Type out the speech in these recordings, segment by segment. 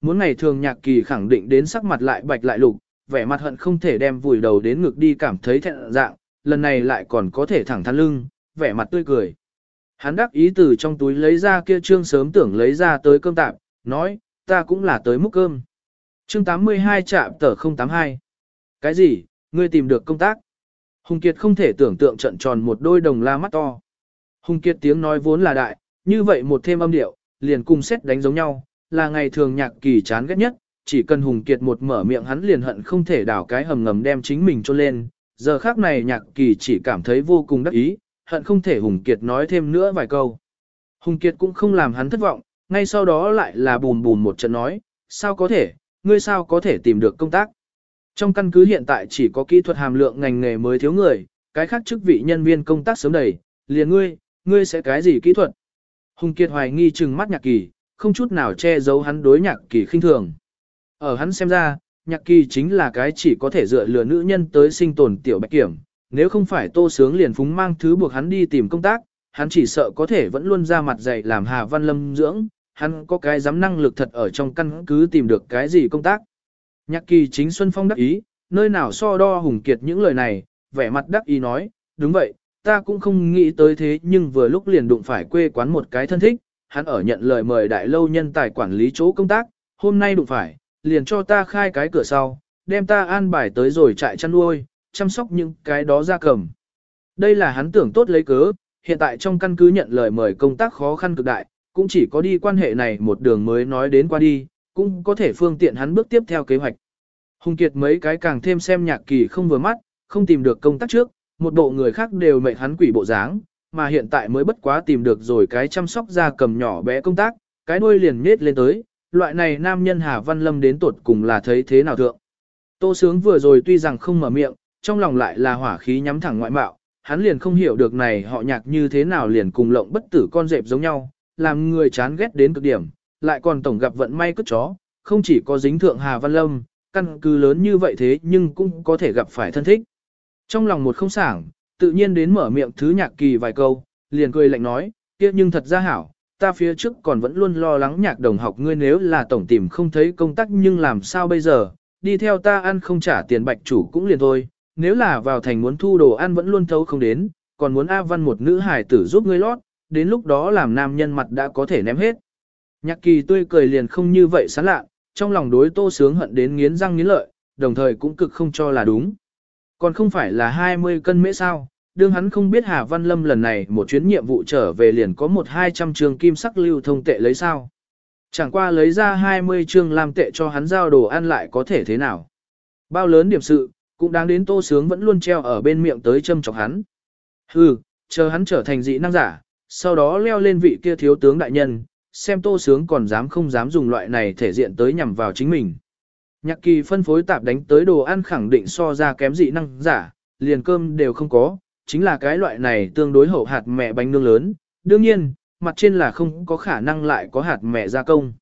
muốn ngày thường nhạc kỳ khẳng định đến sắc mặt lại bạch lại lục, vẻ mặt hận không thể đem vùi đầu đến ngực đi cảm thấy thẹn dạng, lần này lại còn có thể thẳng thắn lưng, vẻ mặt tươi cười. Hắn đắc ý từ trong túi lấy ra kia trương sớm tưởng lấy ra tới cơm tạm, nói, ta cũng là tới múc cơm. Chương 82 trạm tờ 082. Cái gì, ngươi tìm được công tác? Hùng Kiệt không thể tưởng tượng trận tròn một đôi đồng la mắt to. Hùng Kiệt tiếng nói vốn là đại, như vậy một thêm âm điệu, liền cùng xét đánh giống nhau, là ngày thường nhạc kỳ chán ghét nhất, chỉ cần Hùng Kiệt một mở miệng hắn liền hận không thể đảo cái hầm ngầm đem chính mình cho lên. Giờ khác này nhạc kỳ chỉ cảm thấy vô cùng đắc ý, hận không thể Hùng Kiệt nói thêm nữa vài câu. Hùng Kiệt cũng không làm hắn thất vọng, ngay sau đó lại là bùn bùn một trận nói, sao có thể, ngươi sao có thể tìm được công tác. Trong căn cứ hiện tại chỉ có kỹ thuật hàm lượng ngành nghề mới thiếu người, cái khác chức vị nhân viên công tác sớm đầy, liền ngươi, ngươi sẽ cái gì kỹ thuật. Hùng Kiệt hoài nghi chừng mắt nhạc kỳ, không chút nào che giấu hắn đối nhạc kỳ khinh thường. Ở hắn xem ra, nhạc kỳ chính là cái chỉ có thể dựa lừa nữ nhân tới sinh tồn tiểu bạch kiểm, nếu không phải tô sướng liền phúng mang thứ buộc hắn đi tìm công tác, hắn chỉ sợ có thể vẫn luôn ra mặt dạy làm Hà Văn Lâm dưỡng, hắn có cái dám năng lực thật ở trong căn cứ tìm được cái gì công tác. Nhạc kỳ chính Xuân Phong đắc ý, nơi nào so đo hùng kiệt những lời này, vẻ mặt đắc ý nói, đúng vậy, ta cũng không nghĩ tới thế nhưng vừa lúc liền đụng phải quê quán một cái thân thích, hắn ở nhận lời mời đại lâu nhân tài quản lý chỗ công tác, hôm nay đụng phải, liền cho ta khai cái cửa sau, đem ta an bài tới rồi trại chăn nuôi, chăm sóc những cái đó ra cầm. Đây là hắn tưởng tốt lấy cớ, hiện tại trong căn cứ nhận lời mời công tác khó khăn cực đại, cũng chỉ có đi quan hệ này một đường mới nói đến qua đi, cũng có thể phương tiện hắn bước tiếp theo kế hoạch. Hùng Kiệt mấy cái càng thêm xem nhạc kỳ không vừa mắt, không tìm được công tác trước, một bộ người khác đều mệnh hắn quỷ bộ dáng, mà hiện tại mới bất quá tìm được rồi cái chăm sóc da cầm nhỏ bé công tác, cái đuôi liền nết lên tới, loại này nam nhân Hà Văn Lâm đến tuột cùng là thấy thế nào thượng. Tô Sướng vừa rồi tuy rằng không mở miệng, trong lòng lại là hỏa khí nhắm thẳng ngoại mạo, hắn liền không hiểu được này họ nhạc như thế nào liền cùng lộng bất tử con dẹp giống nhau, làm người chán ghét đến cực điểm, lại còn tổng gặp vận may cất chó, không chỉ có dính thượng Hà Văn Lâm, căn cứ lớn như vậy thế nhưng cũng có thể gặp phải thân thích. Trong lòng một không sảng, tự nhiên đến mở miệng thứ nhạc kỳ vài câu, liền cười lạnh nói, kia nhưng thật ra hảo, ta phía trước còn vẫn luôn lo lắng nhạc đồng học ngươi nếu là tổng tìm không thấy công tác nhưng làm sao bây giờ, đi theo ta ăn không trả tiền bạch chủ cũng liền thôi, nếu là vào thành muốn thu đồ ăn vẫn luôn thấu không đến, còn muốn A Văn một nữ hải tử giúp ngươi lót, đến lúc đó làm nam nhân mặt đã có thể ném hết. Nhạc kỳ tươi cười liền không như vậy sán lạ, trong lòng đối tô sướng hận đến nghiến răng nghiến lợi, đồng thời cũng cực không cho là đúng. Còn không phải là 20 cân mễ sao, đương hắn không biết Hà Văn Lâm lần này một chuyến nhiệm vụ trở về liền có một hai trăm trường kim sắc lưu thông tệ lấy sao. Chẳng qua lấy ra 20 trường làm tệ cho hắn giao đồ ăn lại có thể thế nào. Bao lớn điểm sự, cũng đáng đến tô sướng vẫn luôn treo ở bên miệng tới châm chọc hắn. Hừ, chờ hắn trở thành dị năng giả, sau đó leo lên vị kia thiếu tướng đại nhân, xem tô sướng còn dám không dám dùng loại này thể diện tới nhằm vào chính mình. Nhạc kỳ phân phối tạp đánh tới đồ ăn khẳng định so ra kém dị năng giả, liền cơm đều không có, chính là cái loại này tương đối hậu hạt mẹ bánh nương lớn, đương nhiên, mặt trên là không có khả năng lại có hạt mẹ gia công.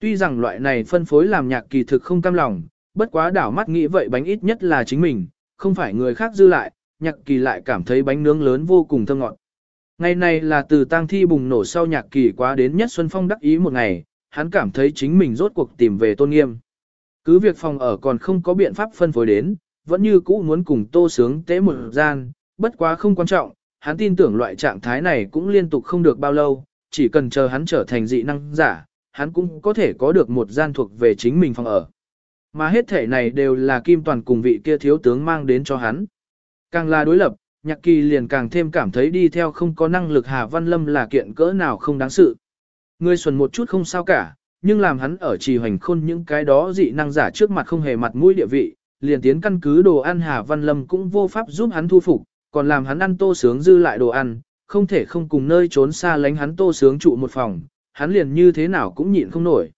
Tuy rằng loại này phân phối làm nhạc kỳ thực không cam lòng, bất quá đảo mắt nghĩ vậy bánh ít nhất là chính mình, không phải người khác dư lại, nhạc kỳ lại cảm thấy bánh nướng lớn vô cùng thơm ngọt. Ngày này là từ tang thi bùng nổ sau nhạc kỳ quá đến nhất Xuân Phong đắc ý một ngày, hắn cảm thấy chính mình rốt cuộc tìm về tôn nghiêm. Cứ việc phòng ở còn không có biện pháp phân phối đến, vẫn như cũ muốn cùng tô sướng tế một gian, bất quá không quan trọng, hắn tin tưởng loại trạng thái này cũng liên tục không được bao lâu, chỉ cần chờ hắn trở thành dị năng giả, hắn cũng có thể có được một gian thuộc về chính mình phòng ở. Mà hết thể này đều là Kim Toàn cùng vị kia thiếu tướng mang đến cho hắn. Càng là đối lập, nhạc kỳ liền càng thêm cảm thấy đi theo không có năng lực Hà Văn Lâm là kiện cỡ nào không đáng sự. Người xuẩn một chút không sao cả, nhưng làm hắn ở trì hoành khôn những cái đó dị năng giả trước mặt không hề mặt mũi địa vị, liền tiến căn cứ đồ ăn Hà Văn Lâm cũng vô pháp giúp hắn thu phục, còn làm hắn ăn tô sướng dư lại đồ ăn, không thể không cùng nơi trốn xa lánh hắn tô sướng trụ một phòng, hắn liền như thế nào cũng nhịn không nổi.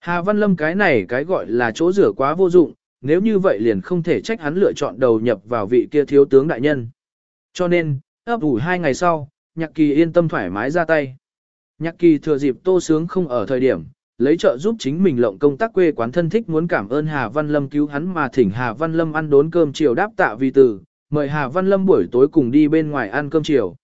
Hà Văn Lâm cái này cái gọi là chỗ rửa quá vô dụng, nếu như vậy liền không thể trách hắn lựa chọn đầu nhập vào vị kia thiếu tướng đại nhân. Cho nên, ấp ủ hai ngày sau, Nhạc Kỳ yên tâm thoải mái ra tay. Nhạc Kỳ thừa dịp Tô Sướng không ở thời điểm, lấy trợ giúp chính mình lộng công tác quê quán thân thích muốn cảm ơn Hà Văn Lâm cứu hắn mà thỉnh Hà Văn Lâm ăn đốn cơm chiều đáp tạ vì từ, mời Hà Văn Lâm buổi tối cùng đi bên ngoài ăn cơm chiều.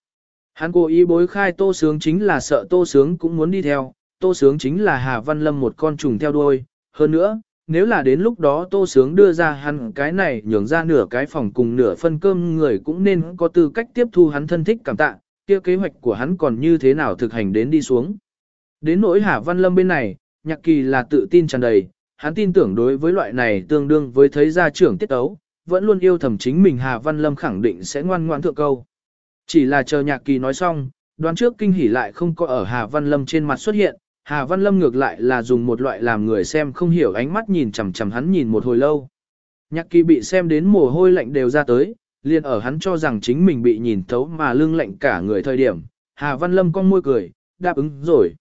Hắn cố ý bối khai Tô Sướng chính là sợ Tô Sướng cũng muốn đi theo, Tô Sướng chính là Hà Văn Lâm một con trùng theo đuôi, hơn nữa, nếu là đến lúc đó tô sướng đưa ra hắn cái này nhường ra nửa cái phòng cùng nửa phân cơm người cũng nên có tư cách tiếp thu hắn thân thích cảm tạ, kia kế hoạch của hắn còn như thế nào thực hành đến đi xuống. Đến nỗi Hà Văn Lâm bên này, nhạc kỳ là tự tin tràn đầy, hắn tin tưởng đối với loại này tương đương với thấy gia trưởng tiết ấu, vẫn luôn yêu thầm chính mình Hà Văn Lâm khẳng định sẽ ngoan ngoãn thượng câu. Chỉ là chờ nhạc kỳ nói xong, đoán trước kinh hỉ lại không có ở Hà Văn Lâm trên mặt xuất hiện, Hà Văn Lâm ngược lại là dùng một loại làm người xem không hiểu ánh mắt nhìn chằm chằm hắn nhìn một hồi lâu. Nhạc kỳ bị xem đến mồ hôi lạnh đều ra tới, liền ở hắn cho rằng chính mình bị nhìn thấu mà lưng lạnh cả người thời điểm. Hà Văn Lâm cong môi cười, đáp ứng rồi.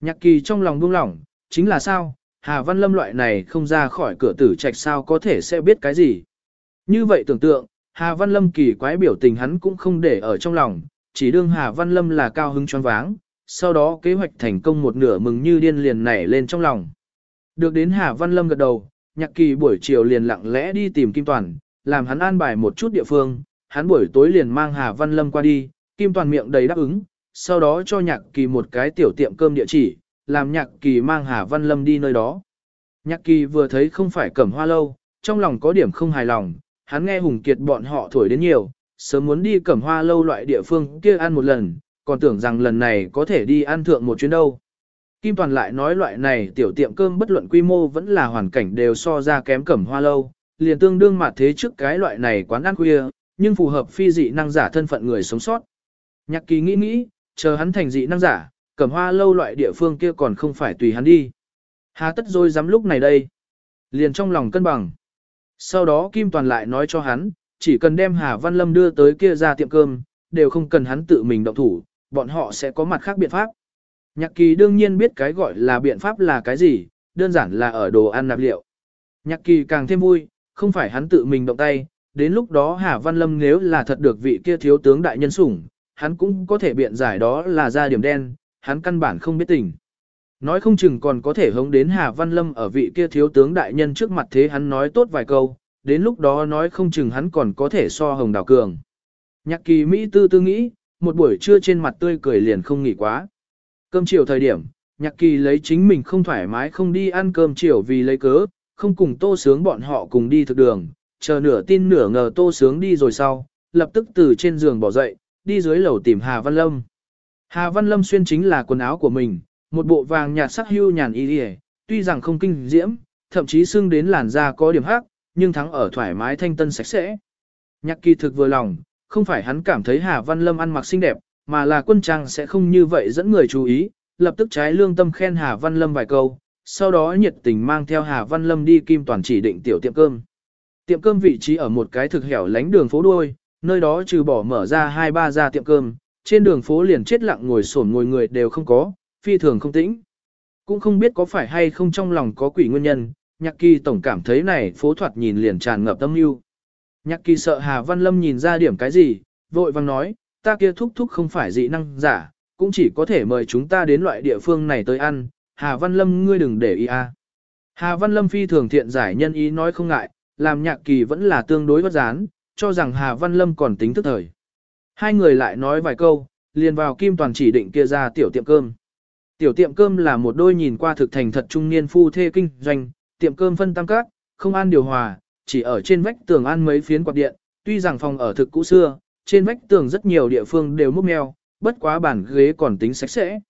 Nhạc kỳ trong lòng buông lỏng, chính là sao, Hà Văn Lâm loại này không ra khỏi cửa tử trạch sao có thể sẽ biết cái gì. Như vậy tưởng tượng, Hà Văn Lâm kỳ quái biểu tình hắn cũng không để ở trong lòng, chỉ đương Hà Văn Lâm là cao hứng choáng váng, sau đó kế hoạch thành công một nửa mừng như điên liền nảy lên trong lòng. Được đến Hà Văn Lâm gật đầu, nhạc kỳ buổi chiều liền lặng lẽ đi tìm Kim Toàn, làm hắn an bài một chút địa phương, hắn buổi tối liền mang Hà Văn Lâm qua đi, Kim Toàn miệng đầy đáp ứng, sau đó cho nhạc kỳ một cái tiểu tiệm cơm địa chỉ, làm nhạc kỳ mang Hà Văn Lâm đi nơi đó. Nhạc kỳ vừa thấy không phải cẩm hoa lâu, trong lòng có điểm không hài lòng, hắn nghe Hùng Kiệt bọn họ thổi đến nhiều, sớm muốn đi cẩm hoa lâu loại địa phương kia ăn một lần, còn tưởng rằng lần này có thể đi ăn thượng một chuyến đâu. Kim Toàn lại nói loại này tiểu tiệm cơm bất luận quy mô vẫn là hoàn cảnh đều so ra kém cẩm hoa lâu, liền tương đương mặt thế trước cái loại này quán ăn khuya, nhưng phù hợp phi dị năng giả thân phận người sống sót. Nhạc kỳ nghĩ nghĩ, chờ hắn thành dị năng giả, cẩm hoa lâu loại địa phương kia còn không phải tùy hắn đi. Hà tất rồi dám lúc này đây. Liền trong lòng cân bằng. Sau đó Kim Toàn lại nói cho hắn, chỉ cần đem Hà Văn Lâm đưa tới kia ra tiệm cơm, đều không cần hắn tự mình động thủ, bọn họ sẽ có mặt khác biện pháp. Nhạc kỳ đương nhiên biết cái gọi là biện pháp là cái gì, đơn giản là ở đồ ăn nạp liệu. Nhạc kỳ càng thêm vui, không phải hắn tự mình động tay, đến lúc đó Hà Văn Lâm nếu là thật được vị kia thiếu tướng đại nhân sủng, hắn cũng có thể biện giải đó là ra điểm đen, hắn căn bản không biết tình. Nói không chừng còn có thể hống đến Hà Văn Lâm ở vị kia thiếu tướng đại nhân trước mặt thế hắn nói tốt vài câu, đến lúc đó nói không chừng hắn còn có thể so hồng đào cường. Nhạc kỳ Mỹ tư tư nghĩ, một buổi trưa trên mặt tươi cười liền không nghỉ quá. Cơm chiều thời điểm, nhạc kỳ lấy chính mình không thoải mái không đi ăn cơm chiều vì lấy cớ, không cùng tô sướng bọn họ cùng đi thực đường, chờ nửa tin nửa ngờ tô sướng đi rồi sau, lập tức từ trên giường bỏ dậy, đi dưới lầu tìm Hà Văn Lâm. Hà Văn Lâm xuyên chính là quần áo của mình, một bộ vàng nhạt sắc hưu nhàn y đi tuy rằng không kinh diễm, thậm chí xưng đến làn da có điểm hắc, nhưng thắng ở thoải mái thanh tân sạch sẽ. Nhạc kỳ thực vừa lòng, không phải hắn cảm thấy Hà Văn Lâm ăn mặc xinh đẹp, mà là quân trang sẽ không như vậy dẫn người chú ý, lập tức trái lương tâm khen Hà Văn Lâm vài câu, sau đó nhiệt tình mang theo Hà Văn Lâm đi Kim Toàn chỉ định tiểu tiệm cơm. Tiệm cơm vị trí ở một cái thực hẻo lánh đường phố đuôi, nơi đó trừ bỏ mở ra hai ba ra tiệm cơm, trên đường phố liền chết lặng ngồi sổn ngồi người đều không có, phi thường không tĩnh. Cũng không biết có phải hay không trong lòng có quỷ nguyên nhân, nhạc kỳ tổng cảm thấy này phố thoạt nhìn liền tràn ngập tâm yêu. Nhạc kỳ sợ Hà Văn Lâm nhìn ra điểm cái gì, vội vang nói, ta kia thúc thúc không phải dị năng giả, cũng chỉ có thể mời chúng ta đến loại địa phương này tới ăn, Hà Văn Lâm ngươi đừng để ý a. Hà Văn Lâm phi thường thiện giải nhân ý nói không ngại, làm nhạc kỳ vẫn là tương đối bất gián, cho rằng Hà Văn Lâm còn tính thức thời. Hai người lại nói vài câu, liền vào Kim Toàn chỉ định kia ra tiểu tiệm cơm. Tiểu tiệm cơm là một đôi nhìn qua thực thành thật trung niên phu thê kinh doanh, tiệm cơm phân tam cát, không ăn điều hòa, chỉ ở trên vách tường ăn mấy phiến quạt điện, tuy rằng phòng ở thực cũ xưa, trên vách tường rất nhiều địa phương đều múc mèo, bất quá bàn ghế còn tính sạch sẽ.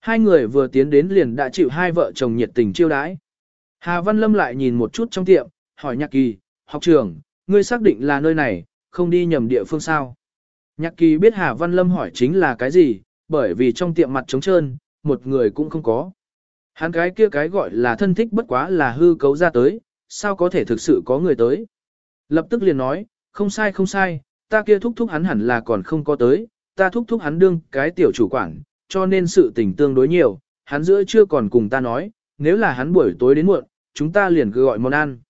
Hai người vừa tiến đến liền đã chịu hai vợ chồng nhiệt tình chiêu đãi. Hà Văn Lâm lại nhìn một chút trong tiệm, hỏi Nhạc Kỳ, học trưởng, ngươi xác định là nơi này, không đi nhầm địa phương sao? Nhạc Kỳ biết Hà Văn Lâm hỏi chính là cái gì, bởi vì trong tiệm mặt trống trơn, một người cũng không có. Hắn cái kia cái gọi là thân thích bất quá là hư cấu ra tới, sao có thể thực sự có người tới. Lập tức liền nói, không sai không sai, ta kia thúc thúc hắn hẳn là còn không có tới, ta thúc thúc hắn đương cái tiểu chủ quản, cho nên sự tình tương đối nhiều, hắn giữa chưa còn cùng ta nói, nếu là hắn buổi tối đến muộn, chúng ta liền cứ gọi món ăn.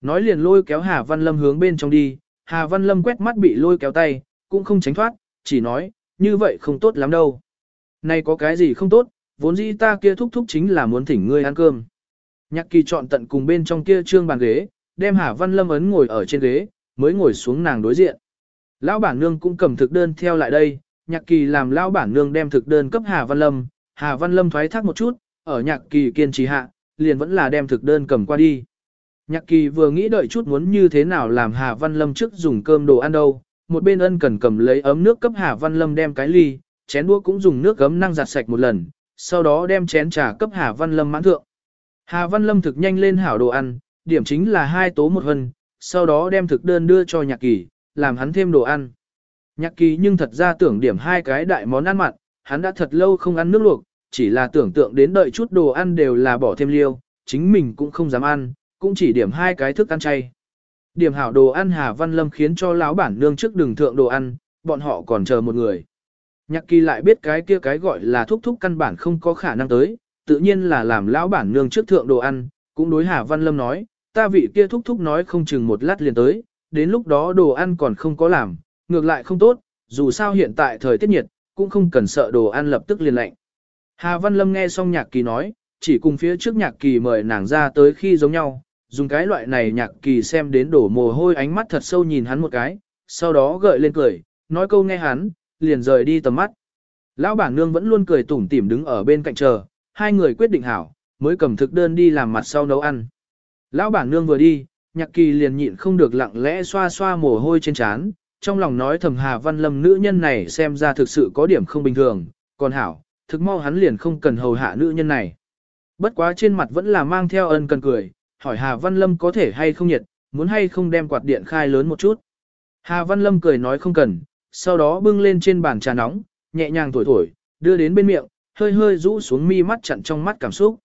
Nói liền lôi kéo Hà Văn Lâm hướng bên trong đi, Hà Văn Lâm quét mắt bị lôi kéo tay, cũng không tránh thoát, chỉ nói, như vậy không tốt lắm đâu. Này có cái gì không tốt, vốn dĩ ta kia thúc thúc chính là muốn thỉnh ngươi ăn cơm. Nhạc kỳ chọn tận cùng bên trong kia trương bàn ghế, đem Hà Văn Lâm ấn ngồi ở trên ghế, mới ngồi xuống nàng đối diện. Lão bản nương cũng cầm thực đơn theo lại đây, nhạc kỳ làm lão bản nương đem thực đơn cấp Hà Văn Lâm, Hà Văn Lâm thoái thác một chút, ở nhạc kỳ kiên trì hạ, liền vẫn là đem thực đơn cầm qua đi. Nhạc kỳ vừa nghĩ đợi chút muốn như thế nào làm Hà Văn Lâm trước dùng cơm đồ ăn đâu, một bên ân cần cầm lấy ấm nước cấp Hà Văn Lâm đem cái ly, chén đũa cũng dùng nước gấm năng giặt sạch một lần, sau đó đem chén trà cấp Hà Văn Lâm mãn thượng. Hà Văn Lâm thực nhanh lên hảo đồ ăn, điểm chính là hai tố một hân, sau đó đem thực đơn đưa cho nhạc kỳ, làm hắn thêm đồ ăn. Nhạc kỳ nhưng thật ra tưởng điểm hai cái đại món ăn mặn, hắn đã thật lâu không ăn nước luộc, chỉ là tưởng tượng đến đợi chút đồ ăn đều là bỏ thêm liêu, chính mình cũng không dám ăn, cũng chỉ điểm hai cái thức ăn chay. Điểm hảo đồ ăn Hà Văn Lâm khiến cho lão bản nương trước đường thượng đồ ăn, bọn họ còn chờ một người. Nhạc kỳ lại biết cái kia cái gọi là thúc thúc căn bản không có khả năng tới, tự nhiên là làm lão bản nương trước thượng đồ ăn, cũng đối Hà Văn Lâm nói, ta vị kia thúc thúc nói không chừng một lát liền tới, đến lúc đó đồ ăn còn không có làm, ngược lại không tốt, dù sao hiện tại thời tiết nhiệt, cũng không cần sợ đồ ăn lập tức liền lạnh. Hà Văn Lâm nghe xong nhạc kỳ nói, chỉ cùng phía trước nhạc kỳ mời nàng ra tới khi giống nhau, dùng cái loại này nhạc kỳ xem đến đổ mồ hôi ánh mắt thật sâu nhìn hắn một cái, sau đó gợi lên cười, nói câu nghe hắn, liền rời đi tầm mắt. Lão bản nương vẫn luôn cười tủm tỉm đứng ở bên cạnh chờ, hai người quyết định hảo, mới cầm thực đơn đi làm mặt sau nấu ăn. Lão bản nương vừa đi, nhạc kỳ liền nhịn không được lặng lẽ xoa xoa mồ hôi trên trán, trong lòng nói thầm Hà Văn Lâm nữ nhân này xem ra thực sự có điểm không bình thường, còn hảo, thực mau hắn liền không cần hầu hạ nữ nhân này. Bất quá trên mặt vẫn là mang theo ân cần cười, hỏi Hà Văn Lâm có thể hay không nhiệt, muốn hay không đem quạt điện khai lớn một chút. Hà Văn Lâm cười nói không cần, sau đó bưng lên trên bàn trà nóng, nhẹ nhàng thổi thổi, đưa đến bên miệng, hơi hơi rũ xuống mi mắt chặn trong mắt cảm xúc.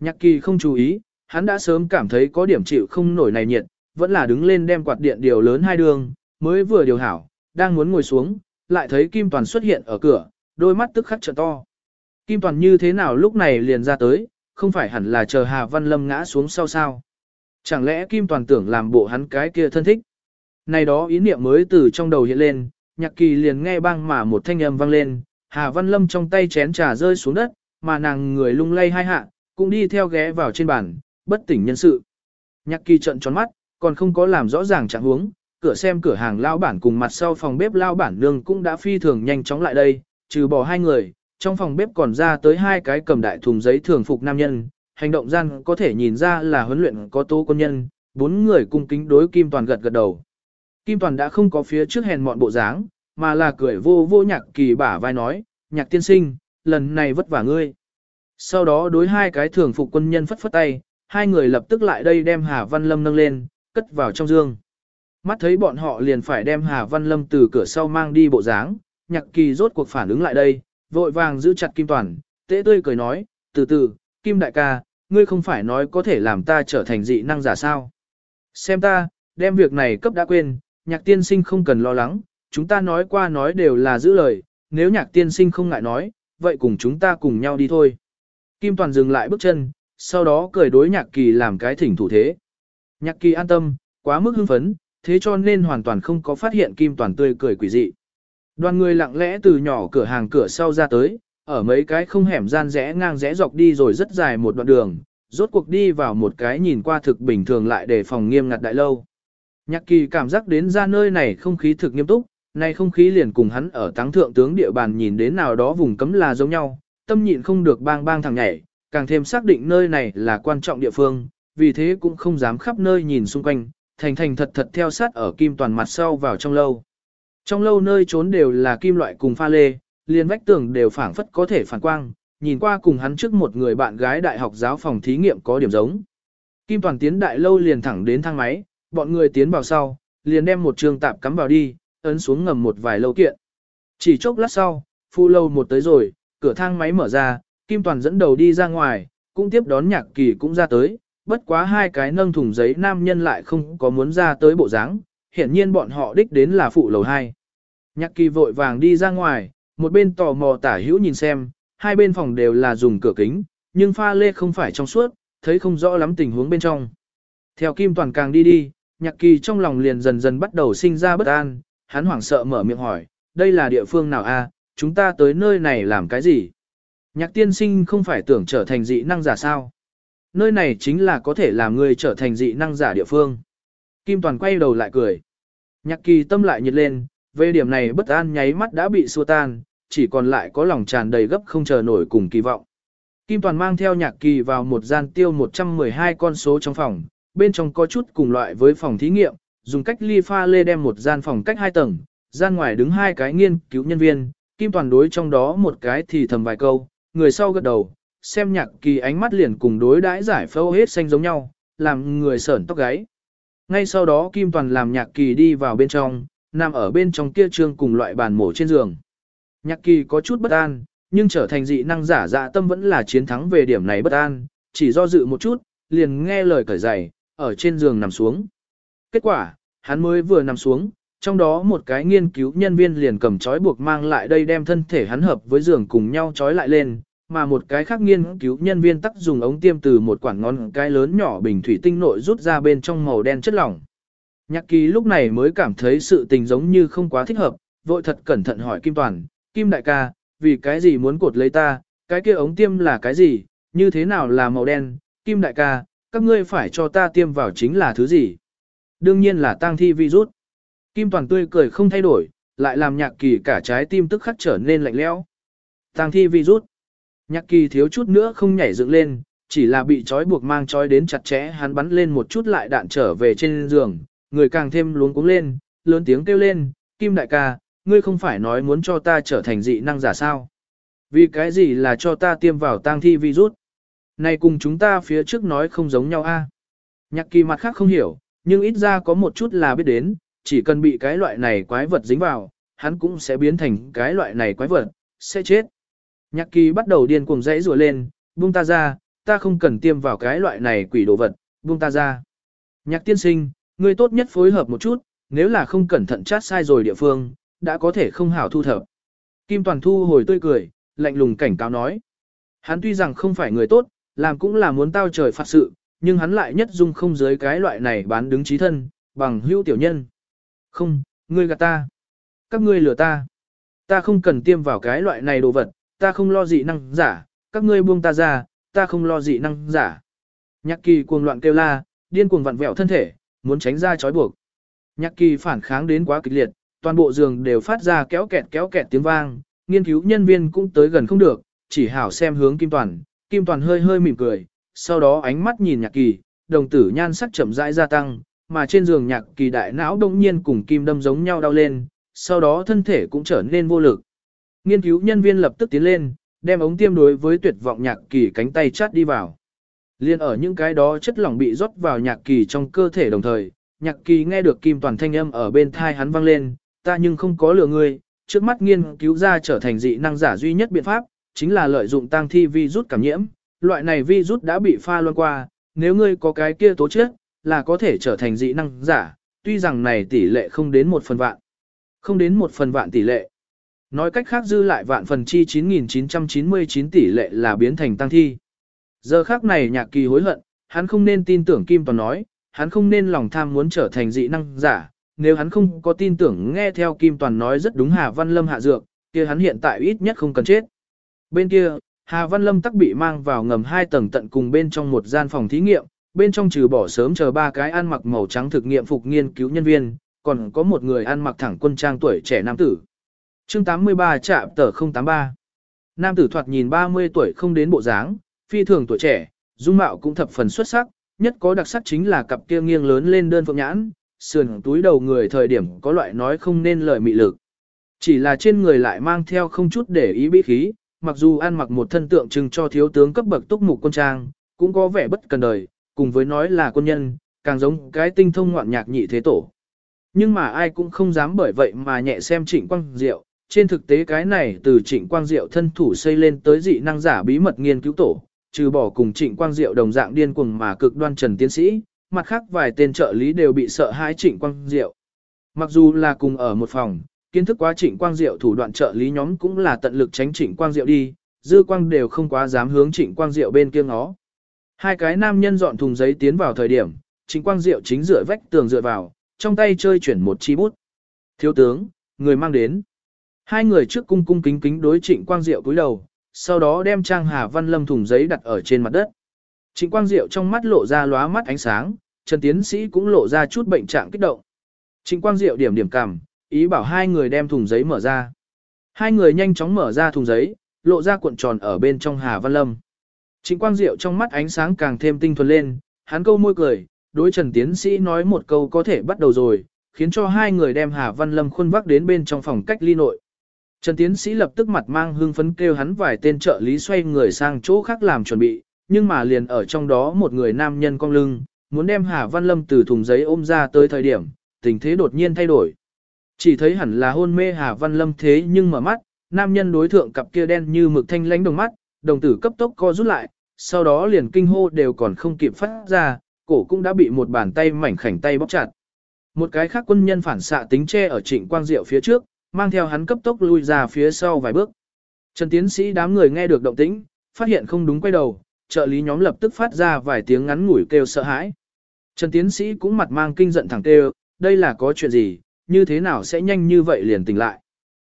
Nhạc kỳ không chú ý, hắn đã sớm cảm thấy có điểm chịu không nổi này nhiệt, vẫn là đứng lên đem quạt điện điều lớn hai đường, mới vừa điều hảo, đang muốn ngồi xuống, lại thấy Kim Toàn xuất hiện ở cửa, đôi mắt tức khắc trợ to. Kim Toàn như thế nào lúc này liền ra tới, không phải hẳn là chờ Hà Văn Lâm ngã xuống sau sao. Chẳng lẽ Kim Toàn tưởng làm bộ hắn cái kia thân thích? Này đó ý niệm mới từ trong đầu hiện lên, nhạc kỳ liền nghe bang mà một thanh âm vang lên, Hà Văn Lâm trong tay chén trà rơi xuống đất, mà nàng người lung lay hai hạ, cũng đi theo ghé vào trên bàn, bất tỉnh nhân sự. Nhạc kỳ trận tròn mắt, còn không có làm rõ ràng trạng huống, cửa xem cửa hàng lao bản cùng mặt sau phòng bếp lao bản nương cũng đã phi thường nhanh chóng lại đây, trừ bỏ hai người, trong phòng bếp còn ra tới hai cái cầm đại thùng giấy thường phục nam nhân, hành động gian có thể nhìn ra là huấn luyện có tố quân nhân, bốn người cung kính đối Kim Toàn gật gật đầu. Kim Toàn đã không có phía trước hèn mọn bộ dáng, mà là cười vô vô nhạc kỳ bả vai nói, nhạc tiên sinh, lần này vất vả ngươi. Sau đó đối hai cái thường phục quân nhân phất phất tay, hai người lập tức lại đây đem Hà Văn Lâm nâng lên, cất vào trong dương. Mắt thấy bọn họ liền phải đem Hà Văn Lâm từ cửa sau mang đi bộ dáng, nhạc kỳ rốt cuộc phản ứng lại đây, vội vàng giữ chặt Kim Toàn, tế tươi cười nói, từ từ, Kim đại ca, ngươi không phải nói có thể làm ta trở thành dị năng giả sao. Xem ta, đem việc này cấp đã quên, nhạc tiên sinh không cần lo lắng, chúng ta nói qua nói đều là giữ lời, nếu nhạc tiên sinh không ngại nói, vậy cùng chúng ta cùng nhau đi thôi. Kim Toàn dừng lại bước chân, sau đó cười đối nhạc kỳ làm cái thỉnh thủ thế. Nhạc kỳ an tâm, quá mức hưng phấn, thế cho nên hoàn toàn không có phát hiện Kim Toàn tươi cười quỷ dị. Đoàn người lặng lẽ từ nhỏ cửa hàng cửa sau ra tới, ở mấy cái không hẻm gian rẽ ngang rẽ dọc đi rồi rất dài một đoạn đường, rốt cuộc đi vào một cái nhìn qua thực bình thường lại để phòng nghiêm ngặt đại lâu. Nhạc kỳ cảm giác đến ra nơi này không khí thực nghiêm túc, nay không khí liền cùng hắn ở táng thượng tướng địa bàn nhìn đến nào đó vùng cấm là giống nhau, tâm nhịn không được bang bang thằng nhảy, càng thêm xác định nơi này là quan trọng địa phương, vì thế cũng không dám khắp nơi nhìn xung quanh, thành thành thật thật theo sát ở kim toàn mặt sau vào trong lâu. Trong lâu nơi trốn đều là kim loại cùng pha lê, liền vách tường đều phản phất có thể phản quang, nhìn qua cùng hắn trước một người bạn gái đại học giáo phòng thí nghiệm có điểm giống. Kim toàn tiến đại lâu liền thẳng đến thang máy, bọn người tiến vào sau, liền đem một trường tạp cắm vào đi, ấn xuống ngầm một vài lâu kiện. Chỉ chốc lát sau, phu lâu một tới rồi, cửa thang máy mở ra, Kim Toàn dẫn đầu đi ra ngoài, cũng tiếp đón nhạc kỳ cũng ra tới, bất quá hai cái nâng thùng giấy nam nhân lại không có muốn ra tới bộ dáng, hiển nhiên bọn họ đích đến là phụ lầu 2. Nhạc kỳ vội vàng đi ra ngoài, một bên tò mò tả hữu nhìn xem, hai bên phòng đều là dùng cửa kính, nhưng pha lê không phải trong suốt, thấy không rõ lắm tình huống bên trong. Theo Kim Toàn càng đi đi, nhạc kỳ trong lòng liền dần dần bắt đầu sinh ra bất an, hắn hoảng sợ mở miệng hỏi, đây là địa phương nào a? chúng ta tới nơi này làm cái gì? Nhạc tiên sinh không phải tưởng trở thành dị năng giả sao? Nơi này chính là có thể làm người trở thành dị năng giả địa phương. Kim Toàn quay đầu lại cười. Nhạc kỳ tâm lại nhiệt lên, về điểm này bất an nháy mắt đã bị xua tan, chỉ còn lại có lòng tràn đầy gấp không chờ nổi cùng kỳ vọng. Kim Toàn mang theo nhạc kỳ vào một gian tiêu 112 con số trong phòng, bên trong có chút cùng loại với phòng thí nghiệm, dùng cách ly pha lê đem một gian phòng cách hai tầng, gian ngoài đứng hai cái nghiên cứu nhân viên, Kim Toàn đối trong đó một cái thì thầm vài câu, người sau gật đầu, xem nhạc kỳ ánh mắt liền cùng đối đãi giải phẫu hết xanh giống nhau, làm người sởn tóc gáy. Ngay sau đó Kim Toàn làm nhạc kỳ đi vào bên trong, nằm ở bên trong kia trương cùng loại bàn mổ trên giường. Nhạc kỳ có chút bất an, nhưng trở thành dị năng giả dạ tâm vẫn là chiến thắng về điểm này bất an, chỉ do dự một chút, liền nghe lời cởi giày, ở trên giường nằm xuống. Kết quả, hắn mới vừa nằm xuống, trong đó một cái nghiên cứu nhân viên liền cầm chói buộc mang lại đây đem thân thể hắn hợp với giường cùng nhau chói lại lên, mà một cái khác nghiên cứu nhân viên tắc dùng ống tiêm từ một quản ngón cái lớn nhỏ bình thủy tinh nội rút ra bên trong màu đen chất lỏng. Nhạc kỳ lúc này mới cảm thấy sự tình giống như không quá thích hợp, vội thật cẩn thận hỏi Kim Toàn, Kim đại ca, vì cái gì muốn cột lấy ta, cái kia ống tiêm là cái gì, như thế nào là màu đen, Kim đại ca, các ngươi phải cho ta tiêm vào chính là thứ gì. Đương nhiên là tang thi virus. Kim Toàn tươi cười không thay đổi, lại làm nhạc kỳ cả trái tim tức khắc trở nên lạnh lẽo. Tang thi virus. Nhạc kỳ thiếu chút nữa không nhảy dựng lên, chỉ là bị trói buộc mang trói đến chặt chẽ hắn bắn lên một chút lại đạn trở về trên giường, người càng thêm luống cuống lên, lớn tiếng kêu lên, Kim đại ca, ngươi không phải nói muốn cho ta trở thành dị năng giả sao? Vì cái gì là cho ta tiêm vào tang thi virus? Này cùng chúng ta phía trước nói không giống nhau a. À? Nhạc kỳ mặt khác không hiểu, nhưng ít ra có một chút là biết đến, chỉ cần bị cái loại này quái vật dính vào, hắn cũng sẽ biến thành cái loại này quái vật, sẽ chết. Nhạc kỳ bắt đầu điên cuồng dãy rùa lên, buông ta ra, ta không cần tiêm vào cái loại này quỷ đồ vật, buông ta ra. Nhạc tiên sinh, ngươi tốt nhất phối hợp một chút, nếu là không cẩn thận chát sai rồi địa phương, đã có thể không hảo thu thập. Kim Toàn thu hồi tươi cười, lạnh lùng cảnh cáo nói. Hắn tuy rằng không phải người tốt, làm cũng là muốn tao trời phạt sự, nhưng hắn lại nhất dung không dưới cái loại này bán đứng trí thân, bằng hữu tiểu nhân. Không, ngươi gạt ta. Các ngươi lừa ta. Ta không cần tiêm vào cái loại này đồ vật, ta không lo dị năng giả, các ngươi buông ta ra, ta không lo dị năng giả. Nhạc kỳ cuồng loạn kêu la, điên cuồng vặn vẹo thân thể, muốn tránh ra trói buộc. Nhạc kỳ phản kháng đến quá kịch liệt, toàn bộ giường đều phát ra kéo kẹt kéo kẹt tiếng vang, nghiên cứu nhân viên cũng tới gần không được, chỉ hảo xem hướng Kim Toàn, Kim Toàn hơi hơi mỉm cười, sau đó ánh mắt nhìn nhạc kỳ, đồng tử nhan sắc chậm rãi gia tăng, mà trên giường nhạc kỳ đại não đông nhiên cùng kim đâm giống nhau đau lên, sau đó thân thể cũng trở nên vô lực. Nghiên cứu nhân viên lập tức tiến lên, đem ống tiêm đối với tuyệt vọng nhạc kỳ cánh tay chát đi vào. Liên ở những cái đó chất lỏng bị rót vào nhạc kỳ trong cơ thể đồng thời, nhạc kỳ nghe được kim toàn thanh âm ở bên thai hắn vang lên, ta nhưng không có lừa ngươi, trước mắt nghiên cứu ra trở thành dị năng giả duy nhất biện pháp, chính là lợi dụng tăng thi vi rút cảm nhiễm, loại này vi rút đã bị pha loan qua, nếu ngươi có cái kia tố chất, là có thể trở thành dị năng giả, tuy rằng này tỷ lệ không đến một phần vạn. Không đến một phần vạn tỷ lệ. Nói cách khác dư lại vạn phần chi 9999 tỷ lệ là biến thành tăng thi. Giờ khác này nhạc kỳ hối hận, hắn không nên tin tưởng Kim Toàn nói, hắn không nên lòng tham muốn trở thành dị năng giả, nếu hắn không có tin tưởng nghe theo Kim Toàn nói rất đúng Hà Văn Lâm hạ dược, kia hắn hiện tại ít nhất không cần chết. Bên kia, Hà Văn Lâm tắc bị mang vào ngầm hai tầng tận cùng bên trong một gian phòng thí nghiệm, bên trong trừ bỏ sớm chờ ba cái ăn mặc màu trắng thực nghiệm phục nghiên cứu nhân viên, còn có một người ăn mặc thẳng quân trang tuổi trẻ nam tử. Chương 83 trạm tờ 083 Nam tử thoạt nhìn 30 tuổi không đến bộ dáng, phi thường tuổi trẻ, dung mạo cũng thập phần xuất sắc, nhất có đặc sắc chính là cặp kia nghiêng lớn lên đơn phượng nhãn, sườn túi đầu người thời điểm có loại nói không nên lời mị lực. Chỉ là trên người lại mang theo không chút để ý bí khí, mặc dù ăn mặc một thân tượng trưng cho thiếu tướng cấp bậc túc mục quân trang, cũng có vẻ bất cần đời, cùng với nói là quân nhân, càng giống cái tinh thông ngoạn nhạc nhị thế tổ. Nhưng mà ai cũng không dám bởi vậy mà nhẹ xem trịnh quang diệu, trên thực tế cái này từ trịnh quang diệu thân thủ xây lên tới dị năng giả bí mật nghiên cứu tổ, trừ bỏ cùng trịnh quang diệu đồng dạng điên cuồng mà cực đoan trần tiến sĩ, mặt khác vài tên trợ lý đều bị sợ hãi trịnh quang diệu. Mặc dù là cùng ở một phòng, kiến thức quá trịnh quang diệu thủ đoạn trợ lý nhóm cũng là tận lực tránh trịnh quang diệu đi, dư quang đều không quá dám hướng trịnh quang diệu bên kia ngó. Hai cái nam nhân dọn thùng giấy tiến vào thời điểm, trịnh quang diệu chính dựa vách tường dựa vào, trong tay chơi chuyển một chi bút. Thiếu tướng, người mang đến. Hai người trước cung cung kính kính đối trịnh quang diệu cúi đầu, sau đó đem trang Hà Văn Lâm thùng giấy đặt ở trên mặt đất. Trịnh quang diệu trong mắt lộ ra lóa mắt ánh sáng, Trần Tiến Sĩ cũng lộ ra chút bệnh trạng kích động. Trịnh quang diệu điểm điểm cảm ý bảo hai người đem thùng giấy mở ra. Hai người nhanh chóng mở ra thùng giấy, lộ ra cuộn tròn ở bên trong Hà Văn Lâm. Trịnh Quang Diệu trong mắt ánh sáng càng thêm tinh thuần lên, hắn câu môi cười, đối Trần Tiến Sĩ nói một câu có thể bắt đầu rồi, khiến cho hai người đem Hà Văn Lâm khuôn vác đến bên trong phòng cách ly nội. Trần Tiến Sĩ lập tức mặt mang hương phấn kêu hắn vài tên trợ lý xoay người sang chỗ khác làm chuẩn bị, nhưng mà liền ở trong đó một người nam nhân cong lưng, muốn đem Hà Văn Lâm từ thùng giấy ôm ra tới thời điểm, tình thế đột nhiên thay đổi. Chỉ thấy hẳn là hôn mê Hà Văn Lâm thế nhưng mở mắt, nam nhân đối thượng cặp kia đen như mực thanh lánh đồng mắt, đồng tử cấp tốc co rút lại, sau đó liền kinh hô đều còn không kịp phát ra, cổ cũng đã bị một bàn tay mảnh khảnh tay bóp chặt. Một cái khác quân nhân phản xạ tính che ở trịnh quang diệu phía trước, mang theo hắn cấp tốc lui ra phía sau vài bước. Trần tiến sĩ đám người nghe được động tĩnh, phát hiện không đúng quay đầu, trợ lý nhóm lập tức phát ra vài tiếng ngắn ngủi kêu sợ hãi. Trần tiến sĩ cũng mặt mang kinh giận thẳng kêu, đây là có chuyện gì, như thế nào sẽ nhanh như vậy liền tỉnh lại.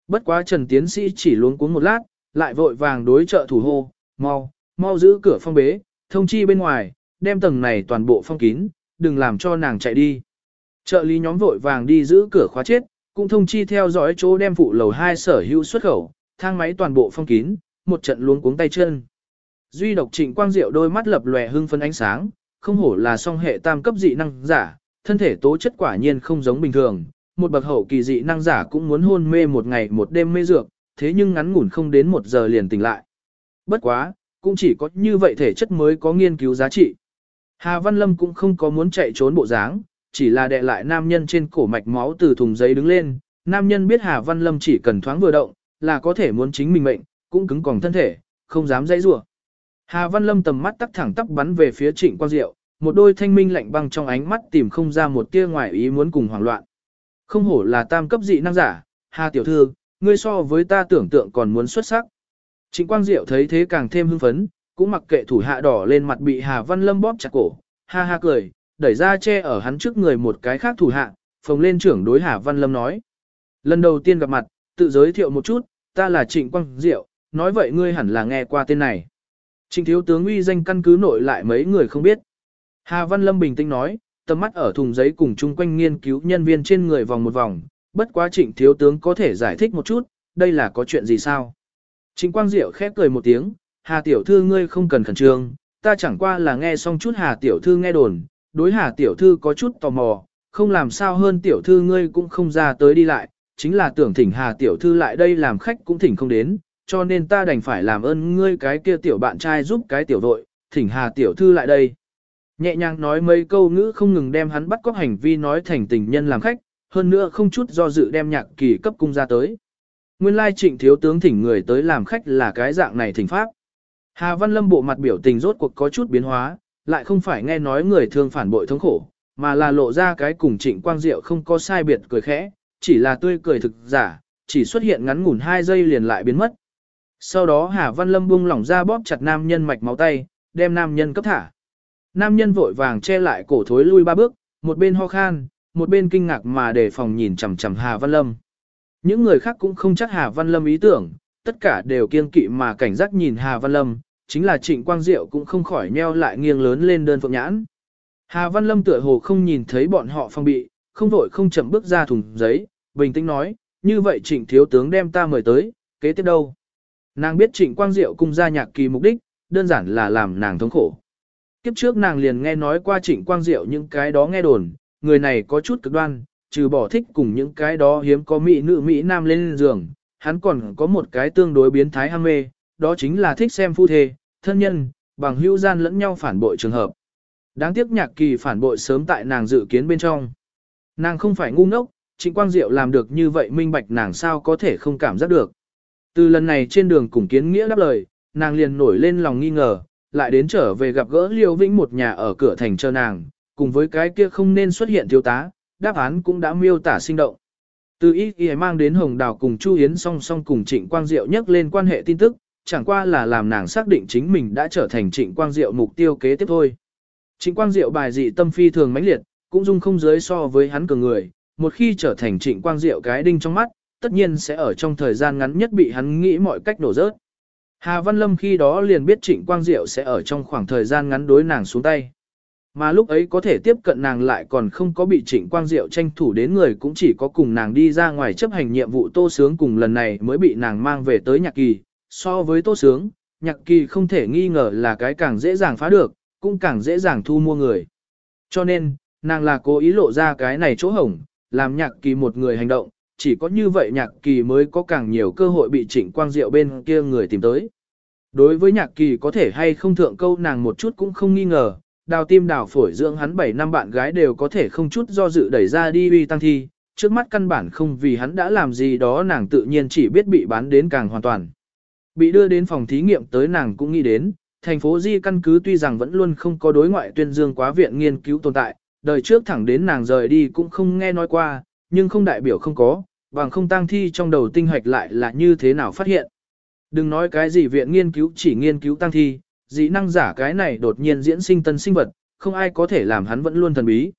Bất quá Trần tiến sĩ chỉ luống cuống một lát, lại vội vàng đối trợ thủ hô, mau, mau giữ cửa phong bế, thông chi bên ngoài, đem tầng này toàn bộ phong kín, đừng làm cho nàng chạy đi. Trợ lý nhóm vội vàng đi giữ cửa khóa chết, cũng thông chi theo dõi chỗ đem phụ lầu 2 sở hữu xuất khẩu, thang máy toàn bộ phong kín, một trận luống cuống tay chân. Duy độc trịnh quang diệu đôi mắt lập lòe hưng phấn ánh sáng, không hổ là song hệ tam cấp dị năng giả, thân thể tố chất quả nhiên không giống bình thường, một bậc hậu kỳ dị năng giả cũng muốn hôn mê một ngày một đêm mê dược, thế nhưng ngắn ngủn không đến một giờ liền tỉnh lại. Bất quá, cũng chỉ có như vậy thể chất mới có nghiên cứu giá trị. Hà Văn Lâm cũng không có muốn chạy trốn bộ dáng, chỉ là đè lại nam nhân trên cổ mạch máu từ thùng giấy đứng lên. Nam nhân biết Hà Văn Lâm chỉ cần thoáng vừa động, là có thể muốn chính mình mệnh, cũng cứng còng thân thể, không dám dãy rủa. Hà Văn Lâm tầm mắt tắc thẳng tắp bắn về phía Trịnh Quang Diệu, một đôi thanh minh lạnh băng trong ánh mắt tìm không ra một tia ngoài ý muốn cùng hoảng loạn. Không hổ là tam cấp dị năng giả, Hà tiểu thư, ngươi so với ta tưởng tượng còn muốn xuất sắc. Trịnh Quang Diệu thấy thế càng thêm hưng phấn, cũng mặc kệ thủ hạ đỏ lên mặt bị Hà Văn Lâm bóp chặt cổ, ha ha cười, đẩy ra che ở hắn trước người một cái khác thủ hạ, phồng lên trưởng đối Hà Văn Lâm nói. Lần đầu tiên gặp mặt, tự giới thiệu một chút, ta là Trịnh Quang Diệu, nói vậy ngươi hẳn là nghe qua tên này. Trịnh thiếu tướng uy danh căn cứ nội lại mấy người không biết. Hà Văn Lâm bình tĩnh nói, tầm mắt ở thùng giấy cùng chung quanh nghiên cứu nhân viên trên người vòng một vòng, bất quá trịnh thiếu tướng có thể giải thích một chút, đây là có chuyện gì sao? Trịnh Quang Diệu khép cười một tiếng, Hà tiểu thư ngươi không cần khẩn trương, ta chẳng qua là nghe xong chút Hà tiểu thư nghe đồn, đối Hà tiểu thư có chút tò mò, không làm sao hơn tiểu thư ngươi cũng không ra tới đi lại, chính là tưởng thỉnh Hà tiểu thư lại đây làm khách cũng thỉnh không đến, cho nên ta đành phải làm ơn ngươi cái kia tiểu bạn trai giúp cái tiểu đội, thỉnh Hà tiểu thư lại đây. Nhẹ nhàng nói mấy câu ngữ không ngừng đem hắn bắt cóc hành vi nói thành tình nhân làm khách, hơn nữa không chút do dự đem nhạc kỳ cấp cung ra tới. Nguyên lai trịnh thiếu tướng thỉnh người tới làm khách là cái dạng này thỉnh pháp. Hà Văn Lâm bộ mặt biểu tình rốt cuộc có chút biến hóa, lại không phải nghe nói người thương phản bội thống khổ, mà là lộ ra cái cùng trịnh quang diệu không có sai biệt cười khẽ, chỉ là tươi cười thực giả, chỉ xuất hiện ngắn ngủn hai giây liền lại biến mất. Sau đó Hà Văn Lâm buông lỏng ra bóp chặt nam nhân mạch máu tay, đem nam nhân cấp thả. Nam nhân vội vàng che lại cổ thối lui ba bước, một bên ho khan, một bên kinh ngạc mà để phòng nhìn chằm chằm Hà Văn Lâm. Những người khác cũng không chắc Hà Văn Lâm ý tưởng, tất cả đều kiên kỵ mà cảnh giác nhìn Hà Văn Lâm, chính là Trịnh Quang Diệu cũng không khỏi nheo lại nghiêng lớn lên đơn phượng nhãn. Hà Văn Lâm tựa hồ không nhìn thấy bọn họ phong bị, không vội không chậm bước ra thùng giấy, bình tĩnh nói, như vậy Trịnh thiếu tướng đem ta mời tới, kế tiếp đâu? Nàng biết Trịnh Quang Diệu cung ra nhạc kỳ mục đích, đơn giản là làm nàng thống khổ. Kiếp trước nàng liền nghe nói qua Trịnh Quang Diệu những cái đó nghe đồn, người này có chút cực đoan, trừ bỏ thích cùng những cái đó hiếm có mỹ nữ mỹ nam lên giường, hắn còn có một cái tương đối biến thái ham mê, đó chính là thích xem phu thê, thân nhân, bằng hữu gian lẫn nhau phản bội trường hợp. Đáng tiếc nhạc kỳ phản bội sớm tại nàng dự kiến bên trong. Nàng không phải ngu ngốc, Trịnh Quang Diệu làm được như vậy minh bạch nàng sao có thể không cảm giác được. Từ lần này trên đường cùng kiến nghĩa đáp lời, nàng liền nổi lên lòng nghi ngờ, lại đến trở về gặp gỡ Liêu Vĩnh một nhà ở cửa thành chờ nàng, cùng với cái kia không nên xuất hiện thiếu tá, đáp án cũng đã miêu tả sinh động. Từ ý ý mang đến Hồng Đào cùng Chu Yến song song cùng Trịnh Quang Diệu nhắc lên quan hệ tin tức, chẳng qua là làm nàng xác định chính mình đã trở thành Trịnh Quang Diệu mục tiêu kế tiếp thôi. Trịnh Quang Diệu bài dị tâm phi thường mãnh liệt, cũng dung không giới so với hắn cường người, một khi trở thành Trịnh Quang Diệu cái đinh trong mắt, tất nhiên sẽ ở trong thời gian ngắn nhất bị hắn nghĩ mọi cách đổ rớt. Hà Văn Lâm khi đó liền biết Trịnh Quang Diệu sẽ ở trong khoảng thời gian ngắn đối nàng xuống tay. Mà lúc ấy có thể tiếp cận nàng lại còn không có bị Trịnh Quang Diệu tranh thủ đến người cũng chỉ có cùng nàng đi ra ngoài chấp hành nhiệm vụ tô sướng cùng lần này mới bị nàng mang về tới nhạc kỳ. So với tô sướng, nhạc kỳ không thể nghi ngờ là cái càng dễ dàng phá được, cũng càng dễ dàng thu mua người. Cho nên, nàng là cố ý lộ ra cái này chỗ hổng, làm nhạc kỳ một người hành động, chỉ có như vậy nhạc kỳ mới có càng nhiều cơ hội bị trịnh quang diệu bên kia người tìm tới. Đối với nhạc kỳ có thể hay không thượng câu nàng một chút cũng không nghi ngờ, đào tim đào phổi dưỡng hắn 7 năm bạn gái đều có thể không chút do dự đẩy ra đi uy tăng thi, trước mắt căn bản không vì hắn đã làm gì đó nàng tự nhiên chỉ biết bị bán đến càng hoàn toàn. Bị đưa đến phòng thí nghiệm tới nàng cũng nghĩ đến, thành phố Di căn cứ tuy rằng vẫn luôn không có đối ngoại tuyên dương quá viện nghiên cứu tồn tại, đời trước thẳng đến nàng rời đi cũng không nghe nói qua, nhưng không đại biểu không có, bằng không tang thi trong đầu tinh hoạch lại là như thế nào phát hiện. Đừng nói cái gì viện nghiên cứu chỉ nghiên cứu tăng thi, dị năng giả cái này đột nhiên diễn sinh tân sinh vật, không ai có thể làm hắn vẫn luôn thần bí.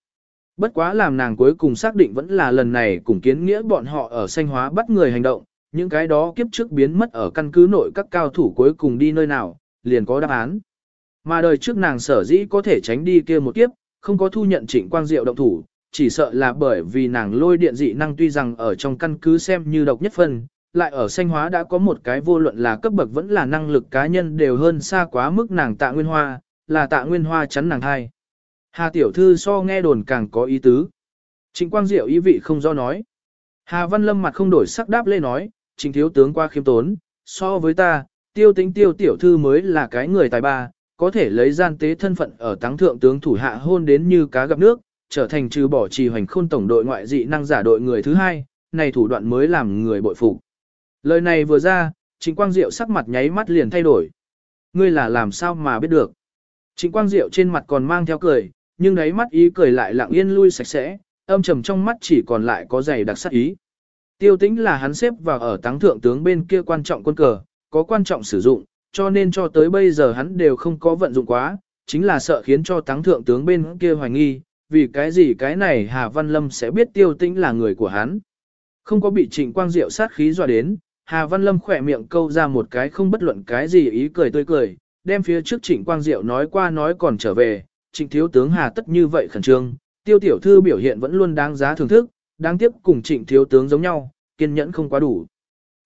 Bất quá làm nàng cuối cùng xác định vẫn là lần này cùng kiến nghĩa bọn họ ở xanh hóa bắt người hành động, những cái đó kiếp trước biến mất ở căn cứ nội các cao thủ cuối cùng đi nơi nào, liền có đáp án. Mà đời trước nàng sở dĩ có thể tránh đi kia một kiếp, không có thu nhận trịnh quang diệu động thủ, chỉ sợ là bởi vì nàng lôi điện dị năng tuy rằng ở trong căn cứ xem như độc nhất phân, lại ở xanh hóa đã có một cái vô luận là cấp bậc vẫn là năng lực cá nhân đều hơn xa quá mức nàng tạ nguyên hoa, là tạ nguyên hoa chắn nàng hai. Hà tiểu thư so nghe đồn càng có ý tứ. Trịnh Quang Diệu ý vị không do nói. Hà Văn Lâm mặt không đổi sắc đáp lê nói, trịnh thiếu tướng qua khiêm tốn, so với ta, tiêu tính tiêu tiểu thư mới là cái người tài ba, có thể lấy gian tế thân phận ở táng thượng tướng thủ hạ hôn đến như cá gặp nước, trở thành trừ bỏ trì hoành khôn tổng đội ngoại dị năng giả đội người thứ hai, này thủ đoạn mới làm người bội phục. Lời này vừa ra, Trịnh Quang Diệu sắc mặt nháy mắt liền thay đổi. Ngươi là làm sao mà biết được? Trịnh Quang Diệu trên mặt còn mang theo cười, nhưng đáy mắt ý cười lại lặng yên lui sạch sẽ, âm trầm trong mắt chỉ còn lại có dày đặc sắc ý. Tiêu tĩnh là hắn xếp vào ở táng thượng tướng bên kia quan trọng quân cờ, có quan trọng sử dụng, cho nên cho tới bây giờ hắn đều không có vận dụng quá, chính là sợ khiến cho táng thượng tướng bên kia hoài nghi, vì cái gì cái này Hà Văn Lâm sẽ biết tiêu tĩnh là người của hắn. Không có bị trịnh quang diệu sát khí dọa đến, Hà Văn Lâm khỏe miệng câu ra một cái không bất luận cái gì ý cười tươi cười, đem phía trước trịnh quang diệu nói qua nói còn trở về, trịnh thiếu tướng Hà tất như vậy khẩn trương, tiêu tiểu thư biểu hiện vẫn luôn đáng giá thưởng thức, đáng tiếc cùng trịnh thiếu tướng giống nhau, kiên nhẫn không quá đủ.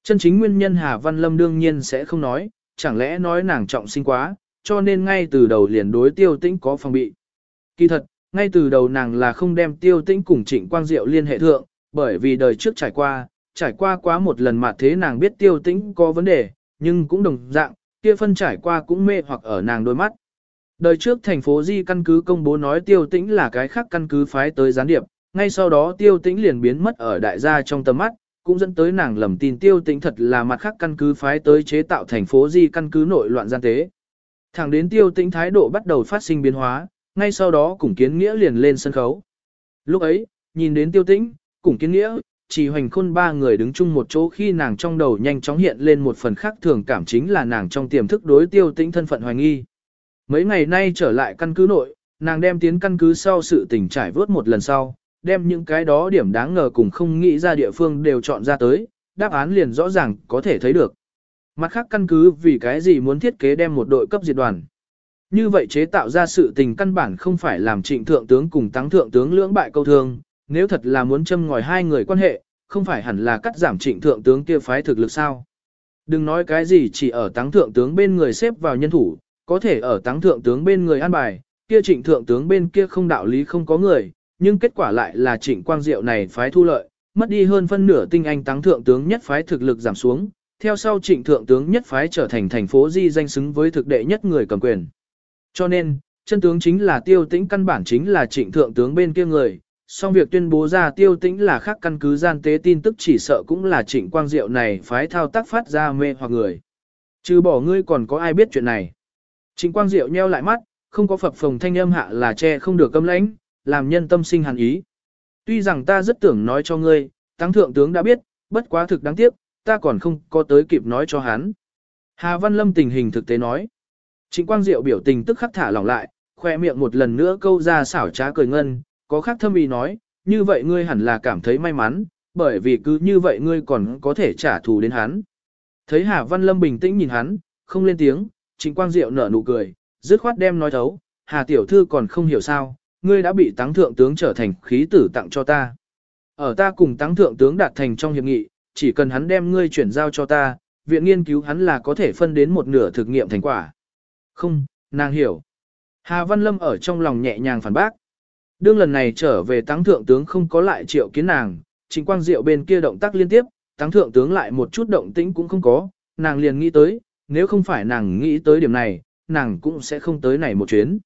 Chân chính nguyên nhân Hà Văn Lâm đương nhiên sẽ không nói, chẳng lẽ nói nàng trọng sinh quá, cho nên ngay từ đầu liền đối tiêu tĩnh có phòng bị. Kỳ thật, ngay từ đầu nàng là không đem tiêu tĩnh cùng trịnh quang diệu liên hệ thượng, bởi vì đời trước trải qua, trải qua quá một lần mà thế nàng biết tiêu tĩnh có vấn đề, nhưng cũng đồng dạng, kia phân trải qua cũng mê hoặc ở nàng đôi mắt. Đời trước thành phố Di căn cứ công bố nói tiêu tĩnh là cái khác căn cứ phái tới gián điệp, ngay sau đó tiêu tĩnh liền biến mất ở đại gia trong tầm mắt, cũng dẫn tới nàng lầm tin tiêu tĩnh thật là mặt khác căn cứ phái tới chế tạo thành phố Di căn cứ nội loạn gian tế. Thẳng đến tiêu tĩnh thái độ bắt đầu phát sinh biến hóa, ngay sau đó Củng kiến nghĩa liền lên sân khấu. Lúc ấy, nhìn đến tiêu tĩnh, Củng kiến nghĩa, chỉ hoành khôn ba người đứng chung một chỗ khi nàng trong đầu nhanh chóng hiện lên một phần khác thường cảm chính là nàng trong tiềm thức đối tiêu tĩnh thân phận hoài nghi. Mấy ngày nay trở lại căn cứ nội, nàng đem tiến căn cứ sau sự tình trải vớt một lần sau, đem những cái đó điểm đáng ngờ cùng không nghĩ ra địa phương đều chọn ra tới, đáp án liền rõ ràng có thể thấy được. Mặt khác căn cứ vì cái gì muốn thiết kế đem một đội cấp diệt đoàn. Như vậy chế tạo ra sự tình căn bản không phải làm trịnh thượng tướng cùng tăng thượng tướng lưỡng bại câu thương, nếu thật là muốn châm ngòi hai người quan hệ, không phải hẳn là cắt giảm trịnh thượng tướng kia phái thực lực sao. Đừng nói cái gì chỉ ở tăng thượng tướng bên người xếp vào nhân thủ, có thể ở tăng thượng tướng bên người an bài, kia trịnh thượng tướng bên kia không đạo lý không có người, nhưng kết quả lại là trịnh quang diệu này phái thu lợi, mất đi hơn phân nửa tinh anh tăng thượng tướng nhất phái thực lực giảm xuống, theo sau trịnh thượng tướng nhất phái trở thành thành phố di danh xứng với thực đệ nhất người cầm quyền. Cho nên, chân tướng chính là tiêu tĩnh căn bản chính là trịnh thượng tướng bên kia người, song việc tuyên bố ra tiêu tĩnh là khác căn cứ gian tế tin tức chỉ sợ cũng là trịnh quang diệu này phái thao tác phát ra mê hoặc người. Chứ bỏ ngươi còn có ai biết chuyện này. Trịnh quang diệu nheo lại mắt, không có phập phồng thanh âm hạ là che không được câm lãnh, làm nhân tâm sinh hàn ý. Tuy rằng ta rất tưởng nói cho ngươi, tăng thượng tướng đã biết, bất quá thực đáng tiếc, ta còn không có tới kịp nói cho hắn. Hà Văn Lâm tình hình thực tế nói. Trịnh Quang Diệu biểu tình tức khắc thả lỏng lại, khoe miệng một lần nữa câu ra xảo trá cười ngân, có khác thâm ý nói, như vậy ngươi hẳn là cảm thấy may mắn, bởi vì cứ như vậy ngươi còn có thể trả thù đến hắn. Thấy Hà Văn Lâm bình tĩnh nhìn hắn, không lên tiếng, Trịnh Quang Diệu nở nụ cười, dứt khoát đem nói thấu, Hà Tiểu Thư còn không hiểu sao, ngươi đã bị tăng thượng tướng trở thành khí tử tặng cho ta. Ở ta cùng tăng thượng tướng đạt thành trong hiệp nghị, chỉ cần hắn đem ngươi chuyển giao cho ta, viện nghiên cứu hắn là có thể phân đến một nửa thực nghiệm thành quả. Không, nàng hiểu. Hà Văn Lâm ở trong lòng nhẹ nhàng phản bác. Đương lần này trở về tăng thượng tướng không có lại triệu kiến nàng, Trịnh Quang Diệu bên kia động tác liên tiếp, tăng thượng tướng lại một chút động tĩnh cũng không có, nàng liền nghĩ tới, nếu không phải nàng nghĩ tới điểm này, nàng cũng sẽ không tới này một chuyến.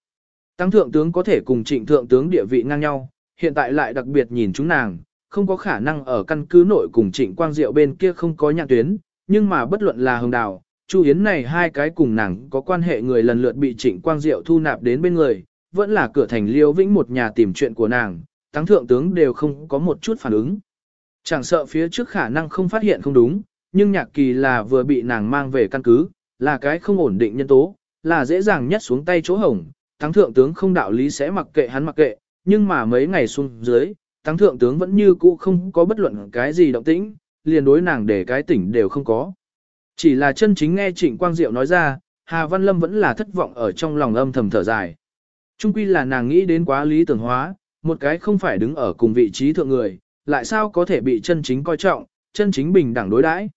Tăng thượng tướng có thể cùng trịnh thượng tướng địa vị ngang nhau, hiện tại lại đặc biệt nhìn chúng nàng, không có khả năng ở căn cứ nội cùng trịnh quang diệu bên kia không có nhạc tuyến, nhưng mà bất luận là hồng đào, Chu Yến này hai cái cùng nàng có quan hệ người lần lượt bị trịnh quang diệu thu nạp đến bên người, vẫn là cửa thành liêu vĩnh một nhà tìm chuyện của nàng, tăng thượng tướng đều không có một chút phản ứng. Chẳng sợ phía trước khả năng không phát hiện không đúng, nhưng nhạc kỳ là vừa bị nàng mang về căn cứ, là cái không ổn định nhân tố, là dễ dàng nhất xuống tay chỗ hổng, thắng thượng tướng không đạo lý sẽ mặc kệ hắn mặc kệ, nhưng mà mấy ngày xuống dưới, thắng thượng tướng vẫn như cũ không có bất luận cái gì động tĩnh, liền đối nàng để cái tỉnh đều không có. Chỉ là chân chính nghe Trịnh Quang Diệu nói ra, Hà Văn Lâm vẫn là thất vọng ở trong lòng âm thầm thở dài. Trung quy là nàng nghĩ đến quá lý tưởng hóa, một cái không phải đứng ở cùng vị trí thượng người, lại sao có thể bị chân chính coi trọng, chân chính bình đẳng đối đãi.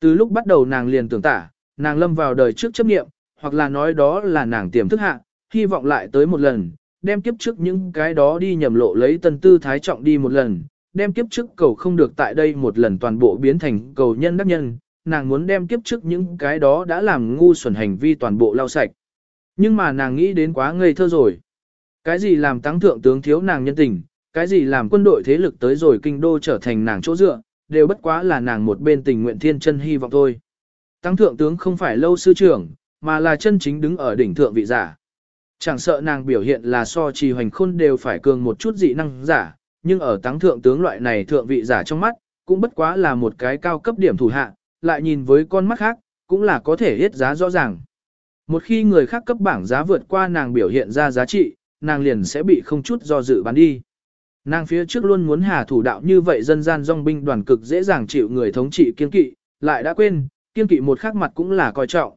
Từ lúc bắt đầu nàng liền tưởng tả, nàng lâm vào đời trước chấp nghiệm, hoặc là nói đó là nàng tiềm thức hạ, hy vọng lại tới một lần, đem kiếp trước những cái đó đi nhầm lộ lấy tân tư thái trọng đi một lần, đem kiếp trước cầu không được tại đây một lần toàn bộ biến thành cầu nhân đắc nhân, nàng muốn đem kiếp trước những cái đó đã làm ngu xuẩn hành vi toàn bộ lau sạch. Nhưng mà nàng nghĩ đến quá ngây thơ rồi. Cái gì làm tăng thượng tướng thiếu nàng nhân tình, cái gì làm quân đội thế lực tới rồi kinh đô trở thành nàng chỗ dựa, đều bất quá là nàng một bên tình nguyện thiên chân hy vọng thôi. Tăng thượng tướng không phải lâu sư trưởng, mà là chân chính đứng ở đỉnh thượng vị giả. Chẳng sợ nàng biểu hiện là so trì hoành khôn đều phải cường một chút dị năng giả, nhưng ở tăng thượng tướng loại này thượng vị giả trong mắt, cũng bất quá là một cái cao cấp điểm thủ hạ, lại nhìn với con mắt khác, cũng là có thể hết giá rõ ràng. Một khi người khác cấp bảng giá vượt qua nàng biểu hiện ra giá trị, nàng liền sẽ bị không chút do dự bán đi. Nàng phía trước luôn muốn hà thủ đạo như vậy dân gian dòng binh đoàn cực dễ dàng chịu người thống trị kiên kỵ, lại đã quên, kiên kỵ một khắc mặt cũng là coi trọng.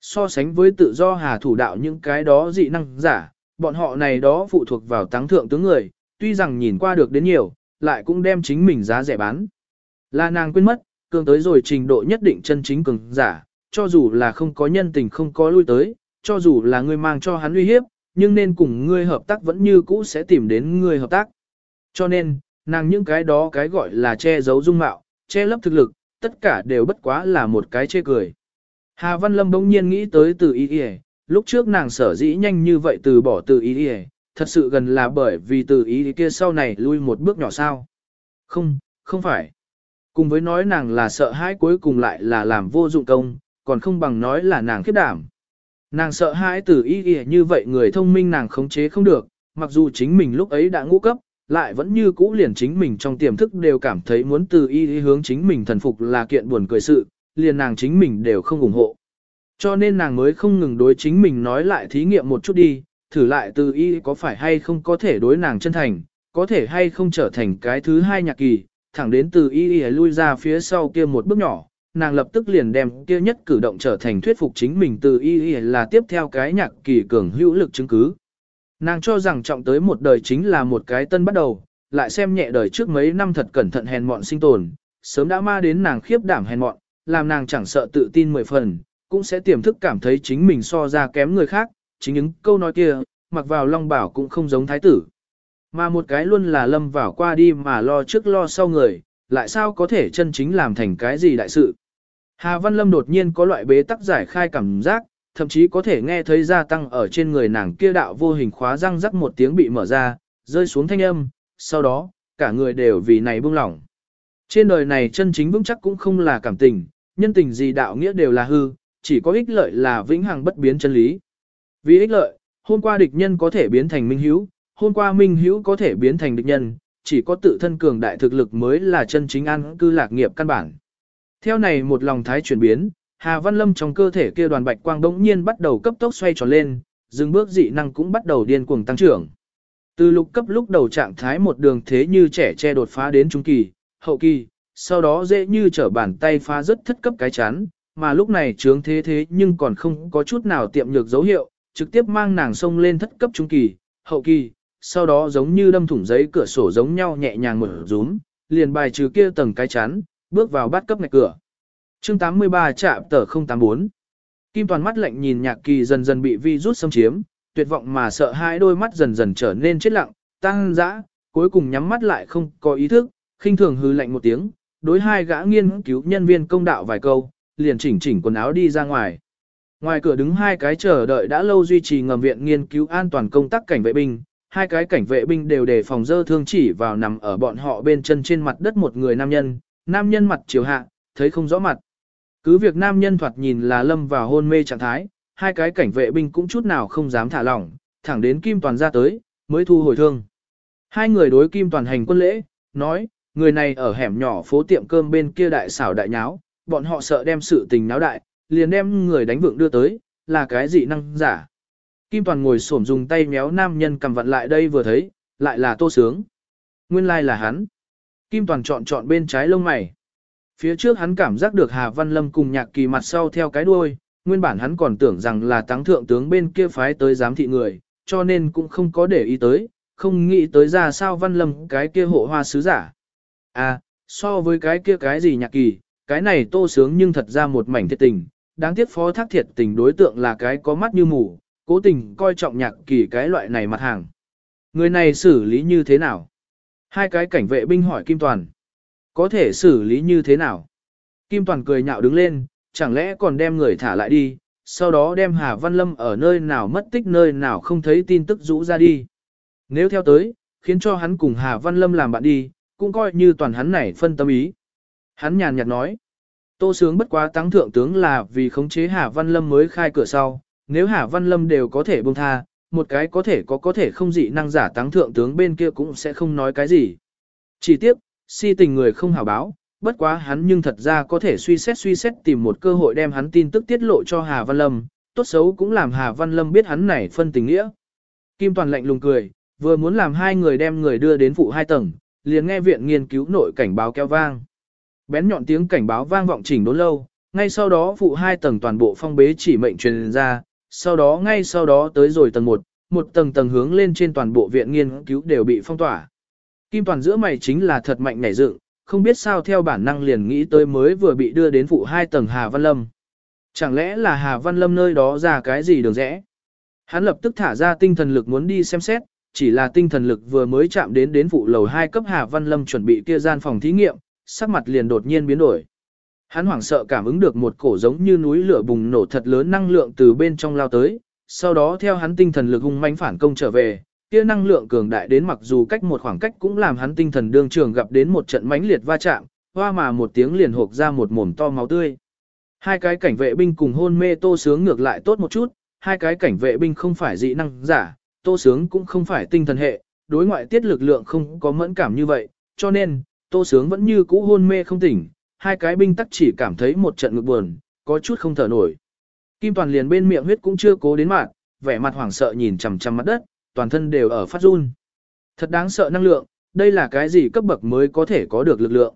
So sánh với tự do hà thủ đạo những cái đó dị năng giả, bọn họ này đó phụ thuộc vào tăng thượng tướng người, tuy rằng nhìn qua được đến nhiều, lại cũng đem chính mình giá rẻ bán. Là nàng quên mất, cường tới rồi trình độ nhất định chân chính cường giả, cho dù là không có nhân tình không có lui tới, cho dù là người mang cho hắn uy hiếp, nhưng nên cùng ngươi hợp tác vẫn như cũ sẽ tìm đến ngươi hợp tác. Cho nên, nàng những cái đó cái gọi là che giấu dung mạo, che lấp thực lực, tất cả đều bất quá là một cái chê cười. Hà Văn Lâm bỗng nhiên nghĩ tới từ ý ý, lúc trước nàng sở dĩ nhanh như vậy từ bỏ từ ý ý, thật sự gần là bởi vì từ ý kia sau này lui một bước nhỏ sao. Không, không phải. Cùng với nói nàng là sợ hãi cuối cùng lại là làm vô dụng công, còn không bằng nói là nàng khiếp đảm. Nàng sợ hãi từ ý y như vậy người thông minh nàng khống chế không được, mặc dù chính mình lúc ấy đã ngũ cấp, lại vẫn như cũ liền chính mình trong tiềm thức đều cảm thấy muốn từ y hướng chính mình thần phục là kiện buồn cười sự, liền nàng chính mình đều không ủng hộ. Cho nên nàng mới không ngừng đối chính mình nói lại thí nghiệm một chút đi, thử lại từ y có phải hay không có thể đối nàng chân thành, có thể hay không trở thành cái thứ hai nhạc kỳ, thẳng đến từ y y lui ra phía sau kia một bước nhỏ, nàng lập tức liền đem kia nhất cử động trở thành thuyết phục chính mình từ y y là tiếp theo cái nhạc kỳ cường hữu lực chứng cứ. Nàng cho rằng trọng tới một đời chính là một cái tân bắt đầu, lại xem nhẹ đời trước mấy năm thật cẩn thận hèn mọn sinh tồn, sớm đã ma đến nàng khiếp đảm hèn mọn, làm nàng chẳng sợ tự tin mười phần, cũng sẽ tiềm thức cảm thấy chính mình so ra kém người khác, chính những câu nói kia, mặc vào long bảo cũng không giống thái tử. Mà một cái luôn là lâm vào qua đi mà lo trước lo sau người, lại sao có thể chân chính làm thành cái gì đại sự. Hà Văn Lâm đột nhiên có loại bế tắc giải khai cảm giác, thậm chí có thể nghe thấy gia tăng ở trên người nàng kia đạo vô hình khóa răng rắc một tiếng bị mở ra, rơi xuống thanh âm, sau đó, cả người đều vì này buông lỏng. Trên đời này chân chính vững chắc cũng không là cảm tình, nhân tình gì đạo nghĩa đều là hư, chỉ có ích lợi là vĩnh hằng bất biến chân lý. Vì ích lợi, hôm qua địch nhân có thể biến thành minh hữu, hôm qua minh hữu có thể biến thành địch nhân, chỉ có tự thân cường đại thực lực mới là chân chính an cư lạc nghiệp căn bản. Theo này một lòng thái chuyển biến, Hà Văn Lâm trong cơ thể kia đoàn bạch quang đống nhiên bắt đầu cấp tốc xoay tròn lên, dừng bước dị năng cũng bắt đầu điên cuồng tăng trưởng. Từ lục cấp lúc đầu trạng thái một đường thế như trẻ che đột phá đến trung kỳ, hậu kỳ, sau đó dễ như trở bàn tay phá rất thất cấp cái chán, mà lúc này trướng thế thế nhưng còn không có chút nào tiệm nhược dấu hiệu, trực tiếp mang nàng sông lên thất cấp trung kỳ, hậu kỳ, sau đó giống như đâm thủng giấy cửa sổ giống nhau nhẹ nhàng mở rúm, liền bài trừ kia tầng cái chắn bước vào bắt cấp ngạch cửa. Chương 83 chạm tờ 084 Kim toàn mắt lạnh nhìn nhạc kỳ dần dần bị vi rút xâm chiếm, tuyệt vọng mà sợ hai đôi mắt dần dần trở nên chết lặng, tăng dã, cuối cùng nhắm mắt lại không có ý thức, khinh thường hư lạnh một tiếng, đối hai gã nghiên cứu nhân viên công đạo vài câu, liền chỉnh chỉnh quần áo đi ra ngoài. Ngoài cửa đứng hai cái chờ đợi đã lâu duy trì ngầm viện nghiên cứu an toàn công tác cảnh vệ binh, hai cái cảnh vệ binh đều đề phòng dơ thương chỉ vào nằm ở bọn họ bên chân trên mặt đất một người nam nhân, nam nhân mặt chiều hạ, thấy không rõ mặt. Cứ việc nam nhân thoạt nhìn là lâm vào hôn mê trạng thái, hai cái cảnh vệ binh cũng chút nào không dám thả lỏng, thẳng đến Kim Toàn ra tới, mới thu hồi thương. Hai người đối Kim Toàn hành quân lễ, nói, người này ở hẻm nhỏ phố tiệm cơm bên kia đại xảo đại nháo, bọn họ sợ đem sự tình náo đại, liền đem người đánh vượng đưa tới, là cái gì năng giả. Kim Toàn ngồi xổm dùng tay méo nam nhân cầm vặn lại đây vừa thấy, lại là tô sướng. Nguyên lai like là hắn. Kim Toàn chọn chọn bên trái lông mày. Phía trước hắn cảm giác được Hà Văn Lâm cùng nhạc kỳ mặt sau theo cái đuôi, nguyên bản hắn còn tưởng rằng là táng thượng tướng bên kia phái tới giám thị người, cho nên cũng không có để ý tới, không nghĩ tới ra sao Văn Lâm cái kia hộ hoa sứ giả. À, so với cái kia cái gì nhạc kỳ, cái này tô sướng nhưng thật ra một mảnh thiệt tình, đáng tiếc phó thác thiệt tình đối tượng là cái có mắt như mù, cố tình coi trọng nhạc kỳ cái loại này mặt hàng. Người này xử lý như thế nào? Hai cái cảnh vệ binh hỏi Kim Toàn. Có thể xử lý như thế nào? Kim Toàn cười nhạo đứng lên, chẳng lẽ còn đem người thả lại đi, sau đó đem Hà Văn Lâm ở nơi nào mất tích nơi nào không thấy tin tức rũ ra đi. Nếu theo tới, khiến cho hắn cùng Hà Văn Lâm làm bạn đi, cũng coi như toàn hắn này phân tâm ý. Hắn nhàn nhạt nói, Tô Sướng bất quá tăng thượng tướng là vì khống chế Hà Văn Lâm mới khai cửa sau, nếu Hà Văn Lâm đều có thể buông tha, một cái có thể có có thể không dị năng giả tăng thượng tướng bên kia cũng sẽ không nói cái gì. Chỉ tiếc, si tình người không hảo báo, bất quá hắn nhưng thật ra có thể suy xét suy xét tìm một cơ hội đem hắn tin tức tiết lộ cho Hà Văn Lâm, tốt xấu cũng làm Hà Văn Lâm biết hắn này phân tình nghĩa. Kim Toàn lạnh lùng cười, vừa muốn làm hai người đem người đưa đến phụ hai tầng, liền nghe viện nghiên cứu nội cảnh báo kêu vang. Bén nhọn tiếng cảnh báo vang vọng chỉnh đốn lâu, ngay sau đó phụ hai tầng toàn bộ phong bế chỉ mệnh truyền ra, sau đó ngay sau đó tới rồi tầng 1, một tầng tầng hướng lên trên toàn bộ viện nghiên cứu đều bị phong tỏa. Kim toàn giữa mày chính là thật mạnh nảy dựng, không biết sao theo bản năng liền nghĩ tới mới vừa bị đưa đến phụ hai tầng Hà Văn Lâm. Chẳng lẽ là Hà Văn Lâm nơi đó ra cái gì đường rẽ? Hắn lập tức thả ra tinh thần lực muốn đi xem xét, chỉ là tinh thần lực vừa mới chạm đến đến phụ lầu 2 cấp Hà Văn Lâm chuẩn bị kia gian phòng thí nghiệm, sắc mặt liền đột nhiên biến đổi. Hắn hoảng sợ cảm ứng được một cổ giống như núi lửa bùng nổ thật lớn năng lượng từ bên trong lao tới, sau đó theo hắn tinh thần lực hung mãnh phản công trở về, kia năng lượng cường đại đến mặc dù cách một khoảng cách cũng làm hắn tinh thần đương trường gặp đến một trận mãnh liệt va chạm, hoa mà một tiếng liền hộp ra một mồm to máu tươi. Hai cái cảnh vệ binh cùng hôn mê tô sướng ngược lại tốt một chút, hai cái cảnh vệ binh không phải dị năng giả, tô sướng cũng không phải tinh thần hệ, đối ngoại tiết lực lượng không có mẫn cảm như vậy, cho nên, tô sướng vẫn như cũ hôn mê không tỉnh, hai cái binh tắc chỉ cảm thấy một trận ngực buồn, có chút không thở nổi. Kim Toàn liền bên miệng huyết cũng chưa cố đến mạng, vẻ mặt hoảng sợ nhìn chằm chằm mặt đất, toàn thân đều ở phát run. Thật đáng sợ năng lượng, đây là cái gì cấp bậc mới có thể có được lực lượng.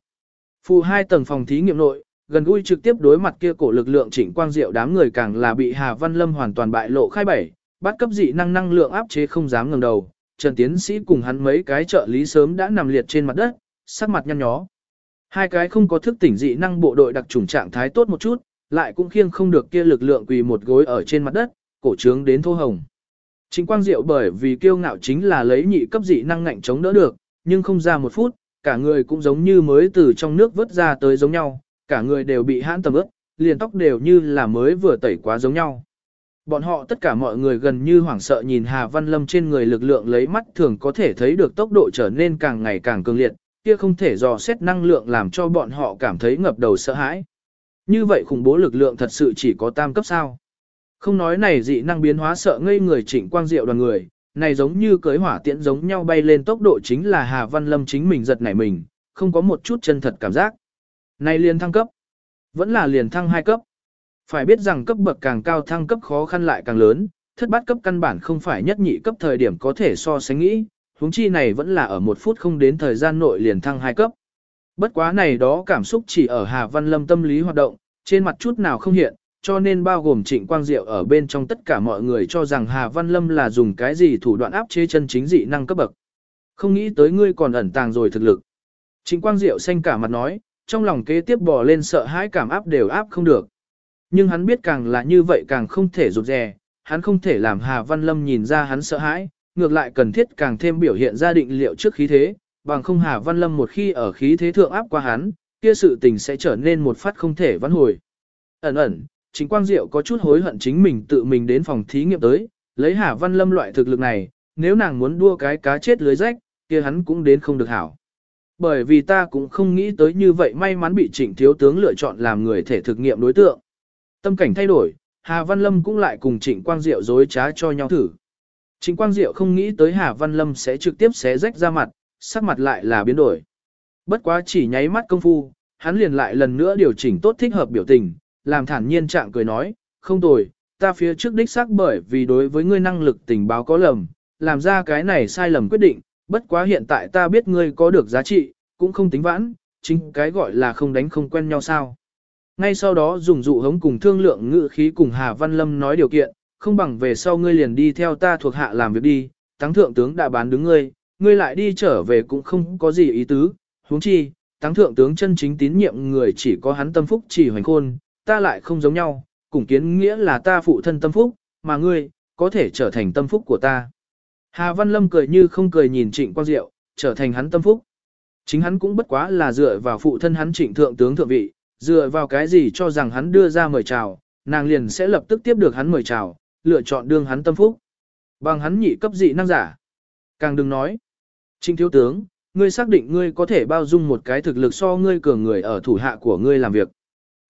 Phù hai tầng phòng thí nghiệm nội, gần gũi trực tiếp đối mặt kia cổ lực lượng chỉnh quang diệu đám người càng là bị Hà Văn Lâm hoàn toàn bại lộ khai bảy, bắt cấp dị năng năng lượng áp chế không dám ngẩng đầu. Trần Tiến Sĩ cùng hắn mấy cái trợ lý sớm đã nằm liệt trên mặt đất, sắc mặt nhăn nhó. Hai cái không có thức tỉnh dị năng bộ đội đặc trùng trạng thái tốt một chút, lại cũng khiêng không được kia lực lượng quỳ một gối ở trên mặt đất, cổ trướng đến thô hồng. Chính Quang Diệu bởi vì kiêu ngạo chính là lấy nhị cấp dị năng ngạnh chống đỡ được, nhưng không ra một phút, cả người cũng giống như mới từ trong nước vớt ra tới giống nhau, cả người đều bị hãn tầm ướt, liền tóc đều như là mới vừa tẩy quá giống nhau. Bọn họ tất cả mọi người gần như hoảng sợ nhìn Hà Văn Lâm trên người lực lượng lấy mắt thường có thể thấy được tốc độ trở nên càng ngày càng cường liệt, kia không thể dò xét năng lượng làm cho bọn họ cảm thấy ngập đầu sợ hãi. Như vậy khủng bố lực lượng thật sự chỉ có tam cấp sao. Không nói này dị năng biến hóa sợ ngây người chỉnh quang diệu đoàn người, này giống như cưới hỏa tiễn giống nhau bay lên tốc độ chính là Hà Văn Lâm chính mình giật nảy mình, không có một chút chân thật cảm giác. Này liền thăng cấp, vẫn là liền thăng hai cấp. Phải biết rằng cấp bậc càng cao thăng cấp khó khăn lại càng lớn, thất bát cấp căn bản không phải nhất nhị cấp thời điểm có thể so sánh nghĩ, huống chi này vẫn là ở một phút không đến thời gian nội liền thăng hai cấp. Bất quá này đó cảm xúc chỉ ở Hà Văn Lâm tâm lý hoạt động, trên mặt chút nào không hiện, cho nên bao gồm Trịnh Quang Diệu ở bên trong tất cả mọi người cho rằng Hà Văn Lâm là dùng cái gì thủ đoạn áp chế chân chính dị năng cấp bậc. Không nghĩ tới ngươi còn ẩn tàng rồi thực lực. Trịnh Quang Diệu xanh cả mặt nói, trong lòng kế tiếp bò lên sợ hãi cảm áp đều áp không được. Nhưng hắn biết càng là như vậy càng không thể rụt rè, hắn không thể làm Hà Văn Lâm nhìn ra hắn sợ hãi, ngược lại cần thiết càng thêm biểu hiện ra định liệu trước khí thế, bằng không Hà Văn Lâm một khi ở khí thế thượng áp qua hắn, kia sự tình sẽ trở nên một phát không thể vãn hồi. Ẩn ẩn, chính Quang Diệu có chút hối hận chính mình tự mình đến phòng thí nghiệm tới, lấy Hà Văn Lâm loại thực lực này, nếu nàng muốn đua cái cá chết lưới rách, kia hắn cũng đến không được hảo. Bởi vì ta cũng không nghĩ tới như vậy may mắn bị trịnh thiếu tướng lựa chọn làm người thể thực nghiệm đối tượng. Tâm cảnh thay đổi, Hà Văn Lâm cũng lại cùng trịnh Quang Diệu dối trá cho nhau thử. Trịnh Quang Diệu không nghĩ tới Hà Văn Lâm sẽ trực tiếp xé rách ra mặt, sắc mặt lại là biến đổi. Bất quá chỉ nháy mắt công phu, hắn liền lại lần nữa điều chỉnh tốt thích hợp biểu tình, làm thản nhiên trạng cười nói, không tồi, ta phía trước đích xác bởi vì đối với ngươi năng lực tình báo có lầm, làm ra cái này sai lầm quyết định, bất quá hiện tại ta biết ngươi có được giá trị, cũng không tính vãn, chính cái gọi là không đánh không quen nhau sao. Ngay sau đó dùng dụ hống cùng thương lượng ngự khí cùng Hà Văn Lâm nói điều kiện, không bằng về sau ngươi liền đi theo ta thuộc hạ làm việc đi, tăng thượng tướng đã bán đứng ngươi, ngươi lại đi trở về cũng không có gì ý tứ, huống chi, tăng thượng tướng chân chính tín nhiệm người chỉ có hắn tâm phúc chỉ hoành khôn, ta lại không giống nhau, cùng kiến nghĩa là ta phụ thân tâm phúc, mà ngươi, có thể trở thành tâm phúc của ta. Hà Văn Lâm cười như không cười nhìn Trịnh Quang Diệu, trở thành hắn tâm phúc. Chính hắn cũng bất quá là dựa vào phụ thân hắn Trịnh thượng tướng thượng vị, dựa vào cái gì cho rằng hắn đưa ra mời chào, nàng liền sẽ lập tức tiếp được hắn mời chào, lựa chọn đương hắn tâm phúc. Bằng hắn nhị cấp dị năng giả. Càng đừng nói. Trịnh thiếu tướng, ngươi xác định ngươi có thể bao dung một cái thực lực so ngươi cường người ở thủ hạ của ngươi làm việc.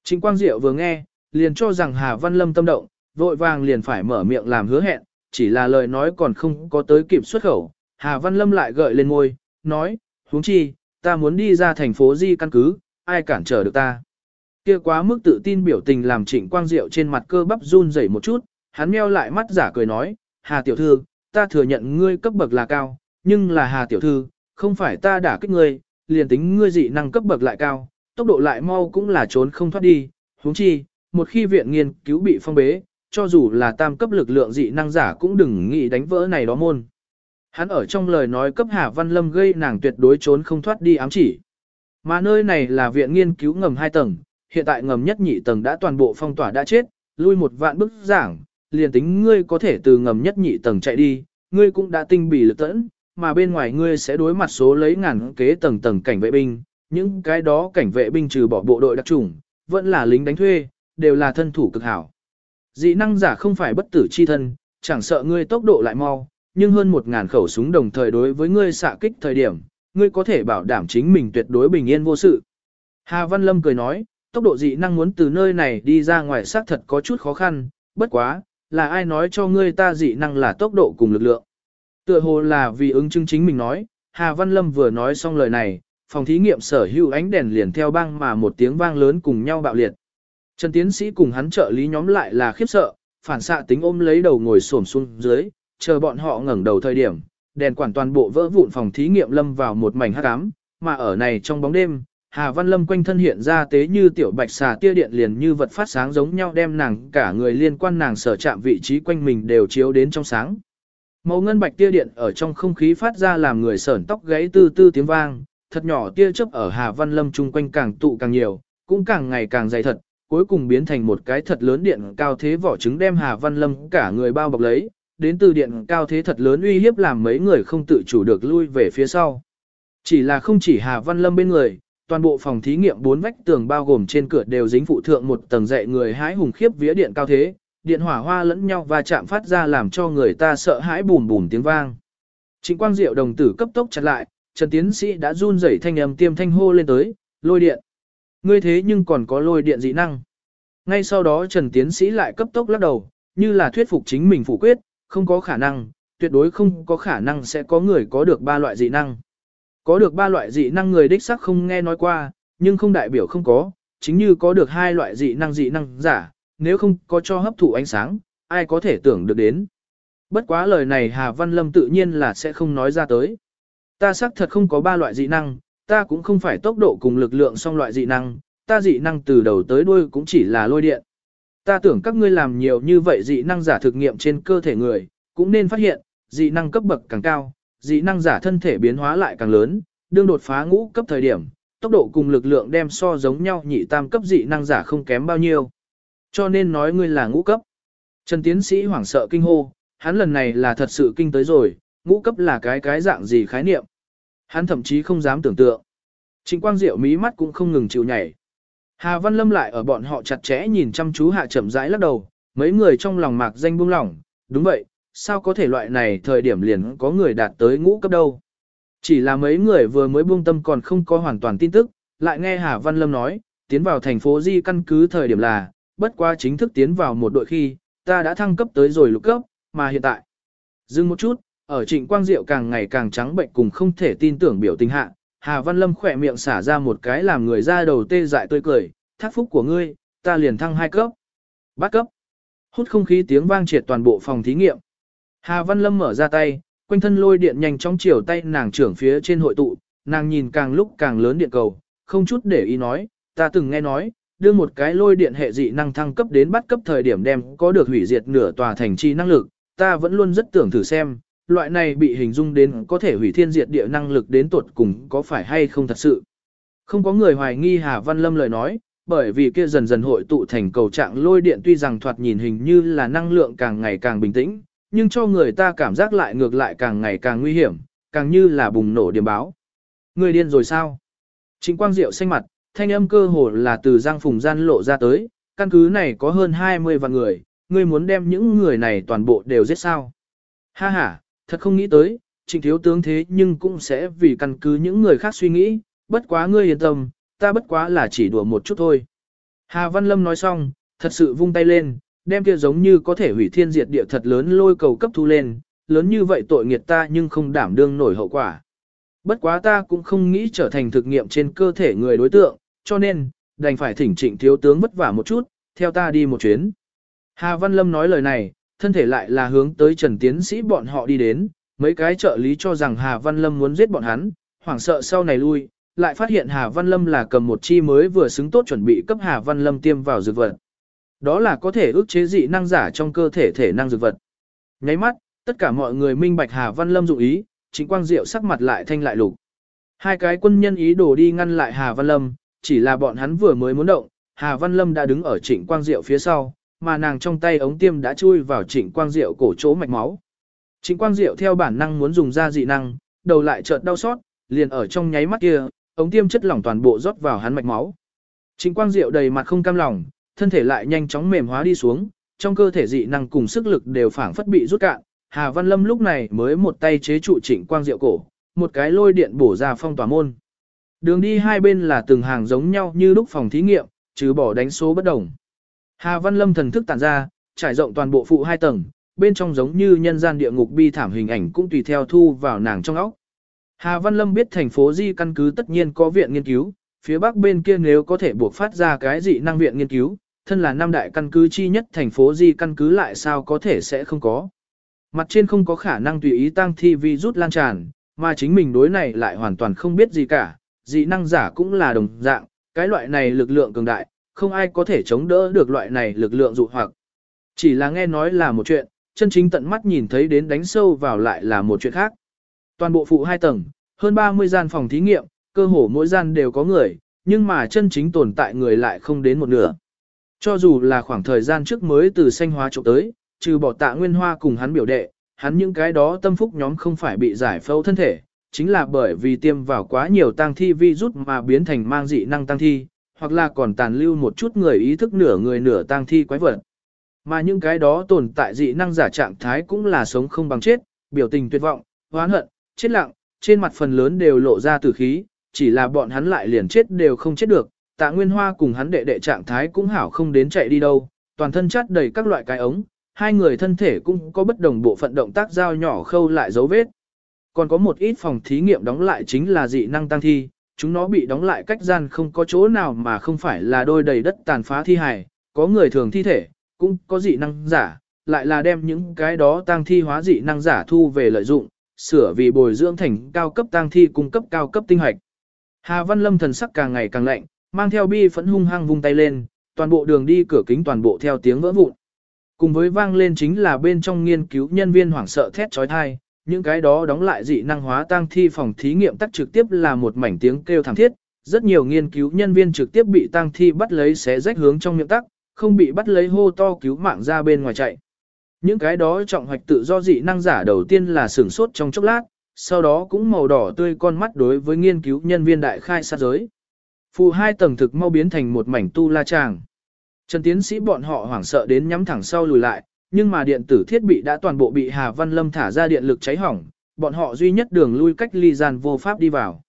Trịnh Quang Diệu vừa nghe, liền cho rằng Hà Văn Lâm tâm động, vội vàng liền phải mở miệng làm hứa hẹn, chỉ là lời nói còn không có tới kịp xuất khẩu. Hà Văn Lâm lại gợi lên môi, nói, huống chi, ta muốn đi ra thành phố Di căn cứ, ai cản trở được ta. Kia quá mức tự tin biểu tình làm trịnh quang diệu trên mặt cơ bắp run rẩy một chút, hắn meo lại mắt giả cười nói, Hà tiểu thư, ta thừa nhận ngươi cấp bậc là cao, nhưng là Hà tiểu thư, không phải ta đả kích ngươi, liền tính ngươi dị năng cấp bậc lại cao, tốc độ lại mau cũng là trốn không thoát đi, huống chi, một khi viện nghiên cứu bị phong bế, cho dù là tam cấp lực lượng dị năng giả cũng đừng nghĩ đánh vỡ này đó môn. Hắn ở trong lời nói cấp Hà Văn Lâm gây nàng tuyệt đối trốn không thoát đi ám chỉ. Mà nơi này là viện nghiên cứu ngầm 2 tầng, hiện tại ngầm nhất nhị tầng đã toàn bộ phong tỏa đã chết, lui một vạn bức giảng, liền tính ngươi có thể từ ngầm nhất nhị tầng chạy đi, ngươi cũng đã tinh bỉ lực tẫn, mà bên ngoài ngươi sẽ đối mặt số lấy ngàn kế tầng tầng cảnh vệ binh, những cái đó cảnh vệ binh trừ bỏ bộ đội đặc chủng, vẫn là lính đánh thuê, đều là thân thủ cực hảo. Dị năng giả không phải bất tử chi thân, chẳng sợ ngươi tốc độ lại mau, nhưng hơn một ngàn khẩu súng đồng thời đối với ngươi xạ kích thời điểm, ngươi có thể bảo đảm chính mình tuyệt đối bình yên vô sự. Hà Văn Lâm cười nói, tốc độ dị năng muốn từ nơi này đi ra ngoài xác thật có chút khó khăn, bất quá, là ai nói cho ngươi ta dị năng là tốc độ cùng lực lượng. Tựa hồ là vì ứng chứng chính mình nói, Hà Văn Lâm vừa nói xong lời này, phòng thí nghiệm sở hữu ánh đèn liền theo băng mà một tiếng vang lớn cùng nhau bạo liệt. Trần tiến sĩ cùng hắn trợ lý nhóm lại là khiếp sợ, phản xạ tính ôm lấy đầu ngồi xổm xuống dưới, chờ bọn họ ngẩng đầu thời điểm, đèn quản toàn bộ vỡ vụn phòng thí nghiệm lâm vào một mảnh hắc ám, mà ở này trong bóng đêm, Hà Văn Lâm quanh thân hiện ra tế như tiểu bạch xà tia điện liền như vật phát sáng giống nhau đem nàng cả người liên quan nàng sở chạm vị trí quanh mình đều chiếu đến trong sáng. Màu ngân bạch tia điện ở trong không khí phát ra làm người sởn tóc gáy tư tư tiếng vang, thật nhỏ tia chớp ở Hà Văn Lâm chung quanh càng tụ càng nhiều, cũng càng ngày càng dày thật, cuối cùng biến thành một cái thật lớn điện cao thế vỏ trứng đem Hà Văn Lâm cả người bao bọc lấy, đến từ điện cao thế thật lớn uy hiếp làm mấy người không tự chủ được lui về phía sau. Chỉ là không chỉ Hà Văn Lâm bên người, toàn bộ phòng thí nghiệm bốn vách tường bao gồm trên cửa đều dính phụ thượng một tầng dạy người hái hùng khiếp vía điện cao thế, điện hỏa hoa lẫn nhau và chạm phát ra làm cho người ta sợ hãi bùm bùm tiếng vang. Trịnh Quang Diệu đồng tử cấp tốc chặt lại, Trần Tiến Sĩ đã run rẩy thanh âm tiêm thanh hô lên tới, lôi điện. Ngươi thế nhưng còn có lôi điện dị năng. Ngay sau đó Trần Tiến Sĩ lại cấp tốc lắc đầu, như là thuyết phục chính mình phủ quyết, không có khả năng, tuyệt đối không có khả năng sẽ có người có được ba loại dị năng. Có được ba loại dị năng người đích sắc không nghe nói qua, nhưng không đại biểu không có, chính như có được hai loại dị năng dị năng giả, nếu không có cho hấp thụ ánh sáng, ai có thể tưởng được đến. Bất quá lời này Hà Văn Lâm tự nhiên là sẽ không nói ra tới. Ta xác thật không có ba loại dị năng, ta cũng không phải tốc độ cùng lực lượng song loại dị năng, ta dị năng từ đầu tới đuôi cũng chỉ là lôi điện. Ta tưởng các ngươi làm nhiều như vậy dị năng giả thực nghiệm trên cơ thể người, cũng nên phát hiện, dị năng cấp bậc càng cao, dị năng giả thân thể biến hóa lại càng lớn, đương đột phá ngũ cấp thời điểm, tốc độ cùng lực lượng đem so giống nhau nhị tam cấp dị năng giả không kém bao nhiêu. Cho nên nói ngươi là ngũ cấp. Trần tiến sĩ hoảng sợ kinh hô, hắn lần này là thật sự kinh tới rồi, ngũ cấp là cái cái dạng gì khái niệm. Hắn thậm chí không dám tưởng tượng. Trịnh Quang Diệu mí mắt cũng không ngừng chịu nhảy. Hà Văn Lâm lại ở bọn họ chặt chẽ nhìn chăm chú hạ chậm rãi lắc đầu, mấy người trong lòng mạc danh buông lỏng, đúng vậy, sao có thể loại này thời điểm liền có người đạt tới ngũ cấp đâu. Chỉ là mấy người vừa mới buông tâm còn không có hoàn toàn tin tức, lại nghe Hà Văn Lâm nói, tiến vào thành phố Di căn cứ thời điểm là, bất quá chính thức tiến vào một đội khi, ta đã thăng cấp tới rồi lục cấp, mà hiện tại. Dừng một chút, ở trịnh quang diệu càng ngày càng trắng bệnh cùng không thể tin tưởng biểu tình hạ, Hà Văn Lâm khỏe miệng xả ra một cái làm người ra đầu tê dại tươi cười, thác phúc của ngươi, ta liền thăng hai cấp. Bát cấp. Hút không khí tiếng vang triệt toàn bộ phòng thí nghiệm. Hà Văn Lâm mở ra tay, quanh thân lôi điện nhanh chóng chiều tay nàng trưởng phía trên hội tụ, nàng nhìn càng lúc càng lớn điện cầu, không chút để ý nói, ta từng nghe nói, đưa một cái lôi điện hệ dị năng thăng cấp đến bắt cấp thời điểm đem có được hủy diệt nửa tòa thành chi năng lực, ta vẫn luôn rất tưởng thử xem, loại này bị hình dung đến có thể hủy thiên diệt địa năng lực đến tuột cùng có phải hay không thật sự. Không có người hoài nghi Hà Văn Lâm lời nói, bởi vì kia dần dần hội tụ thành cầu trạng lôi điện tuy rằng thoạt nhìn hình như là năng lượng càng ngày càng bình tĩnh, nhưng cho người ta cảm giác lại ngược lại càng ngày càng nguy hiểm, càng như là bùng nổ điểm báo. Người điên rồi sao? Trịnh Quang Diệu xanh mặt, thanh âm cơ hồ là từ giang phùng gian lộ ra tới, căn cứ này có hơn 20 vạn người, ngươi muốn đem những người này toàn bộ đều giết sao? Ha ha, thật không nghĩ tới, trịnh thiếu tướng thế nhưng cũng sẽ vì căn cứ những người khác suy nghĩ, bất quá ngươi yên tâm, ta bất quá là chỉ đùa một chút thôi. Hà Văn Lâm nói xong, thật sự vung tay lên, đem kia giống như có thể hủy thiên diệt địa thật lớn lôi cầu cấp thu lên, lớn như vậy tội nghiệt ta nhưng không đảm đương nổi hậu quả. Bất quá ta cũng không nghĩ trở thành thực nghiệm trên cơ thể người đối tượng, cho nên, đành phải thỉnh trịnh thiếu tướng vất vả một chút, theo ta đi một chuyến. Hà Văn Lâm nói lời này, thân thể lại là hướng tới Trần Tiến Sĩ bọn họ đi đến, mấy cái trợ lý cho rằng Hà Văn Lâm muốn giết bọn hắn, hoảng sợ sau này lui, lại phát hiện Hà Văn Lâm là cầm một chi mới vừa xứng tốt chuẩn bị cấp Hà Văn Lâm tiêm vào dược vật. Đó là có thể ức chế dị năng giả trong cơ thể thể năng dược vật. Nháy mắt, tất cả mọi người minh bạch Hà Văn Lâm dụng ý, chính quang diệu sắc mặt lại thanh lại lục. Hai cái quân nhân ý đồ đi ngăn lại Hà Văn Lâm, chỉ là bọn hắn vừa mới muốn động, Hà Văn Lâm đã đứng ở trịnh quang diệu phía sau, mà nàng trong tay ống tiêm đã chui vào trịnh quang diệu cổ chỗ mạch máu. Trịnh quang diệu theo bản năng muốn dùng ra dị năng, đầu lại chợt đau xót, liền ở trong nháy mắt kia, ống tiêm chất lỏng toàn bộ rót vào hắn mạch máu. Trịnh quang diệu đầy mặt không cam lòng, thân thể lại nhanh chóng mềm hóa đi xuống, trong cơ thể dị năng cùng sức lực đều phản phất bị rút cạn. Hà Văn Lâm lúc này mới một tay chế trụ trịnh quang diệu cổ, một cái lôi điện bổ ra phong tỏa môn. Đường đi hai bên là từng hàng giống nhau như lúc phòng thí nghiệm, trừ bỏ đánh số bất đồng. Hà Văn Lâm thần thức tản ra, trải rộng toàn bộ phụ hai tầng, bên trong giống như nhân gian địa ngục bi thảm hình ảnh cũng tùy theo thu vào nàng trong óc. Hà Văn Lâm biết thành phố Di căn cứ tất nhiên có viện nghiên cứu, phía bắc bên kia nếu có thể buộc phát ra cái dị năng viện nghiên cứu, thân là năm đại căn cứ chi nhất thành phố Di căn cứ lại sao có thể sẽ không có. Mặt trên không có khả năng tùy ý tăng thi vi rút lan tràn, mà chính mình đối này lại hoàn toàn không biết gì cả, dị năng giả cũng là đồng dạng, cái loại này lực lượng cường đại, không ai có thể chống đỡ được loại này lực lượng dụ hoặc. Chỉ là nghe nói là một chuyện, chân chính tận mắt nhìn thấy đến đánh sâu vào lại là một chuyện khác. Toàn bộ phụ hai tầng, hơn 30 gian phòng thí nghiệm, cơ hồ mỗi gian đều có người, nhưng mà chân chính tồn tại người lại không đến một nửa. Cho dù là khoảng thời gian trước mới từ xanh hóa trộm tới, trừ bỏ tạ nguyên hoa cùng hắn biểu đệ, hắn những cái đó tâm phúc nhóm không phải bị giải phẫu thân thể, chính là bởi vì tiêm vào quá nhiều tăng thi virus mà biến thành mang dị năng tăng thi, hoặc là còn tàn lưu một chút người ý thức nửa người nửa tăng thi quái vật. Mà những cái đó tồn tại dị năng giả trạng thái cũng là sống không bằng chết, biểu tình tuyệt vọng, hoán hận, chết lặng, trên mặt phần lớn đều lộ ra tử khí, chỉ là bọn hắn lại liền chết đều không chết được, tạ nguyên hoa cùng hắn đệ đệ trạng thái cũng hảo không đến chạy đi đâu, toàn thân chát đầy các loại cái ống, hai người thân thể cũng có bất đồng bộ phận động tác giao nhỏ khâu lại dấu vết. Còn có một ít phòng thí nghiệm đóng lại chính là dị năng tăng thi, chúng nó bị đóng lại cách gian không có chỗ nào mà không phải là đôi đầy đất tàn phá thi hài, có người thường thi thể, cũng có dị năng giả, lại là đem những cái đó tăng thi hóa dị năng giả thu về lợi dụng, sửa vì bồi dưỡng thành cao cấp tăng thi cung cấp cao cấp tinh hoạch. Hà Văn Lâm thần sắc càng ngày càng lạnh, mang theo bi phẫn hung hăng vung tay lên, toàn bộ đường đi cửa kính toàn bộ theo tiếng vỡ vụn. Cùng với vang lên chính là bên trong nghiên cứu nhân viên hoảng sợ thét trói thai, những cái đó đóng lại dị năng hóa tăng thi phòng thí nghiệm tắt trực tiếp là một mảnh tiếng kêu thảm thiết, rất nhiều nghiên cứu nhân viên trực tiếp bị tăng thi bắt lấy xé rách hướng trong miệng tắc, không bị bắt lấy hô to cứu mạng ra bên ngoài chạy. Những cái đó trọng hoạch tự do dị năng giả đầu tiên là sửng sốt trong chốc lát, sau đó cũng màu đỏ tươi con mắt đối với nghiên cứu nhân viên đại khai sát giới. Phù hai tầng thực mau biến thành một mảnh tu la tràng. Trần tiến sĩ bọn họ hoảng sợ đến nhắm thẳng sau lùi lại, nhưng mà điện tử thiết bị đã toàn bộ bị Hà Văn Lâm thả ra điện lực cháy hỏng, bọn họ duy nhất đường lui cách ly gian vô pháp đi vào.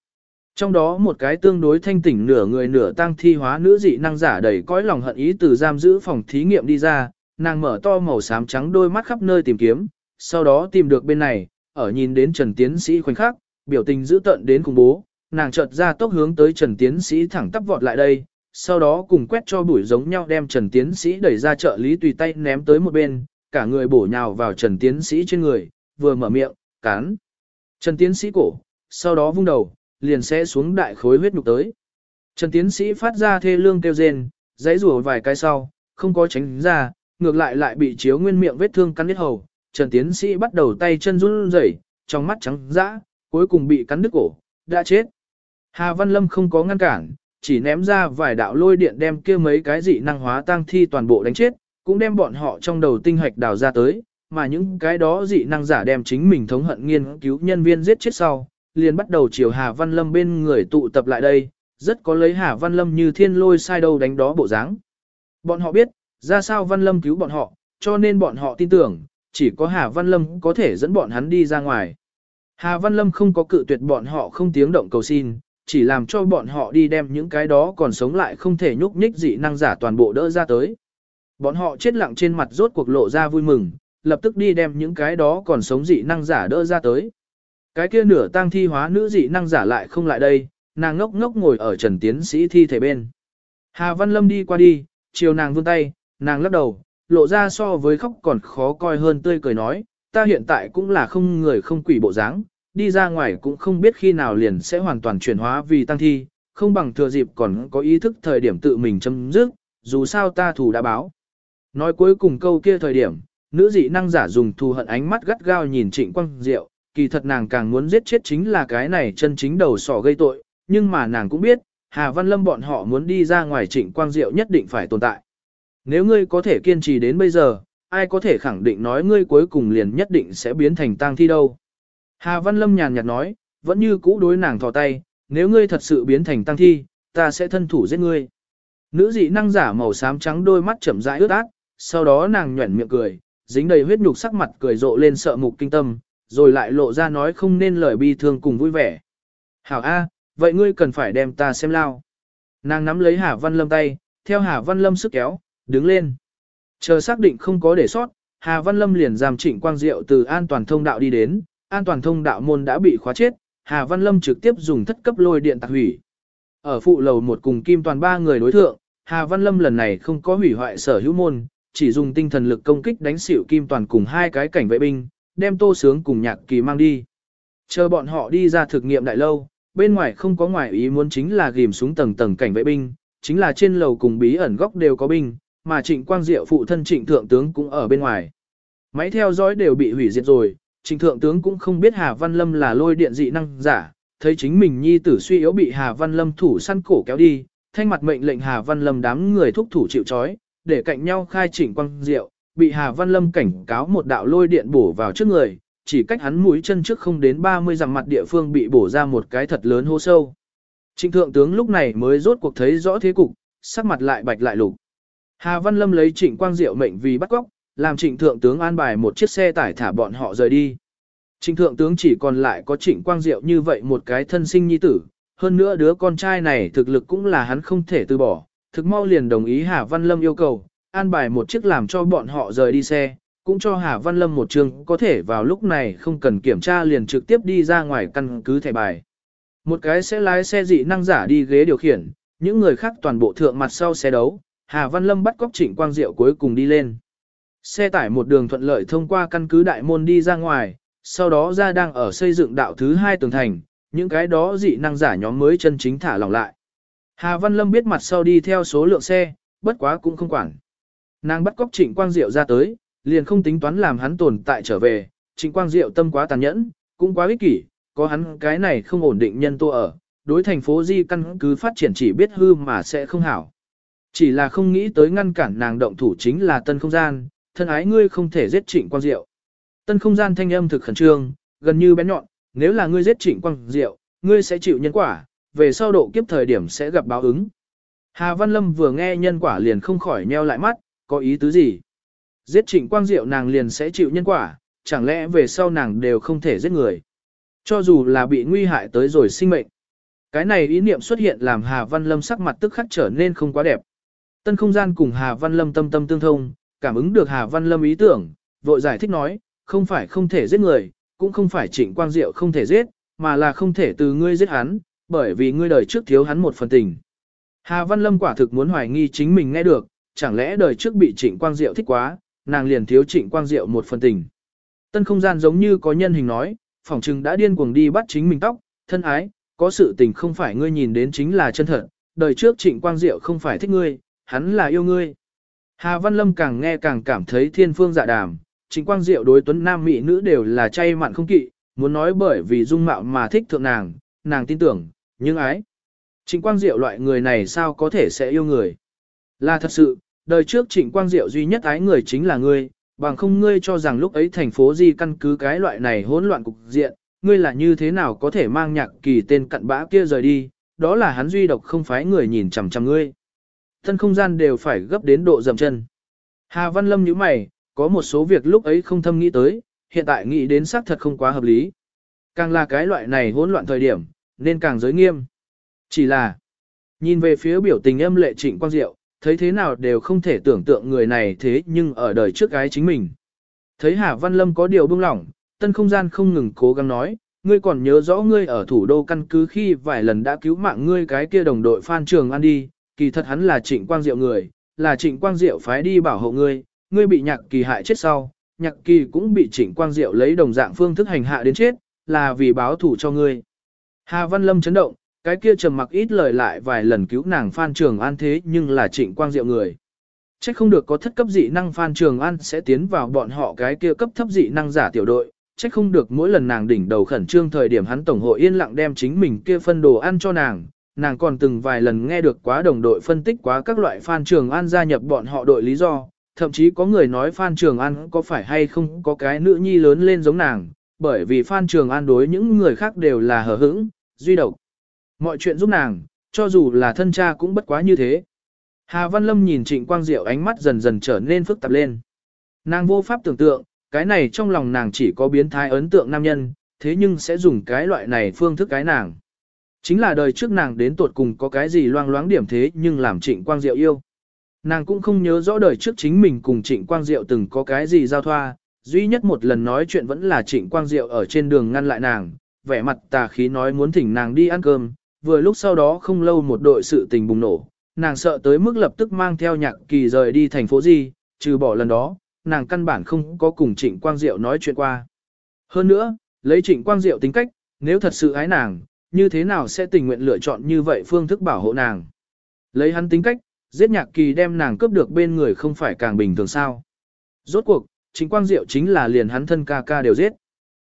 Trong đó một cái tương đối thanh tỉnh nửa người nửa tăng thi hóa nữ dị năng giả đầy cõi lòng hận ý từ giam giữ phòng thí nghiệm đi ra, nàng mở to màu xám trắng đôi mắt khắp nơi tìm kiếm, sau đó tìm được bên này, ở nhìn đến Trần Tiến Sĩ khoảnh khắc, biểu tình dữ tợn đến khủng bố, nàng chợt ra tốc hướng tới Trần Tiến Sĩ thẳng tắp vọt lại đây, sau đó cùng quét cho bụi giống nhau đem Trần Tiến Sĩ đẩy ra trợ lý tùy tay ném tới một bên, cả người bổ nhào vào Trần Tiến Sĩ trên người, vừa mở miệng, cán. Trần Tiến Sĩ cổ, sau đó vung đầu, liền sẽ xuống đại khối huyết nhục tới. Trần Tiến Sĩ phát ra thê lương kêu rên, dãy rùa vài cái sau, không có tránh ra, ngược lại lại bị chiếu nguyên miệng vết thương cắn đứt hầu. Trần Tiến Sĩ bắt đầu tay chân run rẩy, trong mắt trắng dã, cuối cùng bị cắn đứt cổ, đã chết. Hà Văn Lâm không có ngăn cản, chỉ ném ra vài đạo lôi điện đem kia mấy cái dị năng hóa tăng thi toàn bộ đánh chết, cũng đem bọn họ trong đầu tinh hạch đào ra tới, mà những cái đó dị năng giả đem chính mình thống hận nghiên cứu nhân viên giết chết sau, liền bắt đầu chiều Hà Văn Lâm bên người tụ tập lại đây, rất có lấy Hà Văn Lâm như thiên lôi sai đâu đánh đó bộ dáng. Bọn họ biết, ra sao Văn Lâm cứu bọn họ, cho nên bọn họ tin tưởng, chỉ có Hà Văn Lâm có thể dẫn bọn hắn đi ra ngoài. Hà Văn Lâm không có cự tuyệt bọn họ không tiếng động cầu xin, chỉ làm cho bọn họ đi đem những cái đó còn sống lại không thể nhúc nhích dị năng giả toàn bộ đỡ ra tới. Bọn họ chết lặng trên mặt rốt cuộc lộ ra vui mừng, lập tức đi đem những cái đó còn sống dị năng giả đỡ ra tới. Cái kia nửa tang thi hóa nữ dị năng giả lại không lại đây, nàng ngốc ngốc ngồi ở trần tiến sĩ thi thể bên. Hà Văn Lâm đi qua đi, chiều nàng vươn tay, nàng lắc đầu, lộ ra so với khóc còn khó coi hơn tươi cười nói, ta hiện tại cũng là không người không quỷ bộ dáng, đi ra ngoài cũng không biết khi nào liền sẽ hoàn toàn chuyển hóa vì tăng thi, không bằng thừa dịp còn có ý thức thời điểm tự mình chấm dứt, dù sao ta thù đã báo. Nói cuối cùng câu kia thời điểm, nữ dị năng giả dùng thù hận ánh mắt gắt gao nhìn trịnh quang diệu, kỳ thật nàng càng muốn giết chết chính là cái này chân chính đầu sỏ gây tội, nhưng mà nàng cũng biết, Hà Văn Lâm bọn họ muốn đi ra ngoài trịnh quang diệu nhất định phải tồn tại. Nếu ngươi có thể kiên trì đến bây giờ, ai có thể khẳng định nói ngươi cuối cùng liền nhất định sẽ biến thành tang thi đâu. Hà Văn Lâm nhàn nhạt nói, vẫn như cũ đối nàng thò tay, nếu ngươi thật sự biến thành tang thi, ta sẽ thân thủ giết ngươi. Nữ dị năng giả màu xám trắng đôi mắt chậm rãi ướt át, sau đó nàng nhuẩn miệng cười, dính đầy huyết nhục sắc mặt cười rộ lên sợ mục kinh tâm, rồi lại lộ ra nói không nên lời bi thương cùng vui vẻ. Hảo A, vậy ngươi cần phải đem ta xem lao. Nàng nắm lấy Hà Văn Lâm tay, theo Hà Văn Lâm sức kéo, đứng lên. Chờ xác định không có để sót, Hà Văn Lâm liền giam trịnh quang diệu từ an toàn thông đạo đi đến, an toàn thông đạo môn đã bị khóa chết, Hà Văn Lâm trực tiếp dùng thất cấp lôi điện tạc hủy. Ở phụ lầu một cùng kim toàn ba người đối thượng, Hà Văn Lâm lần này không có hủy hoại sở hữu môn, chỉ dùng tinh thần lực công kích đánh xỉu kim toàn cùng hai cái cảnh vệ binh, đem tô sướng cùng nhạc kỳ mang đi. Chờ bọn họ đi ra thực nghiệm đại lâu, bên ngoài không có ngoại ý muốn chính là ghim xuống tầng tầng cảnh vệ binh, chính là trên lầu cùng bí ẩn góc đều có binh, mà trịnh quang diệu phụ thân trịnh thượng tướng cũng ở bên ngoài. Máy theo dõi đều bị hủy diệt rồi, trịnh thượng tướng cũng không biết Hà Văn Lâm là lôi điện dị năng giả, thấy chính mình nhi tử suy yếu bị Hà Văn Lâm thủ săn cổ kéo đi, thanh mặt mệnh lệnh Hà Văn Lâm đám người thúc thủ chịu trói, để cạnh nhau khai trịnh quang diệu, bị Hà Văn Lâm cảnh cáo một đạo lôi điện bổ vào trước người, chỉ cách hắn mũi chân trước không đến 30 dặm mặt địa phương bị bổ ra một cái thật lớn hô sâu. Trịnh thượng tướng lúc này mới rốt cuộc thấy rõ thế cục, sắc mặt lại bạch lại lục. Hà Văn Lâm lấy trịnh quang diệu mệnh vì bắt cóc, làm trịnh thượng tướng an bài một chiếc xe tải thả bọn họ rời đi. Trịnh thượng tướng chỉ còn lại có trịnh quang diệu như vậy một cái thân sinh nhi tử, hơn nữa đứa con trai này thực lực cũng là hắn không thể từ bỏ, thực mau liền đồng ý Hà Văn Lâm yêu cầu, an bài một chiếc làm cho bọn họ rời đi xe, cũng cho Hà Văn Lâm một trường có thể vào lúc này không cần kiểm tra liền trực tiếp đi ra ngoài căn cứ thẻ bài. Một cái sẽ lái xe dị năng giả đi ghế điều khiển, những người khác toàn bộ thượng mặt sau xe đấu, Hà Văn Lâm bắt cóc Trịnh Quang Diệu cuối cùng đi lên. Xe tải một đường thuận lợi thông qua căn cứ đại môn đi ra ngoài, sau đó ra đang ở xây dựng đạo thứ hai tường thành, những cái đó dị năng giả nhóm mới chân chính thả lỏng lại. Hà Văn Lâm biết mặt sau đi theo số lượng xe, bất quá cũng không quản. Nàng bắt cóc Trịnh Quang Diệu ra tới, liền không tính toán làm hắn tồn tại trở về, Trịnh Quang Diệu tâm quá tàn nhẫn, cũng quá ích kỷ, có hắn cái này không ổn định nhân tô ở, đối thành phố di căn cứ phát triển chỉ biết hư mà sẽ không hảo. Chỉ là không nghĩ tới ngăn cản nàng động thủ chính là tân không gian, thân ái ngươi không thể giết trịnh quang diệu. Tân không gian thanh âm thực khẩn trương, gần như bén nhọn, nếu là ngươi giết trịnh quang diệu, ngươi sẽ chịu nhân quả, về sau độ kiếp thời điểm sẽ gặp báo ứng. Hà Văn Lâm vừa nghe nhân quả liền không khỏi nheo lại mắt, có ý tứ gì? Giết trịnh quang diệu nàng liền sẽ chịu nhân quả, chẳng lẽ về sau nàng đều không thể giết người? Cho dù là bị nguy hại tới rồi sinh mệnh. Cái này ý niệm xuất hiện làm Hà Văn Lâm sắc mặt tức khắc trở nên không quá đẹp. Tân không gian cùng Hà Văn Lâm tâm tâm tương thông, cảm ứng được Hà Văn Lâm ý tưởng, vội giải thích nói, không phải không thể giết người, cũng không phải trịnh quang diệu không thể giết, mà là không thể từ ngươi giết hắn, bởi vì ngươi đời trước thiếu hắn một phần tình. Hà Văn Lâm quả thực muốn hoài nghi chính mình nghe được, chẳng lẽ đời trước bị trịnh quang diệu thích quá, nàng liền thiếu trịnh quang diệu một phần tình. Tân không gian giống như có nhân hình nói, phỏng chừng đã điên cuồng đi bắt chính mình tóc, thân ái, có sự tình không phải ngươi nhìn đến chính là chân thật, đời trước trịnh quang diệu không phải thích ngươi, hắn là yêu ngươi. Hà Văn Lâm càng nghe càng cảm thấy thiên phương dạ đàm, chính quang diệu đối tuấn nam mỹ nữ đều là chay mặn không kỵ, muốn nói bởi vì dung mạo mà thích thượng nàng, nàng tin tưởng, nhưng ái. Trịnh quang diệu loại người này sao có thể sẽ yêu người? Là thật sự, đời trước trịnh quang diệu duy nhất ái người chính là ngươi, bằng không ngươi cho rằng lúc ấy thành phố gì căn cứ cái loại này hỗn loạn cục diện, ngươi là như thế nào có thể mang nhạc kỳ tên cặn bã kia rời đi, đó là hắn duy độc không phải người nhìn chằm chằm ngươi. Thân không gian đều phải gấp đến độ dầm chân. Hà Văn Lâm nhíu mày, có một số việc lúc ấy không thâm nghĩ tới, hiện tại nghĩ đến xác thật không quá hợp lý. Càng là cái loại này hỗn loạn thời điểm, nên càng giới nghiêm. Chỉ là, nhìn về phía biểu tình âm lệ trịnh quang diệu, thấy thế nào đều không thể tưởng tượng người này thế nhưng ở đời trước gái chính mình. Thấy Hà Văn Lâm có điều buông lỏng, tân không gian không ngừng cố gắng nói, ngươi còn nhớ rõ ngươi ở thủ đô căn cứ khi vài lần đã cứu mạng ngươi cái kia đồng đội Phan Trường An đi, kỳ thật hắn là trịnh quang diệu người, là trịnh quang diệu phái đi bảo hộ ngươi, ngươi bị nhạc kỳ hại chết sau, nhạc kỳ cũng bị trịnh quang diệu lấy đồng dạng phương thức hành hạ đến chết, là vì báo thủ cho ngươi. Hà Văn Lâm chấn động, cái kia trầm mặc ít lời lại vài lần cứu nàng Phan Trường An thế nhưng là trịnh quang diệu người. Chắc không được có thất cấp dị năng Phan Trường An sẽ tiến vào bọn họ cái kia cấp thấp dị năng giả tiểu đội, chắc không được mỗi lần nàng đỉnh đầu khẩn trương thời điểm hắn tổng hội yên lặng đem chính mình kia phân đồ ăn cho nàng, nàng còn từng vài lần nghe được quá đồng đội phân tích quá các loại Phan Trường An gia nhập bọn họ đội lý do, thậm chí có người nói Phan Trường An có phải hay không có cái nữ nhi lớn lên giống nàng, bởi vì Phan Trường An đối những người khác đều là hờ hững, duy độc. Mọi chuyện giúp nàng, cho dù là thân cha cũng bất quá như thế. Hà Văn Lâm nhìn Trịnh Quang Diệu ánh mắt dần dần trở nên phức tạp lên. Nàng vô pháp tưởng tượng, cái này trong lòng nàng chỉ có biến thái ấn tượng nam nhân, thế nhưng sẽ dùng cái loại này phương thức cái nàng. Chính là đời trước nàng đến tuột cùng có cái gì loang loáng điểm thế nhưng làm Trịnh Quang Diệu yêu. Nàng cũng không nhớ rõ đời trước chính mình cùng Trịnh Quang Diệu từng có cái gì giao thoa, duy nhất một lần nói chuyện vẫn là Trịnh Quang Diệu ở trên đường ngăn lại nàng, vẻ mặt tà khí nói muốn thỉnh nàng đi ăn cơm, vừa lúc sau đó không lâu một đội sự tình bùng nổ, nàng sợ tới mức lập tức mang theo nhạc kỳ rời đi thành phố gì, trừ bỏ lần đó, nàng căn bản không có cùng Trịnh Quang Diệu nói chuyện qua. Hơn nữa, lấy Trịnh Quang Diệu tính cách, nếu thật sự ái nàng, như thế nào sẽ tình nguyện lựa chọn như vậy phương thức bảo hộ nàng. Lấy hắn tính cách, giết nhạc kỳ đem nàng cướp được bên người không phải càng bình thường sao. Rốt cuộc, Trịnh Quang Diệu chính là liền hắn thân ca ca đều giết.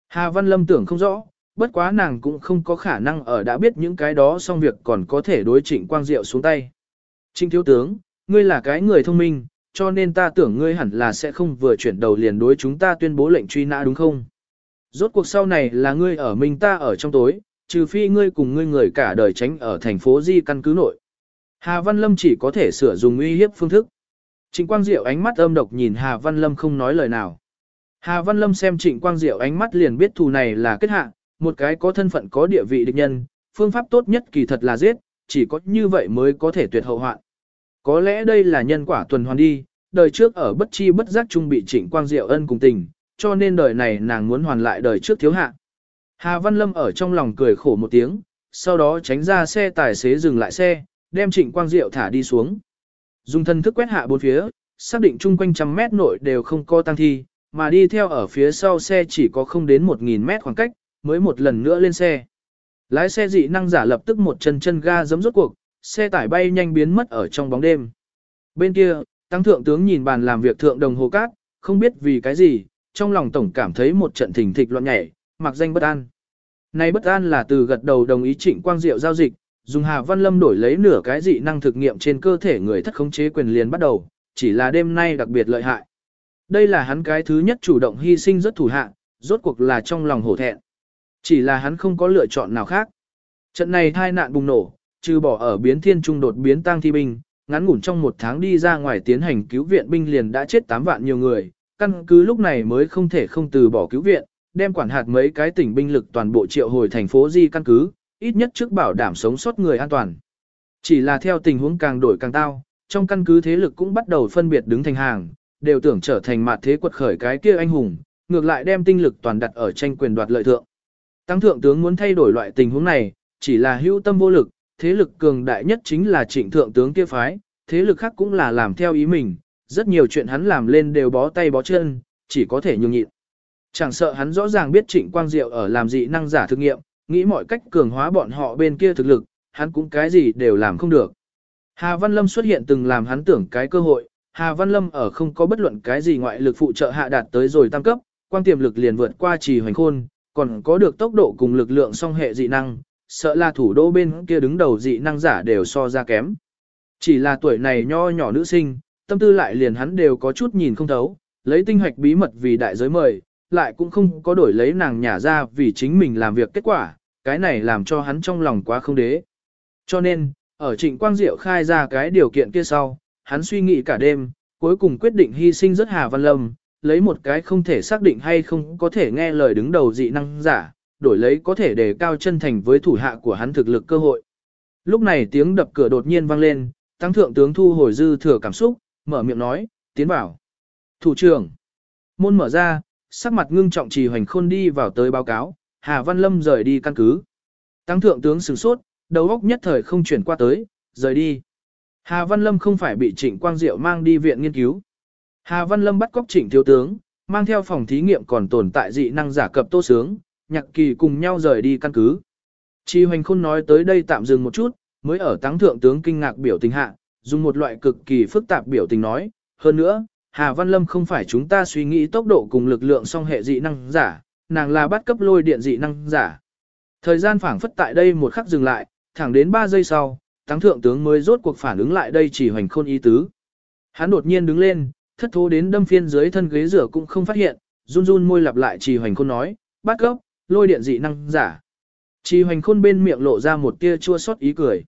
Hà Văn Lâm tưởng không rõ, bất quá nàng cũng không có khả năng ở đã biết những cái đó xong việc còn có thể đối Trịnh Quang Diệu xuống tay. Trịnh thiếu tướng, ngươi là cái người thông minh, cho nên ta tưởng ngươi hẳn là sẽ không vừa chuyển đầu liền đối chúng ta tuyên bố lệnh truy nã đúng không? Rốt cuộc sau này là ngươi ở mình ta ở trong tối, trừ phi ngươi cùng ngươi người cả đời tránh ở thành phố Di căn cứ nội. Hà Văn Lâm chỉ có thể sửa dùng uy hiếp phương thức. Trịnh Quang Diệu ánh mắt âm độc nhìn Hà Văn Lâm không nói lời nào. Hà Văn Lâm xem Trịnh Quang Diệu ánh mắt liền biết thù này là kết hạ, một cái có thân phận có địa vị địch nhân, phương pháp tốt nhất kỳ thật là giết, chỉ có như vậy mới có thể tuyệt hậu hoạn. Có lẽ đây là nhân quả tuần hoàn đi, đời trước ở bất chi bất giác trung bị Trịnh Quang Diệu ân cùng tình, cho nên đời này nàng muốn hoàn lại đời trước thiếu hạ. Hà Văn Lâm ở trong lòng cười khổ một tiếng, sau đó tránh ra xe tài xế dừng lại xe, đem Trịnh Quang Diệu thả đi xuống. Dùng thân thức quét hạ bốn phía, xác định chung quanh trăm mét nội đều không có tăng thi, mà đi theo ở phía sau xe chỉ có không đến 1.000 mét khoảng cách, mới một lần nữa lên xe. Lái xe dị năng giả lập tức một chân chân ga giấm rốt cuộc, xe tải bay nhanh biến mất ở trong bóng đêm. Bên kia, tăng thượng tướng nhìn bàn làm việc thượng đồng hồ cát, không biết vì cái gì, trong lòng tổng cảm thấy một trận thình thịch loạn nhảy, mặc danh bất an. Này bất an là từ gật đầu đồng ý Trịnh Quang Diệu giao dịch, dùng Hà Văn Lâm đổi lấy nửa cái dị năng thực nghiệm trên cơ thể người thất khống chế quyền liền bắt đầu, chỉ là đêm nay đặc biệt lợi hại. Đây là hắn cái thứ nhất chủ động hy sinh rất thủ hạ, rốt cuộc là trong lòng hổ thẹn. Chỉ là hắn không có lựa chọn nào khác. Trận này thai nạn bùng nổ, trừ bỏ ở biến thiên trung đột biến tăng thi binh, ngắn ngủn trong một tháng đi ra ngoài tiến hành cứu viện binh liền đã chết 8 vạn nhiều người, căn cứ lúc này mới không thể không từ bỏ cứu viện, đem quản hạt mấy cái tỉnh binh lực toàn bộ triệu hồi thành phố Di căn cứ, ít nhất trước bảo đảm sống sót người an toàn. Chỉ là theo tình huống càng đổi càng tao, trong căn cứ thế lực cũng bắt đầu phân biệt đứng thành hàng, đều tưởng trở thành mặt thế quật khởi cái kia anh hùng, ngược lại đem tinh lực toàn đặt ở tranh quyền đoạt lợi thượng. Tăng thượng tướng muốn thay đổi loại tình huống này, chỉ là hữu tâm vô lực, thế lực cường đại nhất chính là trịnh thượng tướng kia phái, thế lực khác cũng là làm theo ý mình, rất nhiều chuyện hắn làm lên đều bó tay bó chân, chỉ có thể nhường nhịn. Chẳng sợ hắn rõ ràng biết trịnh quang diệu ở làm dị năng giả thực nghiệm, nghĩ mọi cách cường hóa bọn họ bên kia thực lực, hắn cũng cái gì đều làm không được. Hà Văn Lâm xuất hiện từng làm hắn tưởng cái cơ hội, Hà Văn Lâm ở không có bất luận cái gì ngoại lực phụ trợ hạ đạt tới rồi tam cấp, quang tiềm lực liền vượt qua trì hoành khôn, còn có được tốc độ cùng lực lượng song hệ dị năng, sợ là thủ đô bên kia đứng đầu dị năng giả đều so ra kém. Chỉ là tuổi này nho nhỏ nữ sinh, tâm tư lại liền hắn đều có chút nhìn không thấu, lấy tinh hoạch bí mật vì đại giới mời, lại cũng không có đổi lấy nàng nhả ra vì chính mình làm việc kết quả, cái này làm cho hắn trong lòng quá không đế. Cho nên, ở trịnh quang diệu khai ra cái điều kiện kia sau, hắn suy nghĩ cả đêm, cuối cùng quyết định hy sinh rất Hà Văn Lâm, lấy một cái không thể xác định hay không có thể nghe lời đứng đầu dị năng giả, đổi lấy có thể đề cao chân thành với thủ hạ của hắn thực lực cơ hội. Lúc này tiếng đập cửa đột nhiên vang lên, tăng thượng tướng thu hồi dư thừa cảm xúc, mở miệng nói, tiến vào. Thủ trưởng, môn mở ra, sắc mặt ngưng trọng trì hoành khôn đi vào tới báo cáo, Hà Văn Lâm rời đi căn cứ. Tăng thượng tướng sửng sốt, đầu óc nhất thời không chuyển qua tới, rời đi. Hà Văn Lâm không phải bị Trịnh Quang Diệu mang đi viện nghiên cứu. Hà Văn Lâm bắt cóc Trịnh thiếu tướng, mang theo phòng thí nghiệm còn tồn tại dị năng giả cập tô sướng, nhạc kỳ cùng nhau rời đi căn cứ. trì hoành khôn nói tới đây tạm dừng một chút, mới ở tăng thượng tướng kinh ngạc biểu tình hạ, dùng một loại cực kỳ phức tạp biểu tình nói, hơn nữa, Hà Văn Lâm không phải chúng ta suy nghĩ tốc độ cùng lực lượng song hệ dị năng giả, nàng là bắt cấp lôi điện dị năng giả. Thời gian phảng phất tại đây một khắc dừng lại, thẳng đến 3 giây sau, tăng thượng tướng mới rốt cuộc phản ứng lại đây chỉ hoành khôn ý tứ. Hắn đột nhiên đứng lên, thất thố đến đâm phiên dưới thân ghế rửa cũng không phát hiện, run run môi lặp lại chỉ hoành khôn nói, bắt gốc, lôi điện dị năng giả. Chỉ hoành khôn bên miệng lộ ra một tia chua xót ý cười.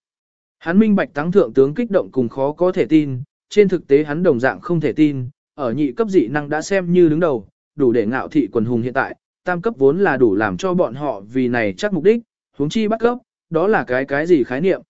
Hắn minh bạch tăng thượng tướng kích động cùng khó có thể tin, trên thực tế hắn đồng dạng không thể tin, ở nhị cấp dị năng đã xem như đứng đầu, đủ để ngạo thị quần hùng hiện tại, tam cấp vốn là đủ làm cho bọn họ vì này chắc mục đích, huống chi bắt cấp, đó là cái cái gì khái niệm.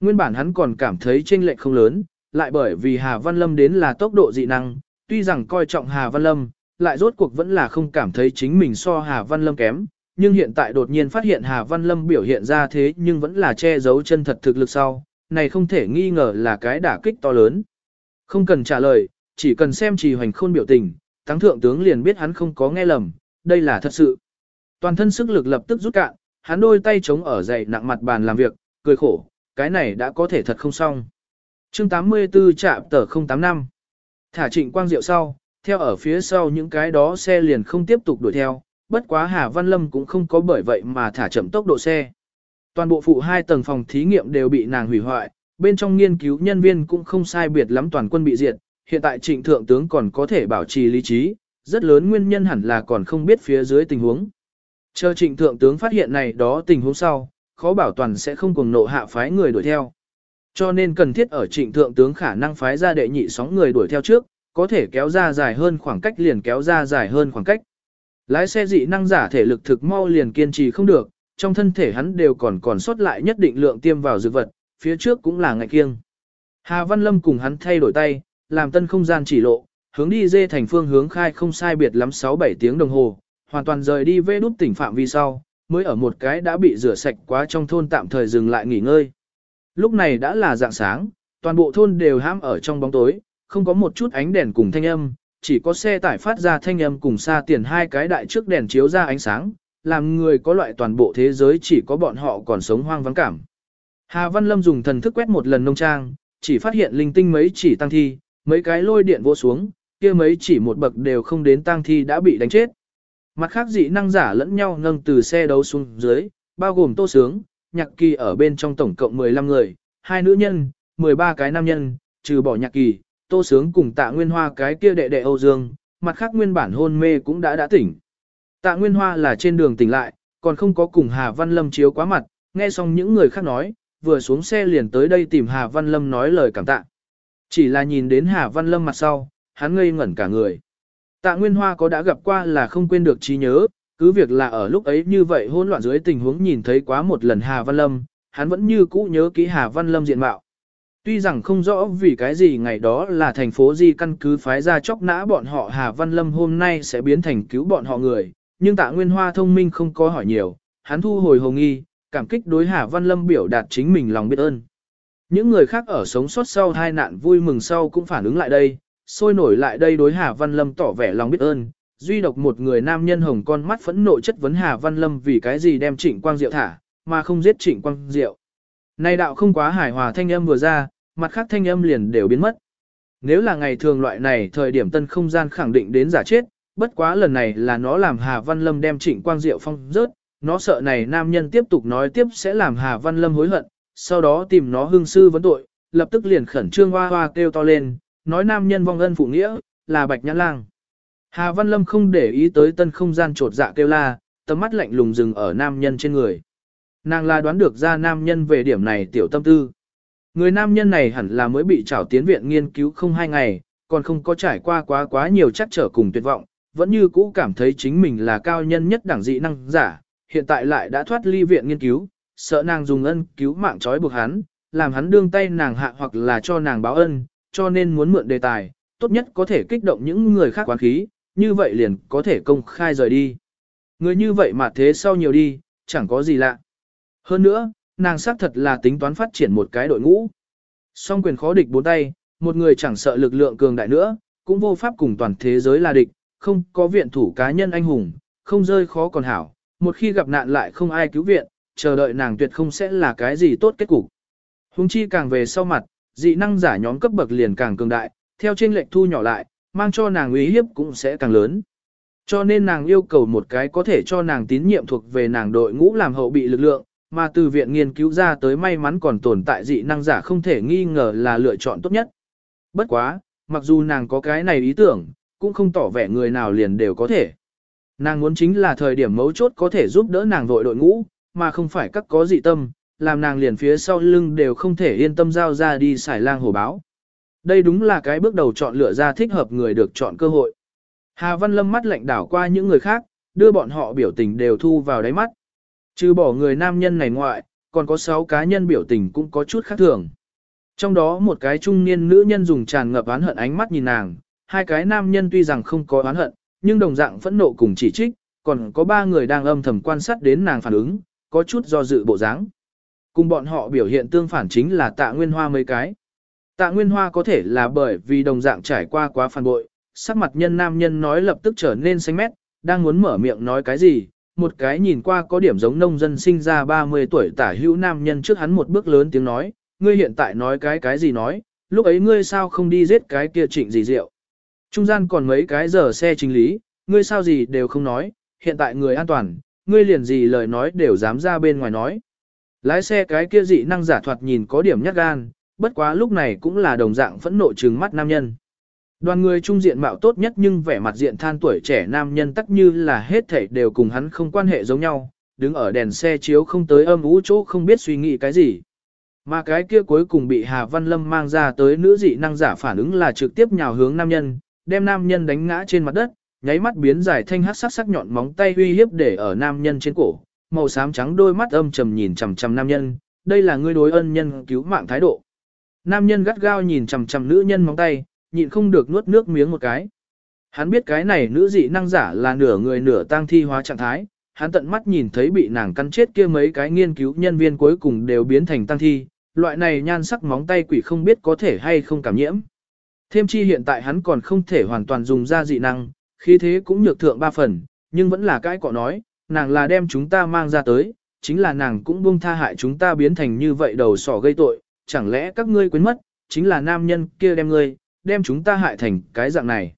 Nguyên bản hắn còn cảm thấy chênh lệch không lớn, lại bởi vì Hà Văn Lâm đến là tốc độ dị năng, tuy rằng coi trọng Hà Văn Lâm, lại rốt cuộc vẫn là không cảm thấy chính mình so Hà Văn Lâm kém, nhưng hiện tại đột nhiên phát hiện Hà Văn Lâm biểu hiện ra thế nhưng vẫn là che giấu chân thật thực lực sau, này không thể nghi ngờ là cái đả kích to lớn. Không cần trả lời, chỉ cần xem trì hoành khôn biểu tình, tăng thượng tướng liền biết hắn không có nghe lầm, đây là thật sự. Toàn thân sức lực lập tức rút cạn, hắn đôi tay chống ở dậy nặng mặt bàn làm việc, cười khổ, cái này đã có thể thật không xong. chương 84 trạm tờ 085. Thả trịnh quang diệu sau, theo ở phía sau những cái đó xe liền không tiếp tục đuổi theo, bất quá Hà Văn Lâm cũng không có bởi vậy mà thả chậm tốc độ xe. Toàn bộ phụ hai tầng phòng thí nghiệm đều bị nàng hủy hoại, bên trong nghiên cứu nhân viên cũng không sai biệt lắm toàn quân bị diệt, hiện tại trịnh thượng tướng còn có thể bảo trì lý trí, rất lớn nguyên nhân hẳn là còn không biết phía dưới tình huống. Chờ trịnh thượng tướng phát hiện này đó tình huống sau, khó bảo toàn sẽ không cùng nộ hạ phái người đuổi theo. Cho nên cần thiết ở trịnh thượng tướng khả năng phái ra đệ nhị sóng người đuổi theo trước, có thể kéo ra dài hơn khoảng cách liền kéo ra dài hơn khoảng cách. Lái xe dị năng giả thể lực thực mau liền kiên trì không được, trong thân thể hắn đều còn còn sót lại nhất định lượng tiêm vào dược vật, phía trước cũng là ngại kiêng. Hà Văn Lâm cùng hắn thay đổi tay, làm tân không gian chỉ lộ, hướng đi dê thành phương hướng khai không sai biệt lắm 6-7 tiếng đồng hồ, hoàn toàn rời đi về đút tỉnh phạm vi sau, mới ở một cái đã bị rửa sạch quá trong thôn tạm thời dừng lại nghỉ ngơi. Lúc này đã là dạng sáng, toàn bộ thôn đều hãm ở trong bóng tối, không có một chút ánh đèn cùng thanh âm, chỉ có xe tải phát ra thanh âm cùng xa tiền hai cái đại trước đèn chiếu ra ánh sáng, làm người có loại toàn bộ thế giới chỉ có bọn họ còn sống hoang vắng cảm. Hà Văn Lâm dùng thần thức quét một lần nông trang, chỉ phát hiện linh tinh mấy chỉ tăng thi, mấy cái lôi điện vô xuống, kia mấy chỉ một bậc đều không đến tang thi đã bị đánh chết. Mặt khác dị năng giả lẫn nhau nâng từ xe đấu xuống dưới, bao gồm tô sướng, nhạc kỳ ở bên trong tổng cộng 15 người, hai nữ nhân, 13 cái nam nhân, trừ bỏ nhạc kỳ, tô sướng cùng tạ nguyên hoa cái kia đệ đệ Âu Dương, mặt khác nguyên bản hôn mê cũng đã đã tỉnh. Tạ Nguyên Hoa là trên đường tỉnh lại, còn không có cùng Hà Văn Lâm chiếu quá mặt, nghe xong những người khác nói, vừa xuống xe liền tới đây tìm Hà Văn Lâm nói lời cảm tạ. Chỉ là nhìn đến Hà Văn Lâm mặt sau, hắn ngây ngẩn cả người. Tạ Nguyên Hoa có đã gặp qua là không quên được trí nhớ, cứ việc là ở lúc ấy như vậy hỗn loạn dưới tình huống nhìn thấy quá một lần Hà Văn Lâm, hắn vẫn như cũ nhớ kỹ Hà Văn Lâm diện mạo. Tuy rằng không rõ vì cái gì ngày đó là thành phố gì căn cứ phái ra chóc nã bọn họ Hà Văn Lâm hôm nay sẽ biến thành cứu bọn họ người, nhưng tạ Nguyên Hoa thông minh không có hỏi nhiều, hắn thu hồi hồng nghi, cảm kích đối Hà Văn Lâm biểu đạt chính mình lòng biết ơn. Những người khác ở sống sót sau hai nạn vui mừng sau cũng phản ứng lại đây, sôi nổi lại đây đối Hà Văn Lâm tỏ vẻ lòng biết ơn. Duy độc một người nam nhân hồng con mắt phẫn nộ chất vấn Hà Văn Lâm vì cái gì đem Trịnh Quang Diệu thả, mà không giết Trịnh Quang Diệu. Này đạo không quá hài hòa thanh âm vừa ra, mặt khác thanh âm liền đều biến mất. Nếu là ngày thường loại này thời điểm tân không gian khẳng định đến giả chết, bất quá lần này là nó làm Hà Văn Lâm đem Trịnh Quang Diệu phong rớt, nó sợ này nam nhân tiếp tục nói tiếp sẽ làm Hà Văn Lâm hối hận, sau đó tìm nó hương sư vấn tội, lập tức liền khẩn trương hoa hoa kêu to lên, nói nam nhân vong ân phụ nghĩa, là bạch nhãn lang. Hà Văn Lâm không để ý tới tân không gian trột dạ kêu la, tầm mắt lạnh lùng dừng ở nam nhân trên người. Nàng là đoán được ra nam nhân về điểm này tiểu tâm tư. Người nam nhân này hẳn là mới bị trảo tiến viện nghiên cứu không hai ngày, còn không có trải qua quá quá nhiều chắc trở cùng tuyệt vọng, vẫn như cũ cảm thấy chính mình là cao nhân nhất đẳng dị năng giả, hiện tại lại đã thoát ly viện nghiên cứu, sợ nàng dùng ân cứu mạng trói buộc hắn, làm hắn đương tay nàng hạ hoặc là cho nàng báo ân, cho nên muốn mượn đề tài, tốt nhất có thể kích động những người khác quán khí, như vậy liền có thể công khai rời đi. Người như vậy mà thế sau nhiều đi, chẳng có gì lạ. Hơn nữa, nàng xác thật là tính toán phát triển một cái đội ngũ. Song quyền khó địch bốn tay, một người chẳng sợ lực lượng cường đại nữa, cũng vô pháp cùng toàn thế giới là địch, không có viện thủ cá nhân anh hùng, không rơi khó còn hảo, một khi gặp nạn lại không ai cứu viện, chờ đợi nàng tuyệt không sẽ là cái gì tốt kết cục. Hùng chi càng về sau mặt, dị năng giả nhóm cấp bậc liền càng cường đại, theo trên lệnh thu nhỏ lại, mang cho nàng uy hiếp cũng sẽ càng lớn. Cho nên nàng yêu cầu một cái có thể cho nàng tín nhiệm thuộc về nàng đội ngũ làm hậu bị lực lượng, mà từ viện nghiên cứu ra tới may mắn còn tồn tại dị năng giả không thể nghi ngờ là lựa chọn tốt nhất. Bất quá, mặc dù nàng có cái này ý tưởng, cũng không tỏ vẻ người nào liền đều có thể. Nàng muốn chính là thời điểm mấu chốt có thể giúp đỡ nàng vội đội ngũ, mà không phải các có dị tâm, làm nàng liền phía sau lưng đều không thể yên tâm giao ra đi xài lang hổ báo. Đây đúng là cái bước đầu chọn lựa ra thích hợp người được chọn cơ hội. Hà Văn Lâm mắt lạnh đảo qua những người khác, đưa bọn họ biểu tình đều thu vào đáy mắt. Trừ bỏ người nam nhân này ngoại, còn có 6 cá nhân biểu tình cũng có chút khác thường. Trong đó một cái trung niên nữ nhân dùng tràn ngập oán hận ánh mắt nhìn nàng, hai cái nam nhân tuy rằng không có oán hận, nhưng đồng dạng phẫn nộ cùng chỉ trích, còn có ba người đang âm thầm quan sát đến nàng phản ứng, có chút do dự bộ dáng. Cùng bọn họ biểu hiện tương phản chính là tạ nguyên hoa mấy cái. Tạ nguyên hoa có thể là bởi vì đồng dạng trải qua quá phản bội, sắc mặt nhân nam nhân nói lập tức trở nên xanh mét, đang muốn mở miệng nói cái gì, một cái nhìn qua có điểm giống nông dân sinh ra 30 tuổi tả hữu nam nhân trước hắn một bước lớn tiếng nói, ngươi hiện tại nói cái cái gì nói, lúc ấy ngươi sao không đi giết cái kia trịnh gì rượu. Trung gian còn mấy cái giờ xe trình lý, ngươi sao gì đều không nói, hiện tại người an toàn, ngươi liền gì lời nói đều dám ra bên ngoài nói. Lái xe cái kia dị năng giả thoạt nhìn có điểm nhát gan, bất quá lúc này cũng là đồng dạng phẫn nộ trừng mắt nam nhân. Đoàn người trung diện mạo tốt nhất nhưng vẻ mặt diện than tuổi trẻ nam nhân tắc như là hết thảy đều cùng hắn không quan hệ giống nhau, đứng ở đèn xe chiếu không tới âm ú chỗ không biết suy nghĩ cái gì. Mà cái kia cuối cùng bị Hà Văn Lâm mang ra tới nữ dị năng giả phản ứng là trực tiếp nhào hướng nam nhân, đem nam nhân đánh ngã trên mặt đất, nháy mắt biến dài thanh hắc sắc sắc nhọn móng tay uy hiếp để ở nam nhân trên cổ, màu xám trắng đôi mắt âm trầm nhìn chằm chằm nam nhân, đây là ngươi đối ân nhân cứu mạng thái độ. Nam nhân gắt gao nhìn chằm chằm nữ nhân móng tay, nhịn không được nuốt nước miếng một cái. Hắn biết cái này nữ dị năng giả là nửa người nửa tang thi hóa trạng thái, hắn tận mắt nhìn thấy bị nàng cắn chết kia mấy cái nghiên cứu nhân viên cuối cùng đều biến thành tang thi, loại này nhan sắc móng tay quỷ không biết có thể hay không cảm nhiễm. Thêm chi hiện tại hắn còn không thể hoàn toàn dùng ra dị năng, khí thế cũng nhược thượng ba phần, nhưng vẫn là cái cọ nói, nàng là đem chúng ta mang ra tới, chính là nàng cũng buông tha hại chúng ta biến thành như vậy đầu sỏ gây tội, chẳng lẽ các ngươi quên mất, chính là nam nhân kia đem ngươi, đem chúng ta hại thành cái dạng này.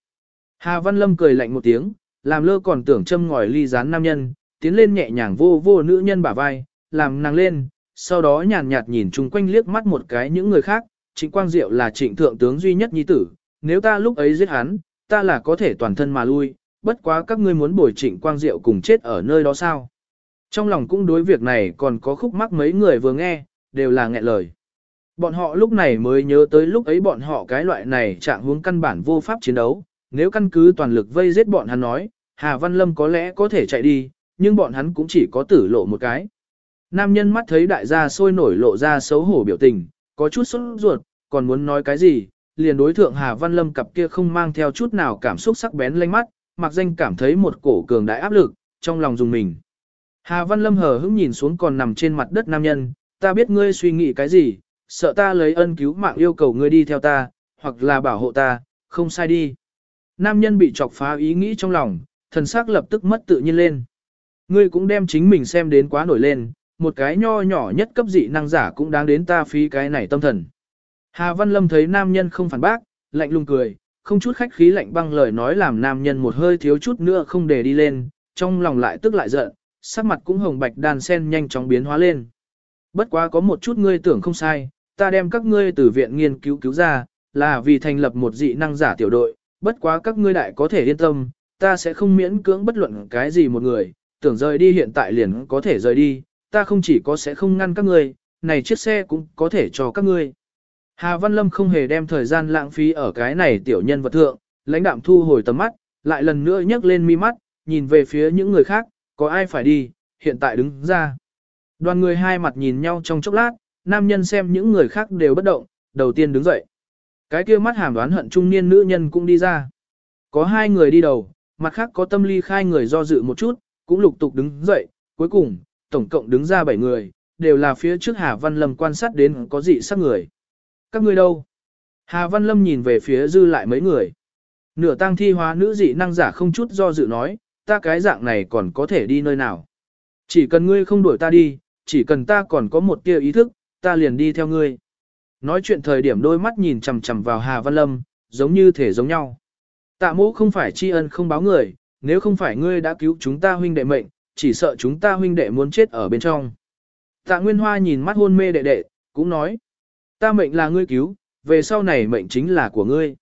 Hà Văn Lâm cười lạnh một tiếng, làm lơ còn tưởng châm ngòi ly gián nam nhân, tiến lên nhẹ nhàng vô vô nữ nhân bả vai, làm nàng lên, sau đó nhàn nhạt nhìn chung quanh liếc mắt một cái những người khác, trịnh quang diệu là trịnh thượng tướng duy nhất nhi tử, nếu ta lúc ấy giết hắn, ta là có thể toàn thân mà lui, bất quá các ngươi muốn bồi trịnh quang diệu cùng chết ở nơi đó sao. Trong lòng cũng đối việc này còn có khúc mắc mấy người vừa nghe, đều là nghẹn lời. Bọn họ lúc này mới nhớ tới lúc ấy bọn họ cái loại này trạng hướng căn bản vô pháp chiến đấu, nếu căn cứ toàn lực vây giết bọn hắn nói, Hà Văn Lâm có lẽ có thể chạy đi, nhưng bọn hắn cũng chỉ có tử lộ một cái. Nam nhân mắt thấy đại gia sôi nổi lộ ra xấu hổ biểu tình, có chút sốt ruột, còn muốn nói cái gì, liền đối thượng Hà Văn Lâm cặp kia không mang theo chút nào cảm xúc sắc bén lanh mắt, mặc danh cảm thấy một cổ cường đại áp lực, trong lòng dùng mình. Hà Văn Lâm hờ hững nhìn xuống còn nằm trên mặt đất nam nhân, ta biết ngươi suy nghĩ cái gì, sợ ta lấy ân cứu mạng yêu cầu ngươi đi theo ta, hoặc là bảo hộ ta, không sai đi. Nam nhân bị chọc phá ý nghĩ trong lòng, thần sắc lập tức mất tự nhiên lên. Ngươi cũng đem chính mình xem đến quá nổi lên, một cái nho nhỏ nhất cấp dị năng giả cũng đáng đến ta phí cái này tâm thần. Hà Văn Lâm thấy nam nhân không phản bác, lạnh lùng cười, không chút khách khí lạnh băng lời nói làm nam nhân một hơi thiếu chút nữa không để đi lên, trong lòng lại tức lại giận, sắc mặt cũng hồng bạch đan sen nhanh chóng biến hóa lên. Bất quá có một chút ngươi tưởng không sai, ta đem các ngươi từ viện nghiên cứu cứu ra, là vì thành lập một dị năng giả tiểu đội, bất quá các ngươi đại có thể yên tâm, ta sẽ không miễn cưỡng bất luận cái gì một người, tưởng rời đi hiện tại liền có thể rời đi, ta không chỉ có sẽ không ngăn các ngươi, này chiếc xe cũng có thể cho các ngươi. Hà Văn Lâm không hề đem thời gian lãng phí ở cái này tiểu nhân vật thượng, lãnh đạm thu hồi tầm mắt, lại lần nữa nhấc lên mi mắt, nhìn về phía những người khác, có ai phải đi, hiện tại đứng ra. Đoàn người hai mặt nhìn nhau trong chốc lát, nam nhân xem những người khác đều bất động, đầu tiên đứng dậy. Cái kia mắt hàm đoán hận trung niên nữ nhân cũng đi ra. Có hai người đi đầu, mặt khác có tâm ly khai người do dự một chút, cũng lục tục đứng dậy, cuối cùng, tổng cộng đứng ra bảy người, đều là phía trước Hà Văn Lâm quan sát đến có dị sắc người. Các ngươi đâu? Hà Văn Lâm nhìn về phía dư lại mấy người. Nửa tang thi hóa nữ dị năng giả không chút do dự nói, ta cái dạng này còn có thể đi nơi nào. Chỉ cần ngươi không đuổi ta đi, chỉ cần ta còn có một tia ý thức, ta liền đi theo ngươi. Nói chuyện thời điểm đôi mắt nhìn chằm chằm vào Hà Văn Lâm, giống như thể giống nhau. Tạ mũ không phải tri ân không báo người, nếu không phải ngươi đã cứu chúng ta huynh đệ mệnh, chỉ sợ chúng ta huynh đệ muốn chết ở bên trong. Tạ Nguyên Hoa nhìn mắt hôn mê đệ đệ, cũng nói. Ta mệnh là ngươi cứu, về sau này mệnh chính là của ngươi.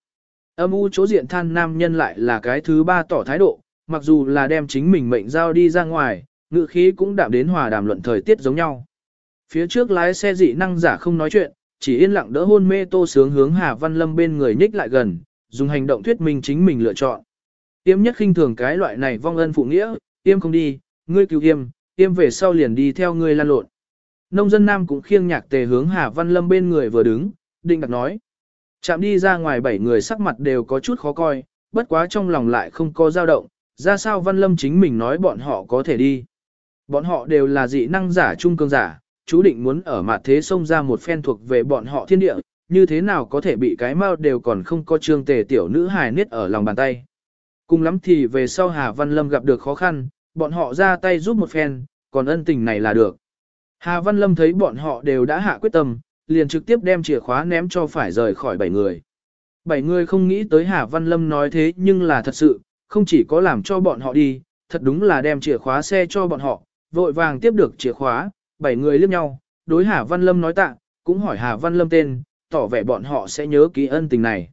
Âm u chỗ diện than nam nhân lại là cái thứ ba tỏ thái độ, mặc dù là đem chính mình mệnh giao đi ra ngoài, ngự khí cũng đạm đến hòa đàm luận thời tiết giống nhau. Phía trước lái xe dị năng giả không nói chuyện, chỉ yên lặng đỡ hôn mê tô sướng hướng Hà Văn Lâm bên người nhích lại gần, dùng hành động thuyết minh chính mình lựa chọn. Tiêm nhất khinh thường cái loại này vong ân phụ nghĩa, tiêm không đi, ngươi cứu tiêm, tiêm về sau liền đi theo ngươi lan lộn. Nông dân nam cũng khiêng nhạc tề hướng Hà Văn Lâm bên người vừa đứng, định đặt nói. Chạm đi ra ngoài bảy người sắc mặt đều có chút khó coi, bất quá trong lòng lại không có dao động, ra sao Văn Lâm chính mình nói bọn họ có thể đi. Bọn họ đều là dị năng giả trung cường giả, chú định muốn ở mặt thế xông ra một phen thuộc về bọn họ thiên địa, như thế nào có thể bị cái mau đều còn không có trương tề tiểu nữ hài niết ở lòng bàn tay. Cùng lắm thì về sau Hà Văn Lâm gặp được khó khăn, bọn họ ra tay giúp một phen, còn ân tình này là được. Hà Văn Lâm thấy bọn họ đều đã hạ quyết tâm, liền trực tiếp đem chìa khóa ném cho phải rời khỏi bảy người. Bảy người không nghĩ tới Hà Văn Lâm nói thế nhưng là thật sự, không chỉ có làm cho bọn họ đi, thật đúng là đem chìa khóa xe cho bọn họ, vội vàng tiếp được chìa khóa, bảy người liếc nhau, đối Hà Văn Lâm nói tạ, cũng hỏi Hà Văn Lâm tên, tỏ vẻ bọn họ sẽ nhớ ký ân tình này.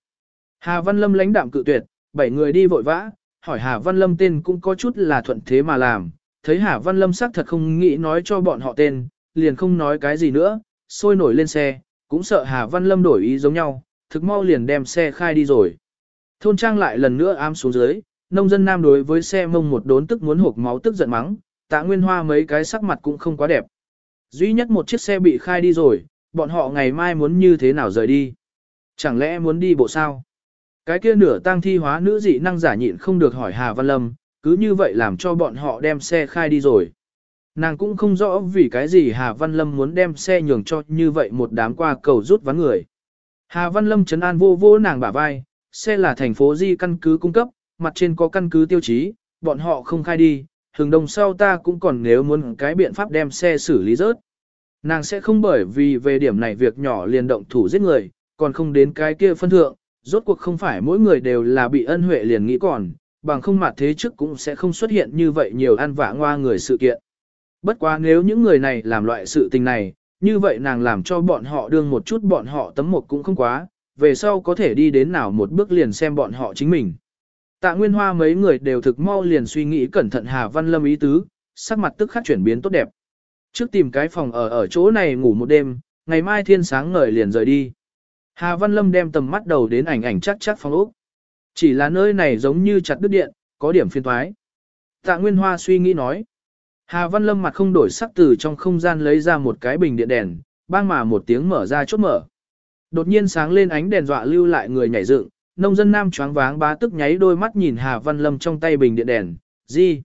Hà Văn Lâm lãnh đạm cự tuyệt, bảy người đi vội vã, hỏi Hà Văn Lâm tên cũng có chút là thuận thế mà làm, thấy Hà Văn Lâm xác thật không nghĩ nói cho bọn họ tên, liền không nói cái gì nữa, sôi nổi lên xe, cũng sợ Hà Văn Lâm đổi ý giống nhau, thực mau liền đem xe khai đi rồi. Thôn trang lại lần nữa ám xuống dưới, nông dân nam đối với xe mông một đốn tức muốn hộp máu tức giận mắng, tạ nguyên hoa mấy cái sắc mặt cũng không quá đẹp. Duy nhất một chiếc xe bị khai đi rồi, bọn họ ngày mai muốn như thế nào rời đi. Chẳng lẽ muốn đi bộ sao? Cái kia nửa tang thi hóa nữ dị năng giả nhịn không được hỏi Hà Văn Lâm, cứ như vậy làm cho bọn họ đem xe khai đi rồi. Nàng cũng không rõ vì cái gì Hà Văn Lâm muốn đem xe nhường cho như vậy một đám qua cầu rút ván người. Hà Văn Lâm chấn an vô vô nàng bả vai, xe là thành phố di căn cứ cung cấp, mặt trên có căn cứ tiêu chí, bọn họ không khai đi, hừng đông sau ta cũng còn nếu muốn cái biện pháp đem xe xử lý rớt. Nàng sẽ không bởi vì về điểm này việc nhỏ liền động thủ giết người, còn không đến cái kia phân thượng, rốt cuộc không phải mỗi người đều là bị ân huệ liền nghĩ còn, bằng không mặt thế trước cũng sẽ không xuất hiện như vậy nhiều ăn vạ ngoa người sự kiện. Bất quá nếu những người này làm loại sự tình này, như vậy nàng làm cho bọn họ đương một chút bọn họ tấm một cũng không quá, về sau có thể đi đến nào một bước liền xem bọn họ chính mình. Tạ Nguyên Hoa mấy người đều thực mau liền suy nghĩ cẩn thận Hà Văn Lâm ý tứ, sắc mặt tức khắc chuyển biến tốt đẹp. Trước tìm cái phòng ở ở chỗ này ngủ một đêm, ngày mai thiên sáng ngời liền rời đi. Hà Văn Lâm đem tầm mắt đầu đến ảnh ảnh chắc chắc phòng ốc. Chỉ là nơi này giống như chặt đứt điện, có điểm phiên thoái. Tạ Nguyên Hoa suy nghĩ nói. Hà Văn Lâm mặt không đổi sắc từ trong không gian lấy ra một cái bình điện đèn, bang mà một tiếng mở ra chốt mở. Đột nhiên sáng lên ánh đèn dọa lưu lại người nhảy dựng, nông dân nam choáng váng bá tức nháy đôi mắt nhìn Hà Văn Lâm trong tay bình điện đèn, gì?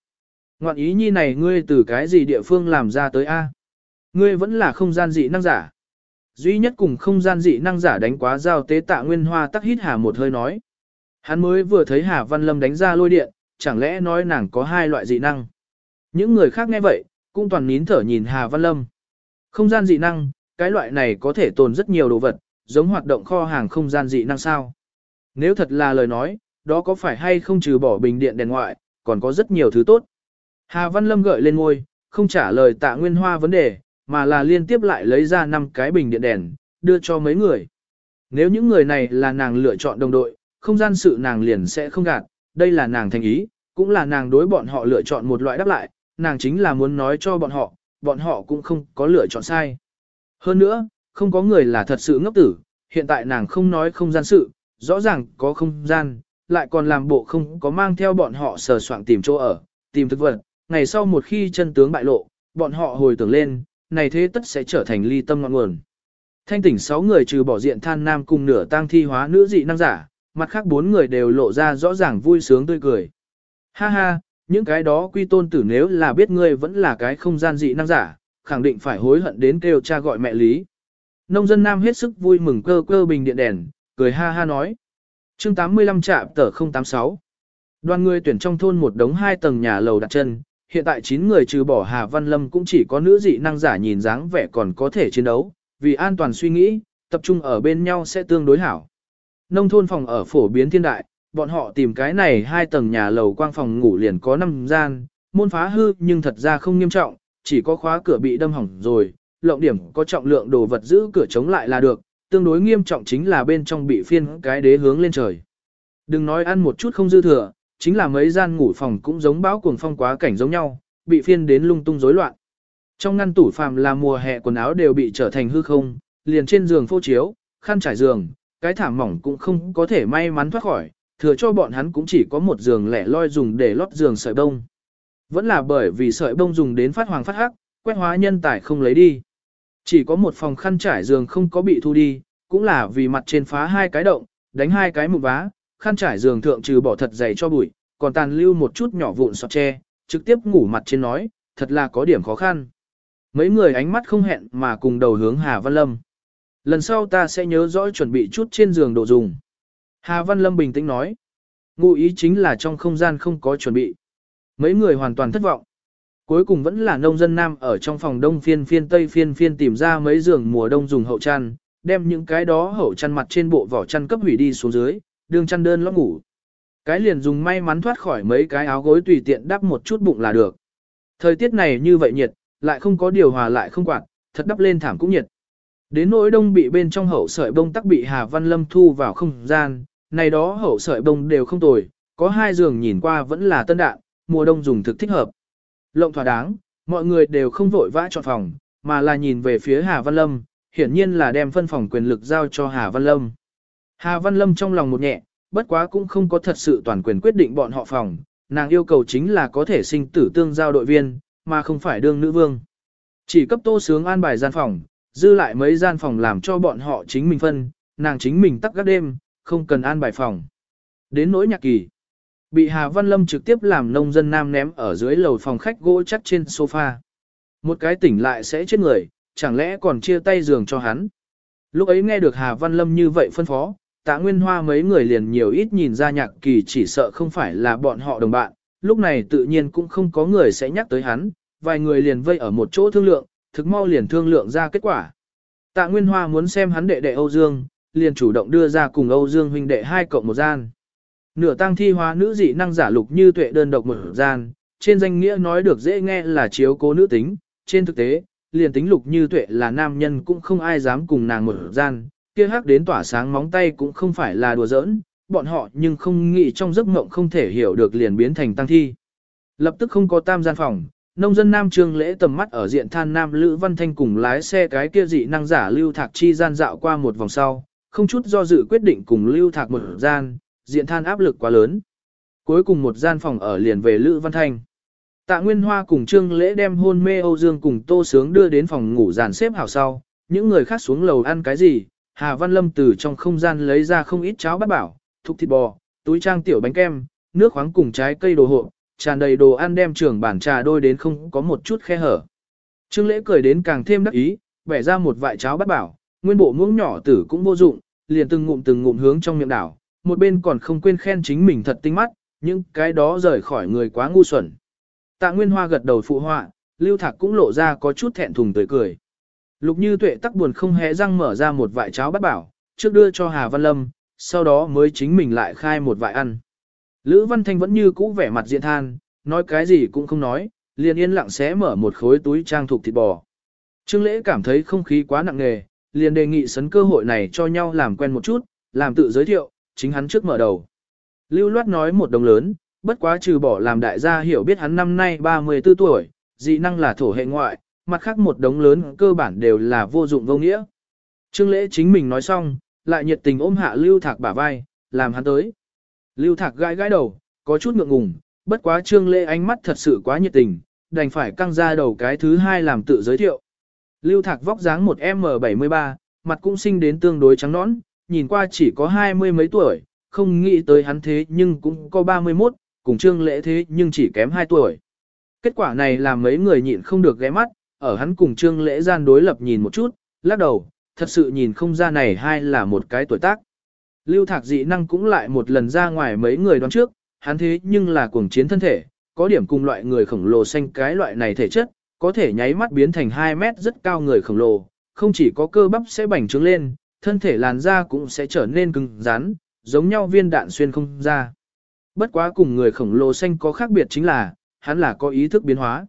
Ngoạn ý nhi này ngươi từ cái gì địa phương làm ra tới a? Ngươi vẫn là không gian dị năng giả. Duy nhất cùng không gian dị năng giả đánh quá giao tế tạ nguyên hoa tắc hít hà một hơi nói. Hắn mới vừa thấy Hà Văn Lâm đánh ra lôi điện, chẳng lẽ nói nàng có hai loại dị năng. Những người khác nghe vậy, cũng toàn nín thở nhìn Hà Văn Lâm. Không gian dị năng, cái loại này có thể tồn rất nhiều đồ vật, giống hoạt động kho hàng không gian dị năng sao. Nếu thật là lời nói, đó có phải hay không trừ bỏ bình điện đèn ngoại, còn có rất nhiều thứ tốt. Hà Văn Lâm gợi lên ngôi, không trả lời tạ nguyên hoa vấn đề, mà là liên tiếp lại lấy ra năm cái bình điện đèn, đưa cho mấy người. Nếu những người này là nàng lựa chọn đồng đội, không gian sự nàng liền sẽ không gạt, đây là nàng thành ý, cũng là nàng đối bọn họ lựa chọn một loại đáp lại, nàng chính là muốn nói cho bọn họ, bọn họ cũng không có lựa chọn sai. Hơn nữa, không có người là thật sự ngốc tử, hiện tại nàng không nói không gian sự, rõ ràng có không gian, lại còn làm bộ không có mang theo bọn họ sờ soạn tìm chỗ ở, tìm thực vật, ngày sau một khi chân tướng bại lộ, bọn họ hồi tưởng lên, này thế tất sẽ trở thành ly tâm ngọn nguồn. Thanh tỉnh 6 người trừ bỏ diện than nam cùng nửa tang thi hóa nữ dị năng giả, mặt khác bốn người đều lộ ra rõ ràng vui sướng tươi cười. Ha ha, những cái đó quy tôn tử nếu là biết ngươi vẫn là cái không gian dị năng giả, khẳng định phải hối hận đến kêu cha gọi mẹ lý. Nông dân nam hết sức vui mừng cơ cơ bình điện đèn, cười ha ha nói. chương 85 trạm tờ 086. Đoàn người tuyển trong thôn một đống hai tầng nhà lầu đặt chân, hiện tại 9 người trừ bỏ Hà Văn Lâm cũng chỉ có nữ dị năng giả nhìn dáng vẻ còn có thể chiến đấu, vì an toàn suy nghĩ, tập trung ở bên nhau sẽ tương đối hảo. Nông thôn phòng ở phổ biến thiên đại, bọn họ tìm cái này hai tầng nhà lầu quang phòng ngủ liền có 5 gian, môn phá hư nhưng thật ra không nghiêm trọng, chỉ có khóa cửa bị đâm hỏng rồi, lộng điểm có trọng lượng đồ vật giữ cửa chống lại là được, tương đối nghiêm trọng chính là bên trong bị phiên cái đế hướng lên trời. Đừng nói ăn một chút không dư thừa, chính là mấy gian ngủ phòng cũng giống bão cuồng phong quá cảnh giống nhau, bị phiên đến lung tung rối loạn. Trong ngăn tủ phàm là mùa hè quần áo đều bị trở thành hư không, liền trên giường phô chiếu, khăn trải giường, cái thảm mỏng cũng không có thể may mắn thoát khỏi, thừa cho bọn hắn cũng chỉ có một giường lẻ loi dùng để lót giường sợi bông. Vẫn là bởi vì sợi bông dùng đến phát hoàng phát hắc, quét hóa nhân tài không lấy đi. Chỉ có một phòng khăn trải giường không có bị thu đi, cũng là vì mặt trên phá hai cái động, đánh hai cái mụn vá, khăn trải giường thượng trừ bỏ thật dày cho bụi, còn tàn lưu một chút nhỏ vụn sọt tre, trực tiếp ngủ mặt trên nói, thật là có điểm khó khăn. Mấy người ánh mắt không hẹn mà cùng đầu hướng Hà Văn Lâm. Lần sau ta sẽ nhớ rõ chuẩn bị chút trên giường đồ dùng. Hà Văn Lâm bình tĩnh nói. Ngụ ý chính là trong không gian không có chuẩn bị. Mấy người hoàn toàn thất vọng. Cuối cùng vẫn là nông dân nam ở trong phòng đông phiên phiên tây phiên phiên tìm ra mấy giường mùa đông dùng hậu chăn, đem những cái đó hậu chăn mặt trên bộ vỏ chăn cấp hủy đi xuống dưới, đường chăn đơn lót ngủ. Cái liền dùng may mắn thoát khỏi mấy cái áo gối tùy tiện đắp một chút bụng là được. Thời tiết này như vậy nhiệt, lại không có điều hòa lại không quạt, thật đắp lên thảm cũng nhiệt. Đến nỗi đông bị bên trong hậu sợi bông tắc bị Hà Văn Lâm thu vào không gian, này đó hậu sợi bông đều không tồi, có hai giường nhìn qua vẫn là tân đạn, mùa đông dùng thực thích hợp. Lộng thỏa đáng, mọi người đều không vội vã chọn phòng, mà là nhìn về phía Hà Văn Lâm, hiển nhiên là đem phân phòng quyền lực giao cho Hà Văn Lâm. Hà Văn Lâm trong lòng một nhẹ, bất quá cũng không có thật sự toàn quyền quyết định bọn họ phòng, nàng yêu cầu chính là có thể sinh tử tương giao đội viên, mà không phải đương nữ vương. Chỉ cấp tô sướng an bài gian phòng, dư lại mấy gian phòng làm cho bọn họ chính mình phân, nàng chính mình tắc các đêm, không cần an bài phòng. Đến nỗi nhạc kỳ, bị Hà Văn Lâm trực tiếp làm nông dân nam ném ở dưới lầu phòng khách gỗ chắc trên sofa. Một cái tỉnh lại sẽ chết người, chẳng lẽ còn chia tay giường cho hắn. Lúc ấy nghe được Hà Văn Lâm như vậy phân phó, tạ nguyên hoa mấy người liền nhiều ít nhìn ra nhạc kỳ chỉ sợ không phải là bọn họ đồng bạn, lúc này tự nhiên cũng không có người sẽ nhắc tới hắn, vài người liền vây ở một chỗ thương lượng, thực mau liền thương lượng ra kết quả. Tạ Nguyên Hoa muốn xem hắn đệ đệ Âu Dương, liền chủ động đưa ra cùng Âu Dương huynh đệ hai cộng một gian. Nửa tăng thi hóa nữ dị năng giả lục như tuệ đơn độc một gian, trên danh nghĩa nói được dễ nghe là chiếu cố nữ tính, trên thực tế, liền tính lục như tuệ là nam nhân cũng không ai dám cùng nàng một gian, kia hắc đến tỏa sáng móng tay cũng không phải là đùa giỡn, bọn họ nhưng không nghĩ trong giấc mộng không thể hiểu được liền biến thành tăng thi. Lập tức không có tam gian phòng, nông dân nam trương lễ tầm mắt ở diện than nam Lữ Văn Thanh cùng lái xe cái kia dị năng giả lưu thạc chi gian dạo qua một vòng sau, không chút do dự quyết định cùng lưu thạc một gian, diện than áp lực quá lớn. Cuối cùng một gian phòng ở liền về Lữ Văn Thanh. Tạ Nguyên Hoa cùng Trương Lễ đem hôn mê Âu Dương cùng Tô Sướng đưa đến phòng ngủ dàn xếp hảo sau, những người khác xuống lầu ăn cái gì, Hà Văn Lâm từ trong không gian lấy ra không ít cháo bát bảo, thục thịt bò, túi trang tiểu bánh kem, nước khoáng cùng trái cây đồ hộ, tràn đầy đồ ăn đem trưởng bản trà đôi đến không có một chút khe hở. Trương Lễ cười đến càng thêm đắc ý, bẻ ra một vại cháo bát bảo, nguyên bộ muỗng nhỏ tử cũng vô dụng, liền từng ngụm từng ngụm hướng trong miệng đảo, một bên còn không quên khen chính mình thật tinh mắt, nhưng cái đó rời khỏi người quá ngu xuẩn. Tạ Nguyên Hoa gật đầu phụ họa, Lưu Thạc cũng lộ ra có chút thẹn thùng tươi cười. Lục Như Tuệ tắc buồn không hé răng mở ra một vại cháo bát bảo, trước đưa cho Hà Văn Lâm, sau đó mới chính mình lại khai một vại ăn. Lữ Văn Thanh vẫn như cũ vẻ mặt diện than, nói cái gì cũng không nói, liền yên lặng xé mở một khối túi trang thuộc thịt bò. Trương Lễ cảm thấy không khí quá nặng nề, liền đề nghị sấn cơ hội này cho nhau làm quen một chút, làm tự giới thiệu, chính hắn trước mở đầu. Lưu Loát nói một đồng lớn, bất quá trừ bỏ làm đại gia hiểu biết hắn năm nay 34 tuổi, dị năng là thổ hệ ngoại, mặt khác một đống lớn cơ bản đều là vô dụng vô nghĩa. Trương lễ chính mình nói xong, lại nhiệt tình ôm hạ Lưu Thạc bả vai, làm hắn tới. Lưu Thạc gãi gãi đầu, có chút ngượng ngùng, bất quá trương lễ ánh mắt thật sự quá nhiệt tình, đành phải căng ra đầu cái thứ hai làm tự giới thiệu. Lưu Thạc vóc dáng một M73, mặt cũng sinh đến tương đối trắng nõn, nhìn qua chỉ có hai mươi mấy tuổi, không nghĩ tới hắn thế nhưng cũng có 31, cùng trương lễ thế nhưng chỉ kém 2 tuổi. Kết quả này làm mấy người nhịn không được ghé mắt, ở hắn cùng trương lễ gian đối lập nhìn một chút, lắc đầu, thật sự nhìn không ra này hai là một cái tuổi tác. Lưu thạc dị năng cũng lại một lần ra ngoài mấy người đoán trước, hắn thế nhưng là cuồng chiến thân thể, có điểm cùng loại người khổng lồ xanh cái loại này thể chất, có thể nháy mắt biến thành 2 mét rất cao người khổng lồ, không chỉ có cơ bắp sẽ bành trướng lên, thân thể làn da cũng sẽ trở nên cứng rắn, giống nhau viên đạn xuyên không ra. Bất quá cùng người khổng lồ xanh có khác biệt chính là, hắn là có ý thức biến hóa.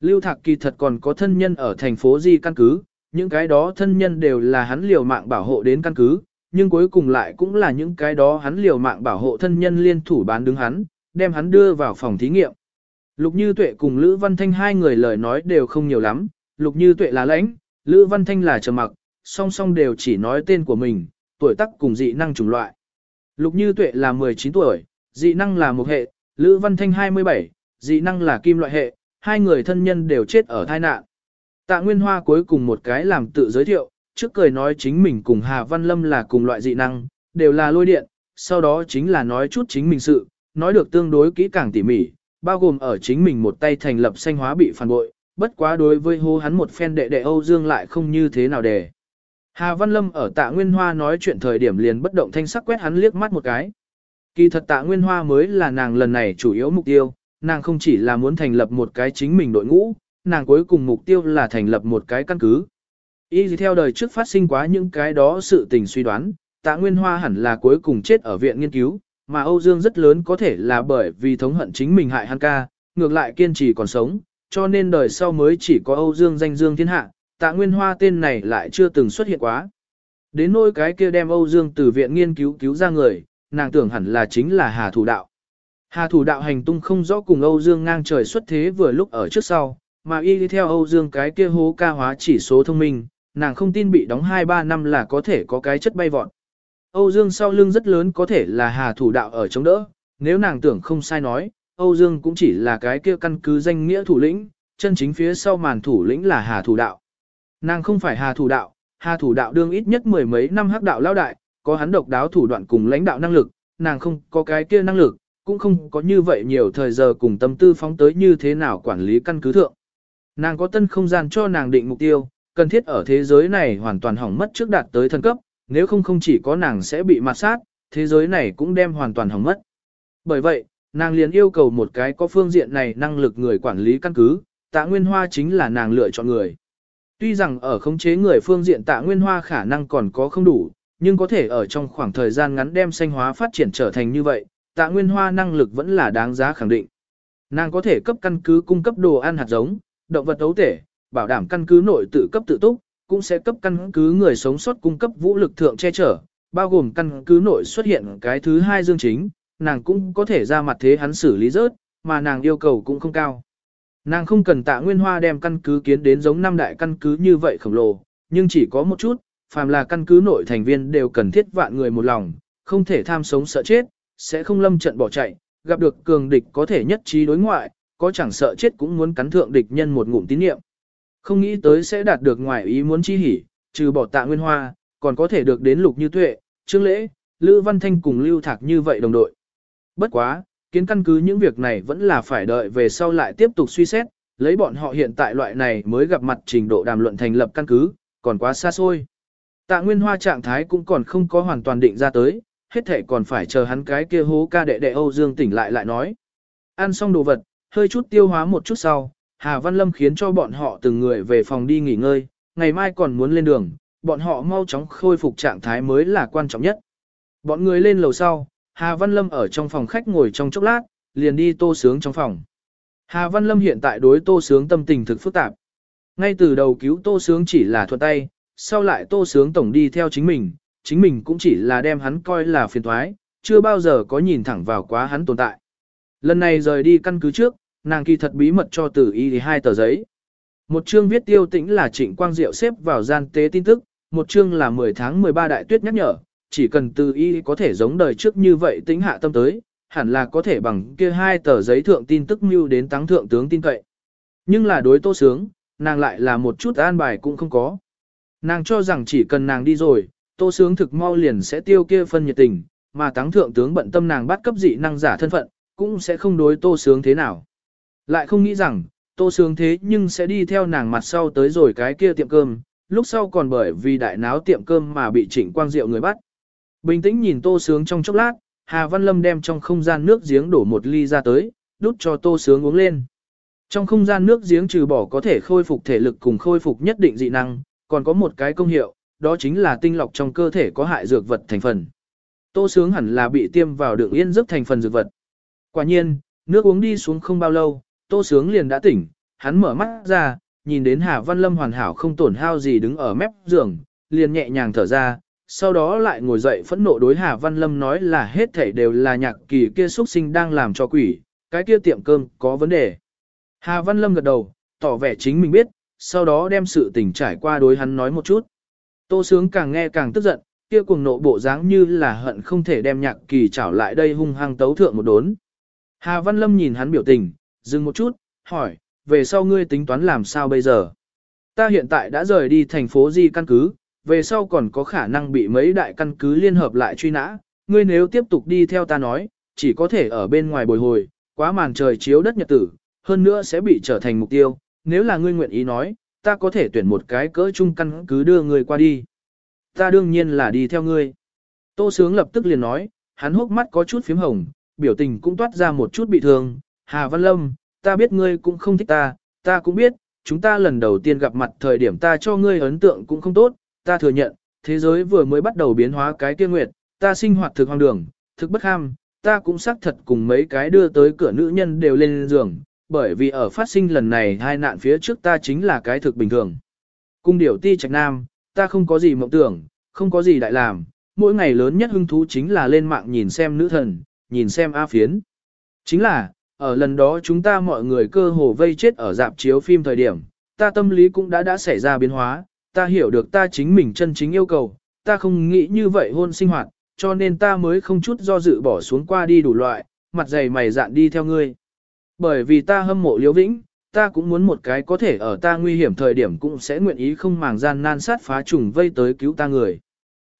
Lưu Thạc kỳ thật còn có thân nhân ở thành phố Di căn cứ, những cái đó thân nhân đều là hắn liều mạng bảo hộ đến căn cứ, nhưng cuối cùng lại cũng là những cái đó hắn liều mạng bảo hộ thân nhân liên thủ bán đứng hắn, đem hắn đưa vào phòng thí nghiệm. Lục Như Tuệ cùng Lữ Văn Thanh hai người lời nói đều không nhiều lắm, Lục Như Tuệ là lãnh, Lữ Văn Thanh là trầm mặc, song song đều chỉ nói tên của mình, tuổi tác cùng dị năng chủng loại. Lục Như Tuệ là 19 tuổi, dị năng là một hệ, Lữ Văn Thanh 27, dị năng là kim loại hệ, hai người thân nhân đều chết ở tai nạn. Tạ Nguyên Hoa cuối cùng một cái làm tự giới thiệu, trước cười nói chính mình cùng Hà Văn Lâm là cùng loại dị năng, đều là lôi điện, sau đó chính là nói chút chính mình sự, nói được tương đối kỹ càng tỉ mỉ, bao gồm ở chính mình một tay thành lập xanh hóa bị phản bội, bất quá đối với hô hắn một phen đệ đệ Âu Dương lại không như thế nào để. Hà Văn Lâm ở tạ Nguyên Hoa nói chuyện thời điểm liền bất động thanh sắc quét hắn liếc mắt một cái. Kỳ thật tạ Nguyên Hoa mới là nàng lần này chủ yếu mục tiêu, nàng không chỉ là muốn thành lập một cái chính mình đội ngũ, nàng cuối cùng mục tiêu là thành lập một cái căn cứ. Y theo đời trước phát sinh quá những cái đó sự tình suy đoán, tạ Nguyên Hoa hẳn là cuối cùng chết ở viện nghiên cứu, mà Âu Dương rất lớn có thể là bởi vì thống hận chính mình hại hắn ca, ngược lại kiên trì còn sống, cho nên đời sau mới chỉ có Âu Dương danh dương thiên hạ, tạ Nguyên Hoa tên này lại chưa từng xuất hiện quá. Đến nỗi cái kia đem Âu Dương từ viện nghiên cứu cứu ra người, nàng tưởng hẳn là chính là Hà Thủ Đạo. Hà Thủ Đạo hành tung không rõ cùng Âu Dương ngang trời xuất thế vừa lúc ở trước sau, mà y đi theo Âu Dương cái kia hố ca hóa chỉ số thông minh, nàng không tin bị đóng 2-3 năm là có thể có cái chất bay vọt. Âu Dương sau lưng rất lớn có thể là Hà Thủ Đạo ở chống đỡ, nếu nàng tưởng không sai nói, Âu Dương cũng chỉ là cái kia căn cứ danh nghĩa thủ lĩnh, chân chính phía sau màn thủ lĩnh là Hà Thủ Đạo. Nàng không phải Hà Thủ Đạo, Hà Thủ Đạo đương ít nhất mười mấy năm hắc đạo lao đại, có hắn độc đáo thủ đoạn cùng lãnh đạo năng lực, nàng không có cái kia năng lực, cũng không có như vậy nhiều thời giờ cùng tâm tư phóng tới như thế nào quản lý căn cứ thượng. Nàng có tân không gian cho nàng định mục tiêu, cần thiết ở thế giới này hoàn toàn hỏng mất trước đạt tới thân cấp, nếu không không chỉ có nàng sẽ bị mạt sát, thế giới này cũng đem hoàn toàn hỏng mất. Bởi vậy, nàng liền yêu cầu một cái có phương diện này năng lực người quản lý căn cứ, tạ nguyên hoa chính là nàng lựa chọn người. Tuy rằng ở khống chế người phương diện tạ nguyên hoa khả năng còn có không đủ, nhưng có thể ở trong khoảng thời gian ngắn đem xanh hóa phát triển trở thành như vậy, tạ nguyên hoa năng lực vẫn là đáng giá khẳng định. Nàng có thể cấp căn cứ cung cấp đồ ăn hạt giống, động vật ấu thể, bảo đảm căn cứ nội tự cấp tự túc, cũng sẽ cấp căn cứ người sống sót cung cấp vũ lực thượng che chở, bao gồm căn cứ nội xuất hiện cái thứ hai dương chính, nàng cũng có thể ra mặt thế hắn xử lý rớt, mà nàng yêu cầu cũng không cao. Nàng không cần tạ nguyên hoa đem căn cứ kiến đến giống năm đại căn cứ như vậy khổng lồ, nhưng chỉ có một chút, phàm là căn cứ nội thành viên đều cần thiết vạn người một lòng, không thể tham sống sợ chết, sẽ không lâm trận bỏ chạy, gặp được cường địch có thể nhất trí đối ngoại, có chẳng sợ chết cũng muốn cắn thượng địch nhân một ngụm tín niệm. Không nghĩ tới sẽ đạt được ngoài ý muốn chi hỉ, trừ bỏ tạ nguyên hoa, còn có thể được đến lục như tuệ, trương lễ, Lữ Văn Thanh cùng Lưu Thạc như vậy đồng đội. Bất quá, kiến căn cứ những việc này vẫn là phải đợi về sau lại tiếp tục suy xét, lấy bọn họ hiện tại loại này mới gặp mặt trình độ đàm luận thành lập căn cứ, còn quá xa xôi. Tạ Nguyên Hoa trạng thái cũng còn không có hoàn toàn định ra tới, hết thể còn phải chờ hắn cái kia hố ca đệ đệ Âu Dương tỉnh lại lại nói. Ăn xong đồ vật, hơi chút tiêu hóa một chút sau, Hà Văn Lâm khiến cho bọn họ từng người về phòng đi nghỉ ngơi, ngày mai còn muốn lên đường, bọn họ mau chóng khôi phục trạng thái mới là quan trọng nhất. Bọn người lên lầu sau, Hà Văn Lâm ở trong phòng khách ngồi trong chốc lát, liền đi tô sướng trong phòng. Hà Văn Lâm hiện tại đối tô sướng tâm tình thực phức tạp. Ngay từ đầu cứu tô sướng chỉ là thuận tay, sau lại tô sướng tổng đi theo chính mình, chính mình cũng chỉ là đem hắn coi là phiền thoái, chưa bao giờ có nhìn thẳng vào quá hắn tồn tại. Lần này rời đi căn cứ trước, nàng kỳ thật bí mật cho tử y hai tờ giấy. Một chương viết tiêu tĩnh là trịnh quang diệu xếp vào gian tế tin tức, một chương là 10 tháng 13 đại tuyết nhắc nhở, chỉ cần Tử y có thể giống đời trước như vậy tính hạ tâm tới, hẳn là có thể bằng kia hai tờ giấy thượng tin tức mưu đến tăng thượng tướng tin cậy. Nhưng là đối tô sướng, nàng lại là một chút an bài cũng không có. Nàng cho rằng chỉ cần nàng đi rồi, tô sướng thực mau liền sẽ tiêu kia phân nhiệt tình, mà tăng thượng tướng bận tâm nàng bắt cấp dị năng giả thân phận, cũng sẽ không đối tô sướng thế nào. Lại không nghĩ rằng, tô sướng thế nhưng sẽ đi theo nàng mặt sau tới rồi cái kia tiệm cơm, lúc sau còn bởi vì đại náo tiệm cơm mà bị trịnh quang diệu người bắt. Bình tĩnh nhìn tô sướng trong chốc lát, Hà Văn Lâm đem trong không gian nước giếng đổ một ly ra tới, đút cho tô sướng uống lên. Trong không gian nước giếng trừ bỏ có thể khôi phục thể lực cùng khôi phục nhất định dị năng, còn có một cái công hiệu, đó chính là tinh lọc trong cơ thể có hại dược vật thành phần. Tô sướng hẳn là bị tiêm vào đường yên giấc thành phần dược vật. Quả nhiên, nước uống đi xuống không bao lâu, tô sướng liền đã tỉnh, hắn mở mắt ra, nhìn đến Hà Văn Lâm hoàn hảo không tổn hao gì đứng ở mép giường, liền nhẹ nhàng thở ra, sau đó lại ngồi dậy phẫn nộ đối Hà Văn Lâm nói là hết thảy đều là nhạc kỳ kia xuất sinh đang làm cho quỷ, cái kia tiệm cơm có vấn đề. Hà Văn Lâm gật đầu, tỏ vẻ chính mình biết, sau đó đem sự tình trải qua đối hắn nói một chút. Tô Sướng càng nghe càng tức giận, kia cuồng nộ bộ dáng như là hận không thể đem nhạc kỳ trảo lại đây hung hăng tấu thượng một đốn. Hà Văn Lâm nhìn hắn biểu tình, dừng một chút, hỏi, về sau ngươi tính toán làm sao bây giờ? Ta hiện tại đã rời đi thành phố Di căn cứ, về sau còn có khả năng bị mấy đại căn cứ liên hợp lại truy nã, ngươi nếu tiếp tục đi theo ta nói, chỉ có thể ở bên ngoài bồi hồi, quá màn trời chiếu đất nhật tử, hơn nữa sẽ bị trở thành mục tiêu, nếu là ngươi nguyện ý nói, ta có thể tuyển một cái cỡ chung căn cứ đưa ngươi qua đi. Ta đương nhiên là đi theo ngươi. Tô Sướng lập tức liền nói, hắn hốc mắt có chút phím hồng, biểu tình cũng toát ra một chút bị thương. Hà Văn Lâm, ta biết ngươi cũng không thích ta, ta cũng biết, chúng ta lần đầu tiên gặp mặt thời điểm ta cho ngươi ấn tượng cũng không tốt, ta thừa nhận, thế giới vừa mới bắt đầu biến hóa cái kia nguyệt, ta sinh hoạt thực hoang đường, thực bất ham, ta cũng xác thật cùng mấy cái đưa tới cửa nữ nhân đều lên giường, bởi vì ở phát sinh lần này hai nạn phía trước ta chính là cái thực bình thường. Cung điểu ti trạch nam, ta không có gì mộng tưởng, không có gì đại làm, mỗi ngày lớn nhất hứng thú chính là lên mạng nhìn xem nữ thần, nhìn xem A phiến. Chính là, ở lần đó chúng ta mọi người cơ hồ vây chết ở dạp chiếu phim thời điểm, ta tâm lý cũng đã đã xảy ra biến hóa, ta hiểu được ta chính mình chân chính yêu cầu, ta không nghĩ như vậy hôn sinh hoạt, cho nên ta mới không chút do dự bỏ xuống qua đi đủ loại, mặt dày mày dạn đi theo ngươi. Bởi vì ta hâm mộ liễu vĩnh, ta cũng muốn một cái có thể ở ta nguy hiểm thời điểm cũng sẽ nguyện ý không màng gian nan sát phá trùng vây tới cứu ta người.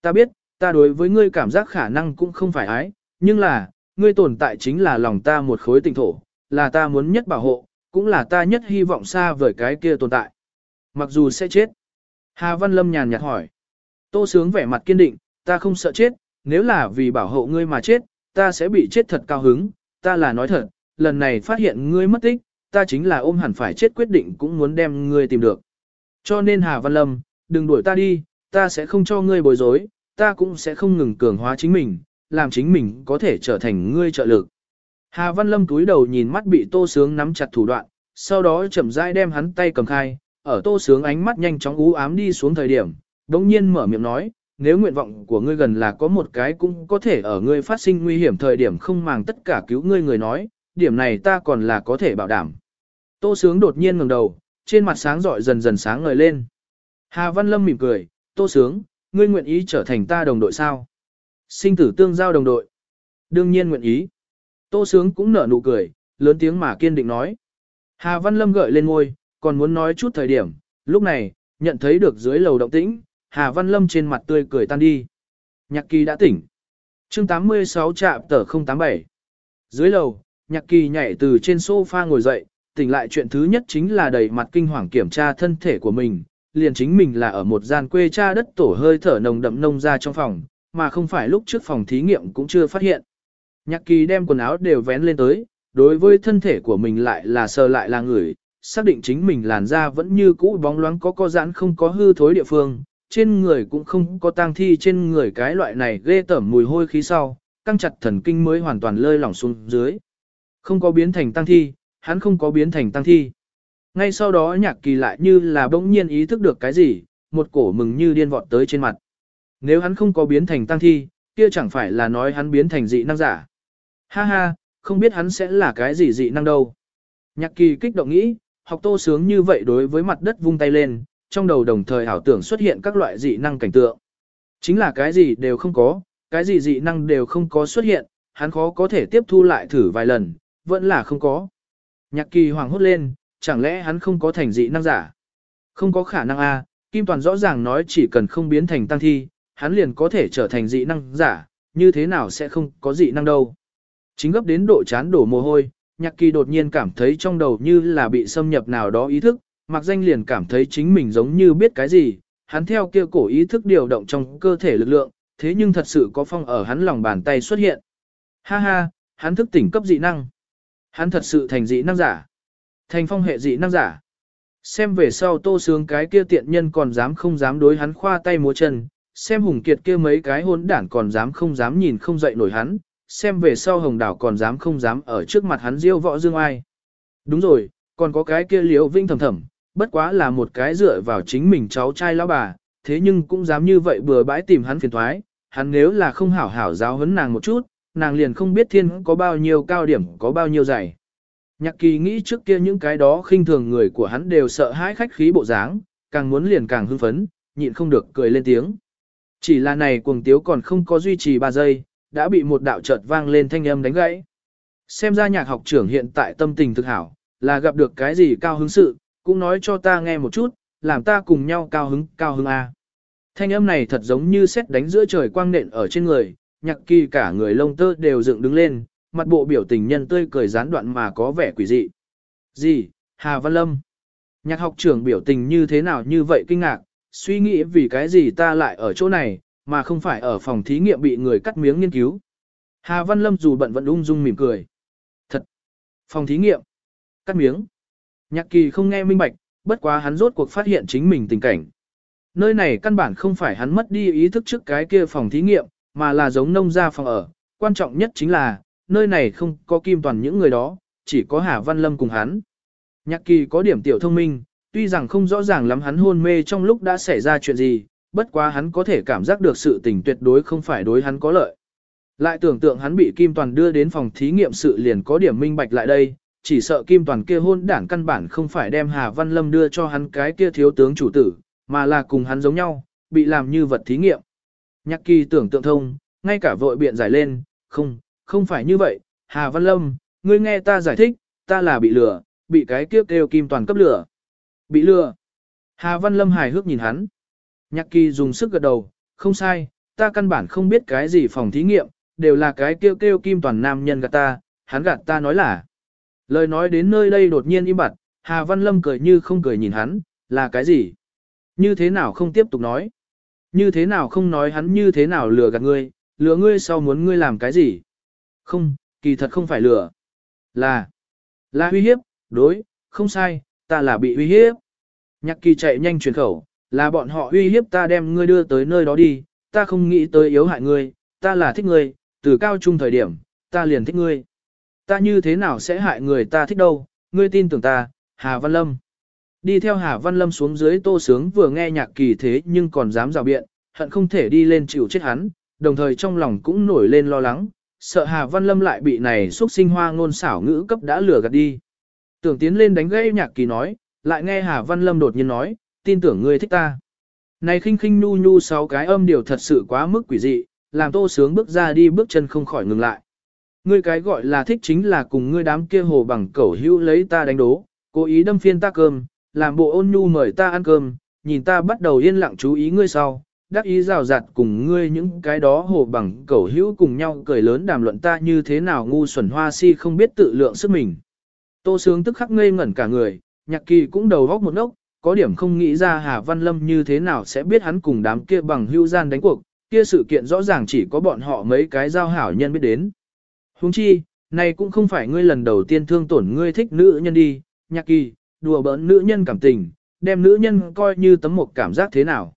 Ta biết, ta đối với ngươi cảm giác khả năng cũng không phải ái, nhưng là, ngươi tồn tại chính là lòng ta một khối tình thổ, là ta muốn nhất bảo hộ, cũng là ta nhất hy vọng xa vời cái kia tồn tại. Mặc dù sẽ chết. Hà Văn Lâm nhàn nhạt hỏi. Tô Sướng vẻ mặt kiên định, ta không sợ chết, nếu là vì bảo hộ ngươi mà chết, ta sẽ bị chết thật cao hứng, ta là nói thật, lần này phát hiện ngươi mất tích, ta chính là ôm hẳn phải chết quyết định cũng muốn đem ngươi tìm được. Cho nên Hà Văn Lâm, đừng đuổi ta đi, ta sẽ không cho ngươi bối rối, ta cũng sẽ không ngừng cường hóa chính mình, làm chính mình có thể trở thành ngươi trợ lực. Hà Văn Lâm túi đầu nhìn mắt bị Tô Sướng nắm chặt thủ đoạn, sau đó chậm rãi đem hắn tay cầm khai, ở Tô Sướng ánh mắt nhanh chóng ú ám đi xuống thời điểm, đống nhiên mở miệng nói, nếu nguyện vọng của ngươi gần là có một cái cũng có thể ở ngươi phát sinh nguy hiểm thời điểm không màng tất cả cứu ngươi người nói, điểm này ta còn là có thể bảo đảm. Tô Sướng đột nhiên ngẩng đầu, trên mặt sáng rọi dần dần sáng ngời lên. Hà Văn Lâm mỉm cười, Tô Sướng, ngươi nguyện ý trở thành ta đồng đội sao? Sinh tử tương giao đồng đội. Đương nhiên nguyện ý. Tô Sướng cũng nở nụ cười, lớn tiếng mà kiên định nói. Hà Văn Lâm gợi lên ngôi, còn muốn nói chút thời điểm, lúc này, nhận thấy được dưới lầu động tĩnh, Hà Văn Lâm trên mặt tươi cười tan đi. Nhạc kỳ đã tỉnh. chương 86 trạm tờ 087. Dưới lầu, nhạc kỳ nhảy từ trên sofa ngồi dậy, tỉnh lại chuyện thứ nhất chính là đầy mặt kinh hoàng kiểm tra thân thể của mình, liền chính mình là ở một gian quê cha đất tổ hơi thở nồng đậm nông ra trong phòng, mà không phải lúc trước phòng thí nghiệm cũng chưa phát hiện. Nhạc kỳ đem quần áo đều vén lên tới, đối với thân thể của mình lại là sờ lại là người, xác định chính mình làn da vẫn như cũ bóng loáng có co giãn không có hư thối địa phương, trên người cũng không có tang thi trên người cái loại này ghê tởm mùi hôi khí sau, căng chặt thần kinh mới hoàn toàn lơi lỏng xuống dưới. Không có biến thành tang thi, hắn không có biến thành tang thi. Ngay sau đó nhạc kỳ lại như là bỗng nhiên ý thức được cái gì, một cổ mừng như điên vọt tới trên mặt. Nếu hắn không có biến thành tăng thi, kia chẳng phải là nói hắn biến thành dị năng giả. Ha ha, không biết hắn sẽ là cái gì dị năng đâu. Nhạc kỳ kích động nghĩ, học tô sướng như vậy đối với mặt đất vung tay lên, trong đầu đồng thời ảo tưởng xuất hiện các loại dị năng cảnh tượng. Chính là cái gì đều không có, cái gì dị năng đều không có xuất hiện, hắn khó có thể tiếp thu lại thử vài lần, vẫn là không có. Nhạc kỳ hoàng hốt lên, chẳng lẽ hắn không có thành dị năng giả? Không có khả năng a, Kim Toàn rõ ràng nói chỉ cần không biến thành tăng thi, hắn liền có thể trở thành dị năng giả, như thế nào sẽ không có dị năng đâu. Chính gấp đến độ chán đổ mồ hôi, nhạc kỳ đột nhiên cảm thấy trong đầu như là bị xâm nhập nào đó ý thức, mặc danh liền cảm thấy chính mình giống như biết cái gì, hắn theo kia cổ ý thức điều động trong cơ thể lực lượng, thế nhưng thật sự có phong ở hắn lòng bàn tay xuất hiện. Ha ha, hắn thức tỉnh cấp dị năng. Hắn thật sự thành dị năng giả. Thành phong hệ dị năng giả. Xem về sau tô sướng cái kia tiện nhân còn dám không dám đối hắn khoa tay múa chân, xem hùng kiệt kia mấy cái hôn đản còn dám không dám nhìn không dậy nổi hắn, xem về sau hồng đảo còn dám không dám ở trước mặt hắn diêu võ dương ai. Đúng rồi, còn có cái kia liễu vinh thầm thầm, bất quá là một cái dựa vào chính mình cháu trai lão bà, thế nhưng cũng dám như vậy bừa bãi tìm hắn phiền thoái, hắn nếu là không hảo hảo giáo huấn nàng một chút, nàng liền không biết thiên có bao nhiêu cao điểm có bao nhiêu dày. Nhạc kỳ nghĩ trước kia những cái đó khinh thường người của hắn đều sợ hãi khách khí bộ dáng, càng muốn liền càng hưng phấn, nhịn không được cười lên tiếng. Chỉ là này cuồng tiếu còn không có duy trì 3 giây, đã bị một đạo chợt vang lên thanh âm đánh gãy. Xem ra nhạc học trưởng hiện tại tâm tình thực hảo, là gặp được cái gì cao hứng sự, cũng nói cho ta nghe một chút, làm ta cùng nhau cao hứng, cao hứng A. Thanh âm này thật giống như xét đánh giữa trời quang nện ở trên người, nhạc kỳ cả người lông tơ đều dựng đứng lên, mặt bộ biểu tình nhân tươi cười gián đoạn mà có vẻ quỷ dị. Gì, Hà Văn Lâm? Nhạc học trưởng biểu tình như thế nào như vậy kinh ngạc, suy nghĩ vì cái gì ta lại ở chỗ này, mà không phải ở phòng thí nghiệm bị người cắt miếng nghiên cứu. Hà Văn Lâm dù bận vẫn ung dung mỉm cười. Thật! Phòng thí nghiệm! Cắt miếng! Nhạc kỳ không nghe minh bạch, bất quá hắn rốt cuộc phát hiện chính mình tình cảnh. Nơi này căn bản không phải hắn mất đi ý thức trước cái kia phòng thí nghiệm, mà là giống nông gia phòng ở. Quan trọng nhất chính là, nơi này không có kim toàn những người đó, chỉ có Hà Văn Lâm cùng hắn. Nhạc kỳ có điểm tiểu thông minh, tuy rằng không rõ ràng lắm hắn hôn mê trong lúc đã xảy ra chuyện gì, bất quá hắn có thể cảm giác được sự tình tuyệt đối không phải đối hắn có lợi. Lại tưởng tượng hắn bị Kim Toàn đưa đến phòng thí nghiệm sự liền có điểm minh bạch lại đây, chỉ sợ Kim Toàn kia hôn đảng căn bản không phải đem Hà Văn Lâm đưa cho hắn cái kia thiếu tướng chủ tử, mà là cùng hắn giống nhau, bị làm như vật thí nghiệm. Nhạc kỳ tưởng tượng thông, ngay cả vội biện giải lên, không, không phải như vậy, Hà Văn Lâm, ngươi nghe ta giải thích, ta là bị lừa, bị cái kiếp kêu Kim Toàn cấp lừa. Bị lừa. Hà Văn Lâm hài hước nhìn hắn. Nhạc kỳ dùng sức gật đầu, không sai, ta căn bản không biết cái gì phòng thí nghiệm, đều là cái kêu kêu Kim Toàn nam nhân gạt ta, hắn gạt ta nói là. Lời nói đến nơi đây đột nhiên im bặt, Hà Văn Lâm cười như không cười nhìn hắn, là cái gì? Như thế nào không tiếp tục nói? Như thế nào không nói hắn như thế nào lừa gạt ngươi, lừa ngươi sau muốn ngươi làm cái gì? Không, kỳ thật không phải lừa. Là, là uy hiếp, đối, không sai, ta là bị uy hiếp. Nhạc kỳ chạy nhanh truyền khẩu, là bọn họ uy hiếp ta đem ngươi đưa tới nơi đó đi, ta không nghĩ tới yếu hại ngươi, ta là thích ngươi, từ cao trung thời điểm, ta liền thích ngươi. Ta như thế nào sẽ hại người ta thích đâu, ngươi tin tưởng ta, Hà Văn Lâm. Đi theo Hà Văn Lâm xuống dưới tô sướng vừa nghe nhạc kỳ thế nhưng còn dám rào biện, hận không thể đi lên chịu chết hắn, đồng thời trong lòng cũng nổi lên lo lắng, sợ Hà Văn Lâm lại bị này xuất sinh hoa ngôn xảo ngữ cấp đã lừa gạt đi. Tưởng tiến lên đánh gây nhạc kỳ nói, lại nghe Hà Văn Lâm đột nhiên nói, tin tưởng ngươi thích ta. Này khinh khinh nhu nhu sáu cái âm điều thật sự quá mức quỷ dị, làm tô sướng bước ra đi bước chân không khỏi ngừng lại. Ngươi cái gọi là thích chính là cùng ngươi đám kia hồ bằng cẩu hữu lấy ta đánh đố, cố ý đâm phiên ta cơm, làm bộ ôn nhu mời ta ăn cơm, nhìn ta bắt đầu yên lặng chú ý ngươi sau, đắc ý rào rạt cùng ngươi những cái đó hồ bằng cẩu hữu cùng nhau cười lớn đàm luận ta như thế nào ngu xuẩn hoa si không biết tự lượng sức mình. Tô sướng tức khắc ngây ngẩn cả người, nhạc kỳ cũng đầu góc một nốc, có điểm không nghĩ ra Hà Văn Lâm như thế nào sẽ biết hắn cùng đám kia bằng hưu gian đánh cuộc, kia sự kiện rõ ràng chỉ có bọn họ mấy cái giao hảo nhân biết đến. Huống chi, này cũng không phải ngươi lần đầu tiên thương tổn ngươi thích nữ nhân đi, nhạc kỳ, đùa bỡn nữ nhân cảm tình, đem nữ nhân coi như tấm một cảm giác thế nào.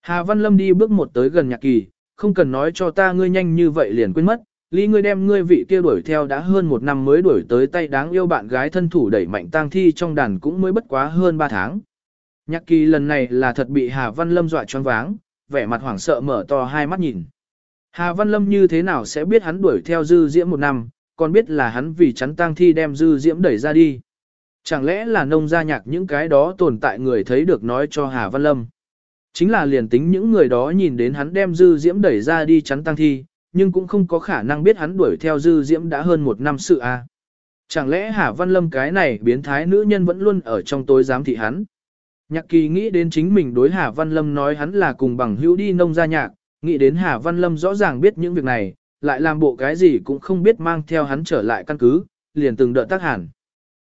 Hà Văn Lâm đi bước một tới gần nhạc kỳ, không cần nói cho ta ngươi nhanh như vậy liền quên mất, ly ngươi đem ngươi vị kia đuổi theo đã hơn một năm mới đuổi tới tay đáng yêu bạn gái thân thủ đẩy mạnh tang thi trong đàn cũng mới bất quá hơn ba tháng. Nhạc kỳ lần này là thật bị Hà Văn Lâm dọa choáng váng, vẻ mặt hoảng sợ mở to hai mắt nhìn. Hà Văn Lâm như thế nào sẽ biết hắn đuổi theo dư diễm một năm, còn biết là hắn vì chắn tang thi đem dư diễm đẩy ra đi. Chẳng lẽ là nông gia nhạc những cái đó tồn tại người thấy được nói cho Hà Văn Lâm. Chính là liền tính những người đó nhìn đến hắn đem dư diễm đẩy ra đi chắn tang thi, nhưng cũng không có khả năng biết hắn đuổi theo dư diễm đã hơn một năm sự a. Chẳng lẽ Hà Văn Lâm cái này biến thái nữ nhân vẫn luôn ở trong tối giám thị hắn. Nhạc kỳ nghĩ đến chính mình đối Hà Văn Lâm nói hắn là cùng bằng hữu đi nông gia nhạc, nghĩ đến Hà Văn Lâm rõ ràng biết những việc này, lại làm bộ cái gì cũng không biết mang theo hắn trở lại căn cứ, liền từng đợi tác hẳn.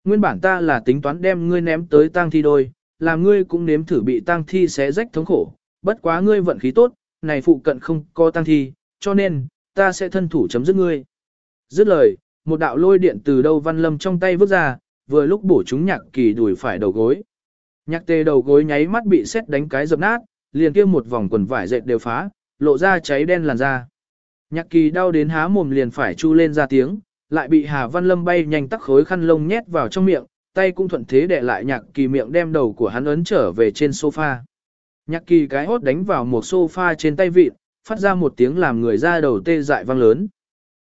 Nguyên bản ta là tính toán đem ngươi ném tới tang thi đôi, làm ngươi cũng nếm thử bị tang thi xé rách thống khổ, bất quá ngươi vận khí tốt, này phụ cận không có tang thi, cho nên, ta sẽ thân thủ chấm dứt ngươi. Dứt lời, một đạo lôi điện từ đâu văn lâm trong tay vứt ra, vừa lúc bổ chúng nhạc kỳ đùi phải đầu gối. Nhạc tê đầu gối nháy mắt bị xét đánh cái dập nát, liền kia một vòng quần vải dệt đều phá, lộ ra cháy đen làn da. Nhạc kỳ đau đến há mồm liền phải chu lên ra tiếng, lại bị Hà Văn Lâm bay nhanh tắc khối khăn lông nhét vào trong miệng, tay cũng thuận thế để lại nhạc kỳ miệng đem đầu của hắn ấn trở về trên sofa. Nhạc kỳ cái hốt đánh vào một sofa trên tay vịt, phát ra một tiếng làm người ra đầu tê dại vang lớn.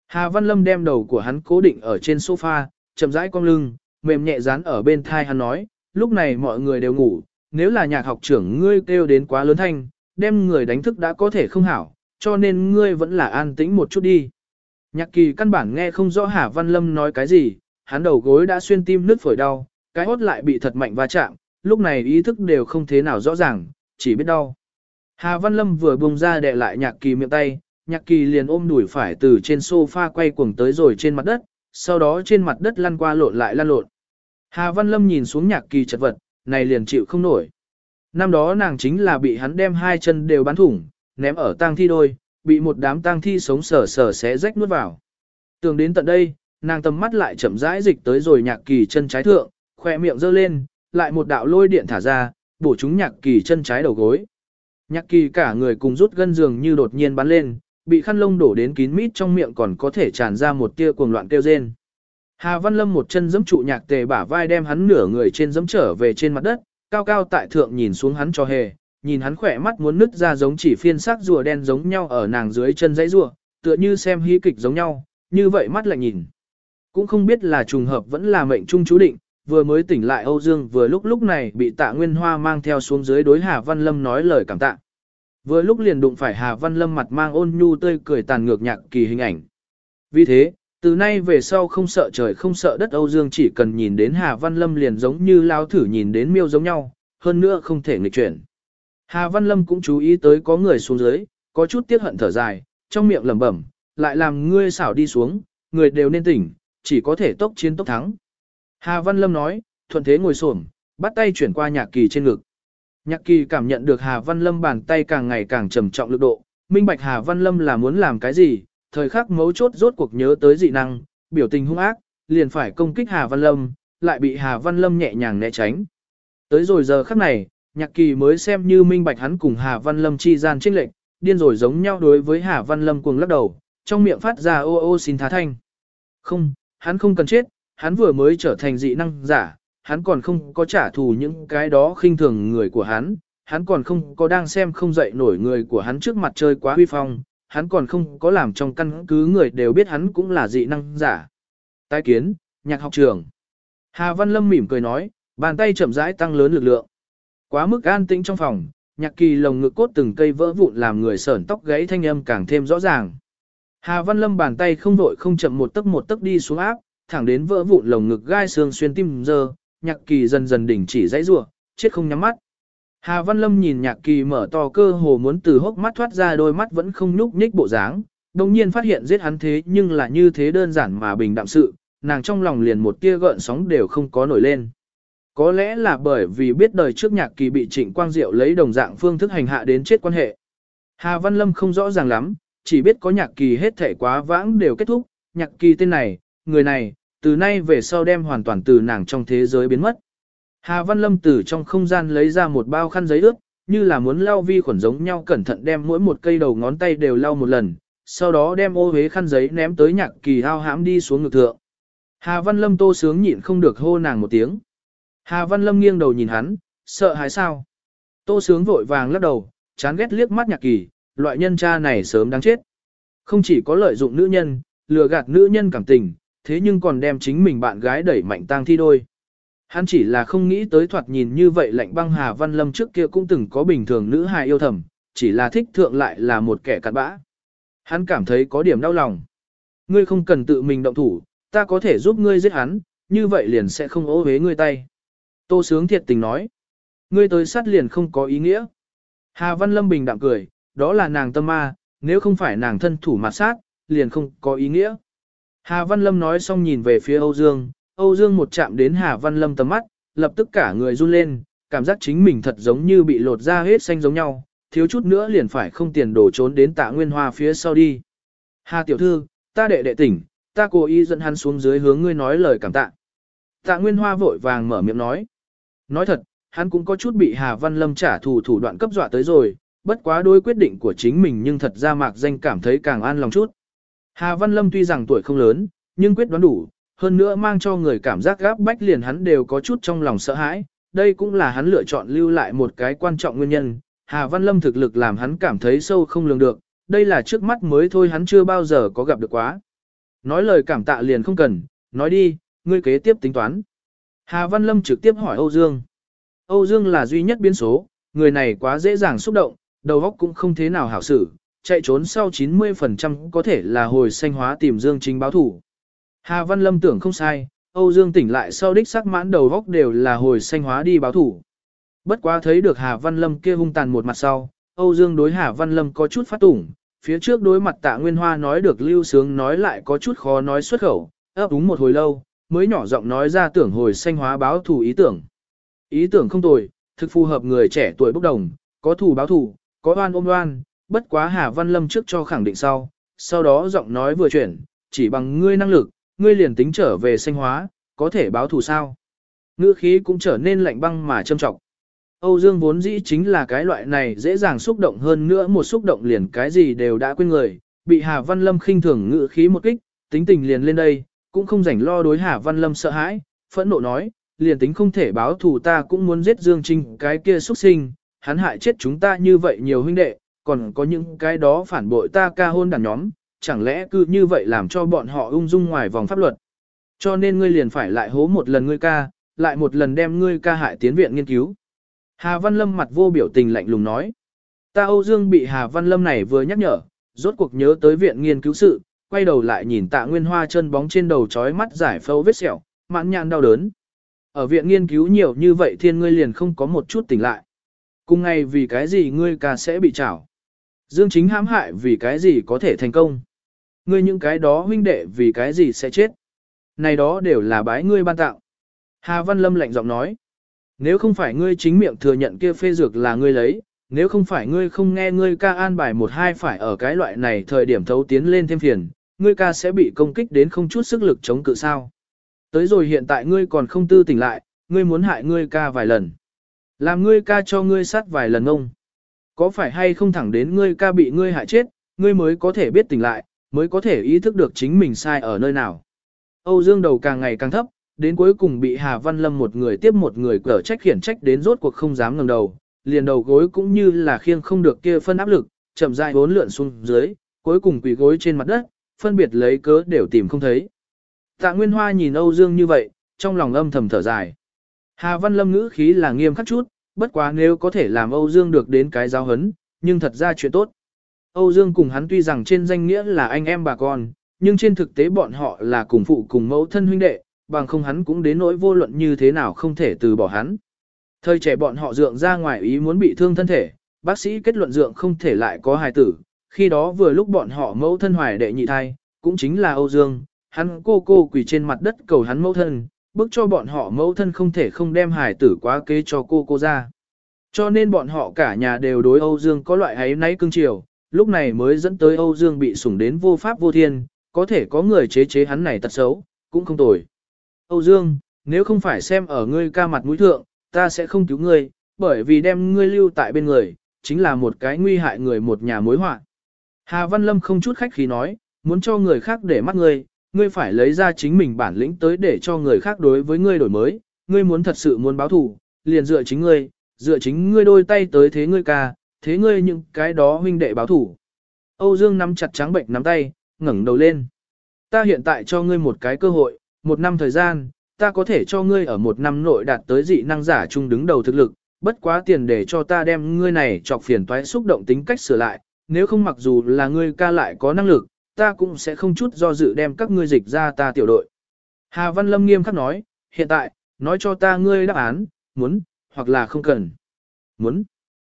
Hà Văn Lâm đem đầu của hắn cố định ở trên sofa, chậm rãi cong lưng, mềm nhẹ dán ở bên thai hắn nói, lúc này mọi người đều ngủ, nếu là nhạc học trưởng ngươi kêu đến quá lớn thanh, đem người đánh thức đã có thể không hảo, cho nên ngươi vẫn là an tĩnh một chút đi. Nhạc kỳ căn bản nghe không rõ Hà Văn Lâm nói cái gì, hắn đầu gối đã xuyên tim nứt phổi đau, cái hốt lại bị thật mạnh va chạm, lúc này ý thức đều không thế nào rõ ràng, chỉ biết đau. Hà Văn Lâm vừa buông ra đè lại nhạc kỳ miệng tay, nhạc kỳ liền ôm đuổi phải từ trên sofa quay cuồng tới rồi trên mặt đất, sau đó trên mặt đất lăn qua lộn lại lăn lộn. Hà Văn Lâm nhìn xuống nhạc kỳ chật vật, này liền chịu không nổi. Năm đó nàng chính là bị hắn đem hai chân đều bắn thủng, ném ở tang thi đôi, bị một đám tang thi sống sờ sờ xé rách nuốt vào. Tường đến tận đây, nàng tầm mắt lại chậm rãi dịch tới rồi nhạc kỳ chân trái thượng, khoe miệng giơ lên, lại một đạo lôi điện thả ra, bổ trúng nhạc kỳ chân trái đầu gối. Nhạc kỳ cả người cùng rút gân giường như đột nhiên bắn lên, bị khăn lông đổ đến kín mít trong miệng còn có thể tràn ra một tia cuồng loạn kêu rên. Hà Văn Lâm một chân giẫm trụ nhạc tề bả vai đem hắn nửa người trên giẫm trở về trên mặt đất, cao cao tại thượng nhìn xuống hắn cho hề, nhìn hắn khỏe mắt muốn nứt ra giống chỉ phiên sắc rùa đen giống nhau ở nàng dưới chân dãy rùa, tựa như xem hí kịch giống nhau, như vậy mắt lại nhìn. Cũng không biết là trùng hợp vẫn là mệnh trung chú định, vừa mới tỉnh lại Âu Dương vừa lúc lúc này bị tạ Nguyên Hoa mang theo xuống dưới đối Hà Văn Lâm nói lời cảm tạ. Vừa lúc liền đụng phải Hà Văn Lâm mặt mang ôn nhu tươi cười tàn ngược nhạc kỳ hình ảnh. Vì thế, từ nay về sau không sợ trời không sợ đất Âu Dương chỉ cần nhìn đến Hà Văn Lâm liền giống như lao thử nhìn đến miêu giống nhau, hơn nữa không thể nghịch chuyển. Hà Văn Lâm cũng chú ý tới có người xuống dưới, có chút tiếc hận thở dài, trong miệng lẩm bẩm, lại làm ngươi xảo đi xuống, người đều nên tỉnh, chỉ có thể tốc chiến tốc thắng. Hà Văn Lâm nói, thuận thế ngồi xổm, bắt tay chuyển qua nhạc kỳ trên ngực. Nhạc kỳ cảm nhận được Hà Văn Lâm bàn tay càng ngày càng trầm trọng lực độ, minh bạch Hà Văn Lâm là muốn làm cái gì, thời khắc mấu chốt rốt cuộc nhớ tới dị năng, biểu tình hung ác, liền phải công kích Hà Văn Lâm, lại bị Hà Văn Lâm nhẹ nhàng né tránh. Tới rồi giờ khắc này, nhạc kỳ mới xem như minh bạch hắn cùng Hà Văn Lâm chi gian trinh lệnh, điên rồi giống nhau đối với Hà Văn Lâm cuồng lắc đầu, trong miệng phát ra ô ô xin tha thanh. Không, hắn không cần chết, hắn vừa mới trở thành dị năng giả, hắn còn không có trả thù những cái đó khinh thường người của hắn, hắn còn không có đang xem không dậy nổi người của hắn trước mặt chơi quá huy phong, hắn còn không có làm trong căn cứ người đều biết hắn cũng là dị năng giả. Tái kiến, nhạc học trường. Hà Văn Lâm mỉm cười nói, bàn tay chậm rãi tăng lớn lực lượng. Quá mức an tĩnh trong phòng, nhạc kỳ lồng ngực cốt từng cây vỡ vụn làm người sởn tóc gãy thanh âm càng thêm rõ ràng. Hà Văn Lâm bàn tay không vội không chậm một tấc một tấc đi xuống áp, thẳng đến vỡ vụn lồng ngực gai xương xuyên tim giờ, nhạc kỳ dần dần đỉnh chỉ dãy rủa, chết không nhắm mắt. Hà Văn Lâm nhìn nhạc kỳ mở to cơ hồ muốn từ hốc mắt thoát ra đôi mắt vẫn không nhúc nhích bộ dáng, đồng nhiên phát hiện giết hắn thế nhưng là như thế đơn giản mà bình đạm sự, nàng trong lòng liền một tia gợn sóng đều không có nổi lên. Có lẽ là bởi vì biết đời trước nhạc kỳ bị trịnh quang diệu lấy đồng dạng phương thức hành hạ đến chết quan hệ. Hà Văn Lâm không rõ ràng lắm, chỉ biết có nhạc kỳ hết thể quá vãng đều kết thúc, nhạc kỳ tên này, người này, từ nay về sau đem hoàn toàn từ nàng trong thế giới biến mất. Hà Văn Lâm từ trong không gian lấy ra một bao khăn giấy ướt, như là muốn lau vi khuẩn giống nhau cẩn thận đem mỗi một cây đầu ngón tay đều lau một lần, sau đó đem ô hế khăn giấy ném tới nhạc kỳ hao hãm đi xuống ngực thượng. Hà Văn Lâm tô sướng nhịn không được hô nàng một tiếng. Hà Văn Lâm nghiêng đầu nhìn hắn, sợ hãi sao? Tô sướng vội vàng lắc đầu, chán ghét liếc mắt nhạc kỳ, loại nhân cha này sớm đáng chết. Không chỉ có lợi dụng nữ nhân, lừa gạt nữ nhân cảm tình, thế nhưng còn đem chính mình bạn gái đẩy mạnh tang thi đôi. Hắn chỉ là không nghĩ tới thoạt nhìn như vậy lạnh băng Hà Văn Lâm trước kia cũng từng có bình thường nữ hài yêu thầm, chỉ là thích thượng lại là một kẻ cặn bã. Hắn cảm thấy có điểm đau lòng. Ngươi không cần tự mình động thủ, ta có thể giúp ngươi giết hắn, như vậy liền sẽ không ố hế ngươi tay. Tô Sướng thiệt tình nói. Ngươi tới sát liền không có ý nghĩa. Hà Văn Lâm bình đạm cười, đó là nàng tâm ma, nếu không phải nàng thân thủ mặt sát, liền không có ý nghĩa. Hà Văn Lâm nói xong nhìn về phía Âu Dương, Âu Dương một chạm đến Hà Văn Lâm tầm mắt, lập tức cả người run lên, cảm giác chính mình thật giống như bị lột ra hết xanh giống nhau, thiếu chút nữa liền phải không tiền đổ trốn đến tạ nguyên hoa phía sau đi. Hà tiểu thư, ta đệ đệ tỉnh, ta cố ý dẫn hắn xuống dưới hướng ngươi nói lời cảm tạ. Tạ nguyên hoa vội vàng mở miệng nói. Nói thật, hắn cũng có chút bị Hà Văn Lâm trả thù thủ đoạn cấp dọa tới rồi, bất quá đôi quyết định của chính mình nhưng thật ra mạc danh cảm thấy càng an lòng chút. Hà Văn Lâm tuy rằng tuổi không lớn, nhưng quyết đoán đủ, hơn nữa mang cho người cảm giác gáp bách liền hắn đều có chút trong lòng sợ hãi, đây cũng là hắn lựa chọn lưu lại một cái quan trọng nguyên nhân. Hà Văn Lâm thực lực làm hắn cảm thấy sâu không lường được, đây là trước mắt mới thôi hắn chưa bao giờ có gặp được quá. Nói lời cảm tạ liền không cần, nói đi, ngươi kế tiếp tính toán. Hà Văn Lâm trực tiếp hỏi Âu Dương. Âu Dương là duy nhất biến số, người này quá dễ dàng xúc động, đầu óc cũng không thế nào hảo xử, chạy trốn sau 90% có thể là hồi sanh hóa tìm Dương Chính báo thủ. Hà Văn Lâm tưởng không sai, Âu Dương tỉnh lại sau đích sắc mãn đầu góc đều là hồi sanh hóa đi báo thủ. Bất quá thấy được Hà Văn Lâm kia hung tàn một mặt sau, Âu Dương đối Hà Văn Lâm có chút phát tủng, phía trước đối mặt tạ Nguyên Hoa nói được lưu sướng nói lại có chút khó nói xuất khẩu, ấp úng một hồi lâu, mới nhỏ giọng nói ra tưởng hồi sanh hóa báo thủ ý tưởng. Ý tưởng không tồi, thực phù hợp người trẻ tuổi bốc đồng, có thủ báo thủ, có oan ôm oan, bất quá Hà Văn Lâm trước cho khẳng định sau, sau đó giọng nói vừa chuyển, chỉ bằng ngươi năng lực, ngươi liền tính trở về sanh hóa, có thể báo thù sao. Ngữ khí cũng trở nên lạnh băng mà châm trọng. Âu Dương vốn dĩ chính là cái loại này dễ dàng xúc động hơn nữa một xúc động liền cái gì đều đã quên người, bị Hà Văn Lâm khinh thường ngữ khí một kích, tính tình liền lên đây, cũng không rảnh lo đối Hà Văn Lâm sợ hãi, phẫn nộ nói, liền tính không thể báo thù ta cũng muốn giết Dương Trinh cái kia xuất sinh, hắn hại chết chúng ta như vậy nhiều huynh đệ, còn có những cái đó phản bội ta ca hôn đàn nhóm, chẳng lẽ cứ như vậy làm cho bọn họ ung dung ngoài vòng pháp luật. Cho nên ngươi liền phải lại hố một lần ngươi ca, lại một lần đem ngươi ca hại tiến viện nghiên cứu. Hà Văn Lâm mặt vô biểu tình lạnh lùng nói. Ta Âu Dương bị Hà Văn Lâm này vừa nhắc nhở, rốt cuộc nhớ tới viện nghiên cứu sự, quay đầu lại nhìn tạ nguyên hoa chân bóng trên đầu trói mắt giải phâu vết sẹo, mãn nhãn đau đớn. Ở viện nghiên cứu nhiều như vậy thiên ngươi liền không có một chút tỉnh lại. Cùng ngày vì cái gì ngươi ca sẽ bị trảo. Dương chính hãm hại vì cái gì có thể thành công. Ngươi những cái đó huynh đệ vì cái gì sẽ chết. Này đó đều là bái ngươi ban tạo. Hà Văn Lâm lạnh giọng nói. Nếu không phải ngươi chính miệng thừa nhận kia phê dược là ngươi lấy, nếu không phải ngươi không nghe ngươi ca an bài một hai phải ở cái loại này thời điểm thấu tiến lên thêm phiền, ngươi ca sẽ bị công kích đến không chút sức lực chống cự sao. Tới rồi hiện tại ngươi còn không tư tỉnh lại, ngươi muốn hại ngươi ca vài lần. Làm ngươi ca cho ngươi sát vài lần ông. Có phải hay không thẳng đến ngươi ca bị ngươi hại chết, ngươi mới có thể biết tỉnh lại, mới có thể ý thức được chính mình sai ở nơi nào. Âu Dương đầu càng ngày càng thấp, đến cuối cùng bị Hà Văn Lâm một người tiếp một người cở trách khiển trách đến rốt cuộc không dám ngẩng đầu, liền đầu gối cũng như là khiêng không được kia phân áp lực, chậm rãi bốn lượn xuống dưới, cuối cùng quỳ gối trên mặt đất, phân biệt lấy cớ đều tìm không thấy. Tạ Nguyên Hoa nhìn Âu Dương như vậy, trong lòng âm thầm thở dài. Hà Văn Lâm ngữ khí là nghiêm khắc chút, bất quá nếu có thể làm Âu Dương được đến cái giáo hấn, nhưng thật ra chuyện tốt. Âu Dương cùng hắn tuy rằng trên danh nghĩa là anh em bà con, nhưng trên thực tế bọn họ là cùng phụ cùng mẫu thân huynh đệ, bằng không hắn cũng đến nỗi vô luận như thế nào không thể từ bỏ hắn. Thời trẻ bọn họ dượng ra ngoài ý muốn bị thương thân thể, bác sĩ kết luận dượng không thể lại có hài tử, khi đó vừa lúc bọn họ mẫu thân hoài đệ nhị thai, cũng chính là Âu Dương, hắn cô cô quỳ trên mặt đất cầu hắn mẫu thân, bức cho bọn họ mẫu thân không thể không đem hài tử quá kế cho cô cô ra. Cho nên bọn họ cả nhà đều đối Âu Dương có loại ấy náy cưng chiều, lúc này mới dẫn tới Âu Dương bị sủng đến vô pháp vô thiên, có thể có người chế chế hắn này tật xấu, cũng không tồi. Âu Dương, nếu không phải xem ở ngươi ca mặt mũi thượng, ta sẽ không cứu ngươi, bởi vì đem ngươi lưu tại bên người, chính là một cái nguy hại người một nhà mối họa. Hà Văn Lâm không chút khách khí nói, muốn cho người khác để mắt ngươi, ngươi phải lấy ra chính mình bản lĩnh tới để cho người khác đối với ngươi đổi mới, ngươi muốn thật sự muốn báo thù, liền dựa chính ngươi, dựa chính ngươi đôi tay tới thế ngươi ca, thế ngươi những cái đó huynh đệ báo thù. Âu Dương nắm chặt trắng bệnh nắm tay, ngẩng đầu lên. Ta hiện tại cho ngươi một cái cơ hội, một năm thời gian, ta có thể cho ngươi ở một năm nội đạt tới dị năng giả chung đứng đầu thực lực, bất quá tiền để cho ta đem ngươi này chọc phiền toái xúc động tính cách sửa lại, nếu không mặc dù là ngươi ca lại có năng lực, ta cũng sẽ không chút do dự đem các ngươi dịch ra ta tiểu đội. Hà Văn Lâm nghiêm khắc nói, hiện tại, nói cho ta ngươi đáp án, muốn, hoặc là không cần. Muốn.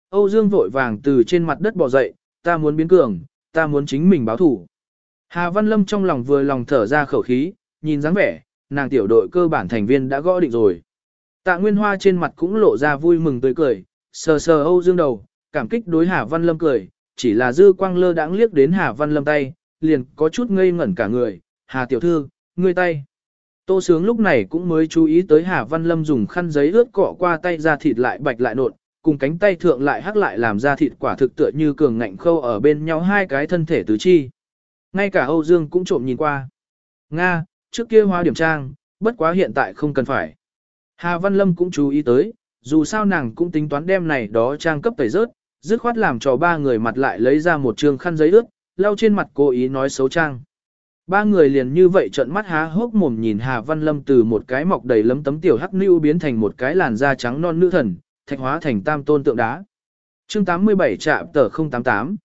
Âu Dương vội vàng từ trên mặt đất bò dậy, ta muốn biến cường, ta muốn chính mình báo thủ. Hà Văn Lâm trong lòng vừa lòng thở ra khẩu khí, nhìn dáng vẻ, nàng tiểu đội cơ bản thành viên đã gõ định rồi. Tạ Nguyên Hoa trên mặt cũng lộ ra vui mừng tươi cười, sờ sờ Âu Dương đầu, cảm kích đối Hà Văn Lâm cười, chỉ là dư quang lơ đãng liếc đến Hà Văn Lâm tay, liền có chút ngây ngẩn cả người, Hà tiểu thư, ngươi tay. Tô Sướng lúc này cũng mới chú ý tới Hà Văn Lâm dùng khăn giấy ướt cọ qua tay ra thịt lại bạch lại nộn, cùng cánh tay thượng lại hắc lại làm ra thịt quả thực tựa như cường ngạnh khâu ở bên nhau hai cái thân thể tứ chi. Ngay cả Âu Dương cũng trộm nhìn qua. Nga, trước kia hoa điểm trang, bất quá hiện tại không cần phải. Hà Văn Lâm cũng chú ý tới, dù sao nàng cũng tính toán đem này đó trang cấp tẩy rớt, dứt khoát làm cho ba người mặt lại lấy ra một trường khăn giấy ướt, lau trên mặt cố ý nói xấu trang. Ba người liền như vậy trợn mắt há hốc mồm nhìn Hà Văn Lâm từ một cái mọc đầy lấm tấm tiểu hắc lưu biến thành một cái làn da trắng non nữ thần, thạch hóa thành tam tôn tượng đá. Chương 87 trạm tờ 088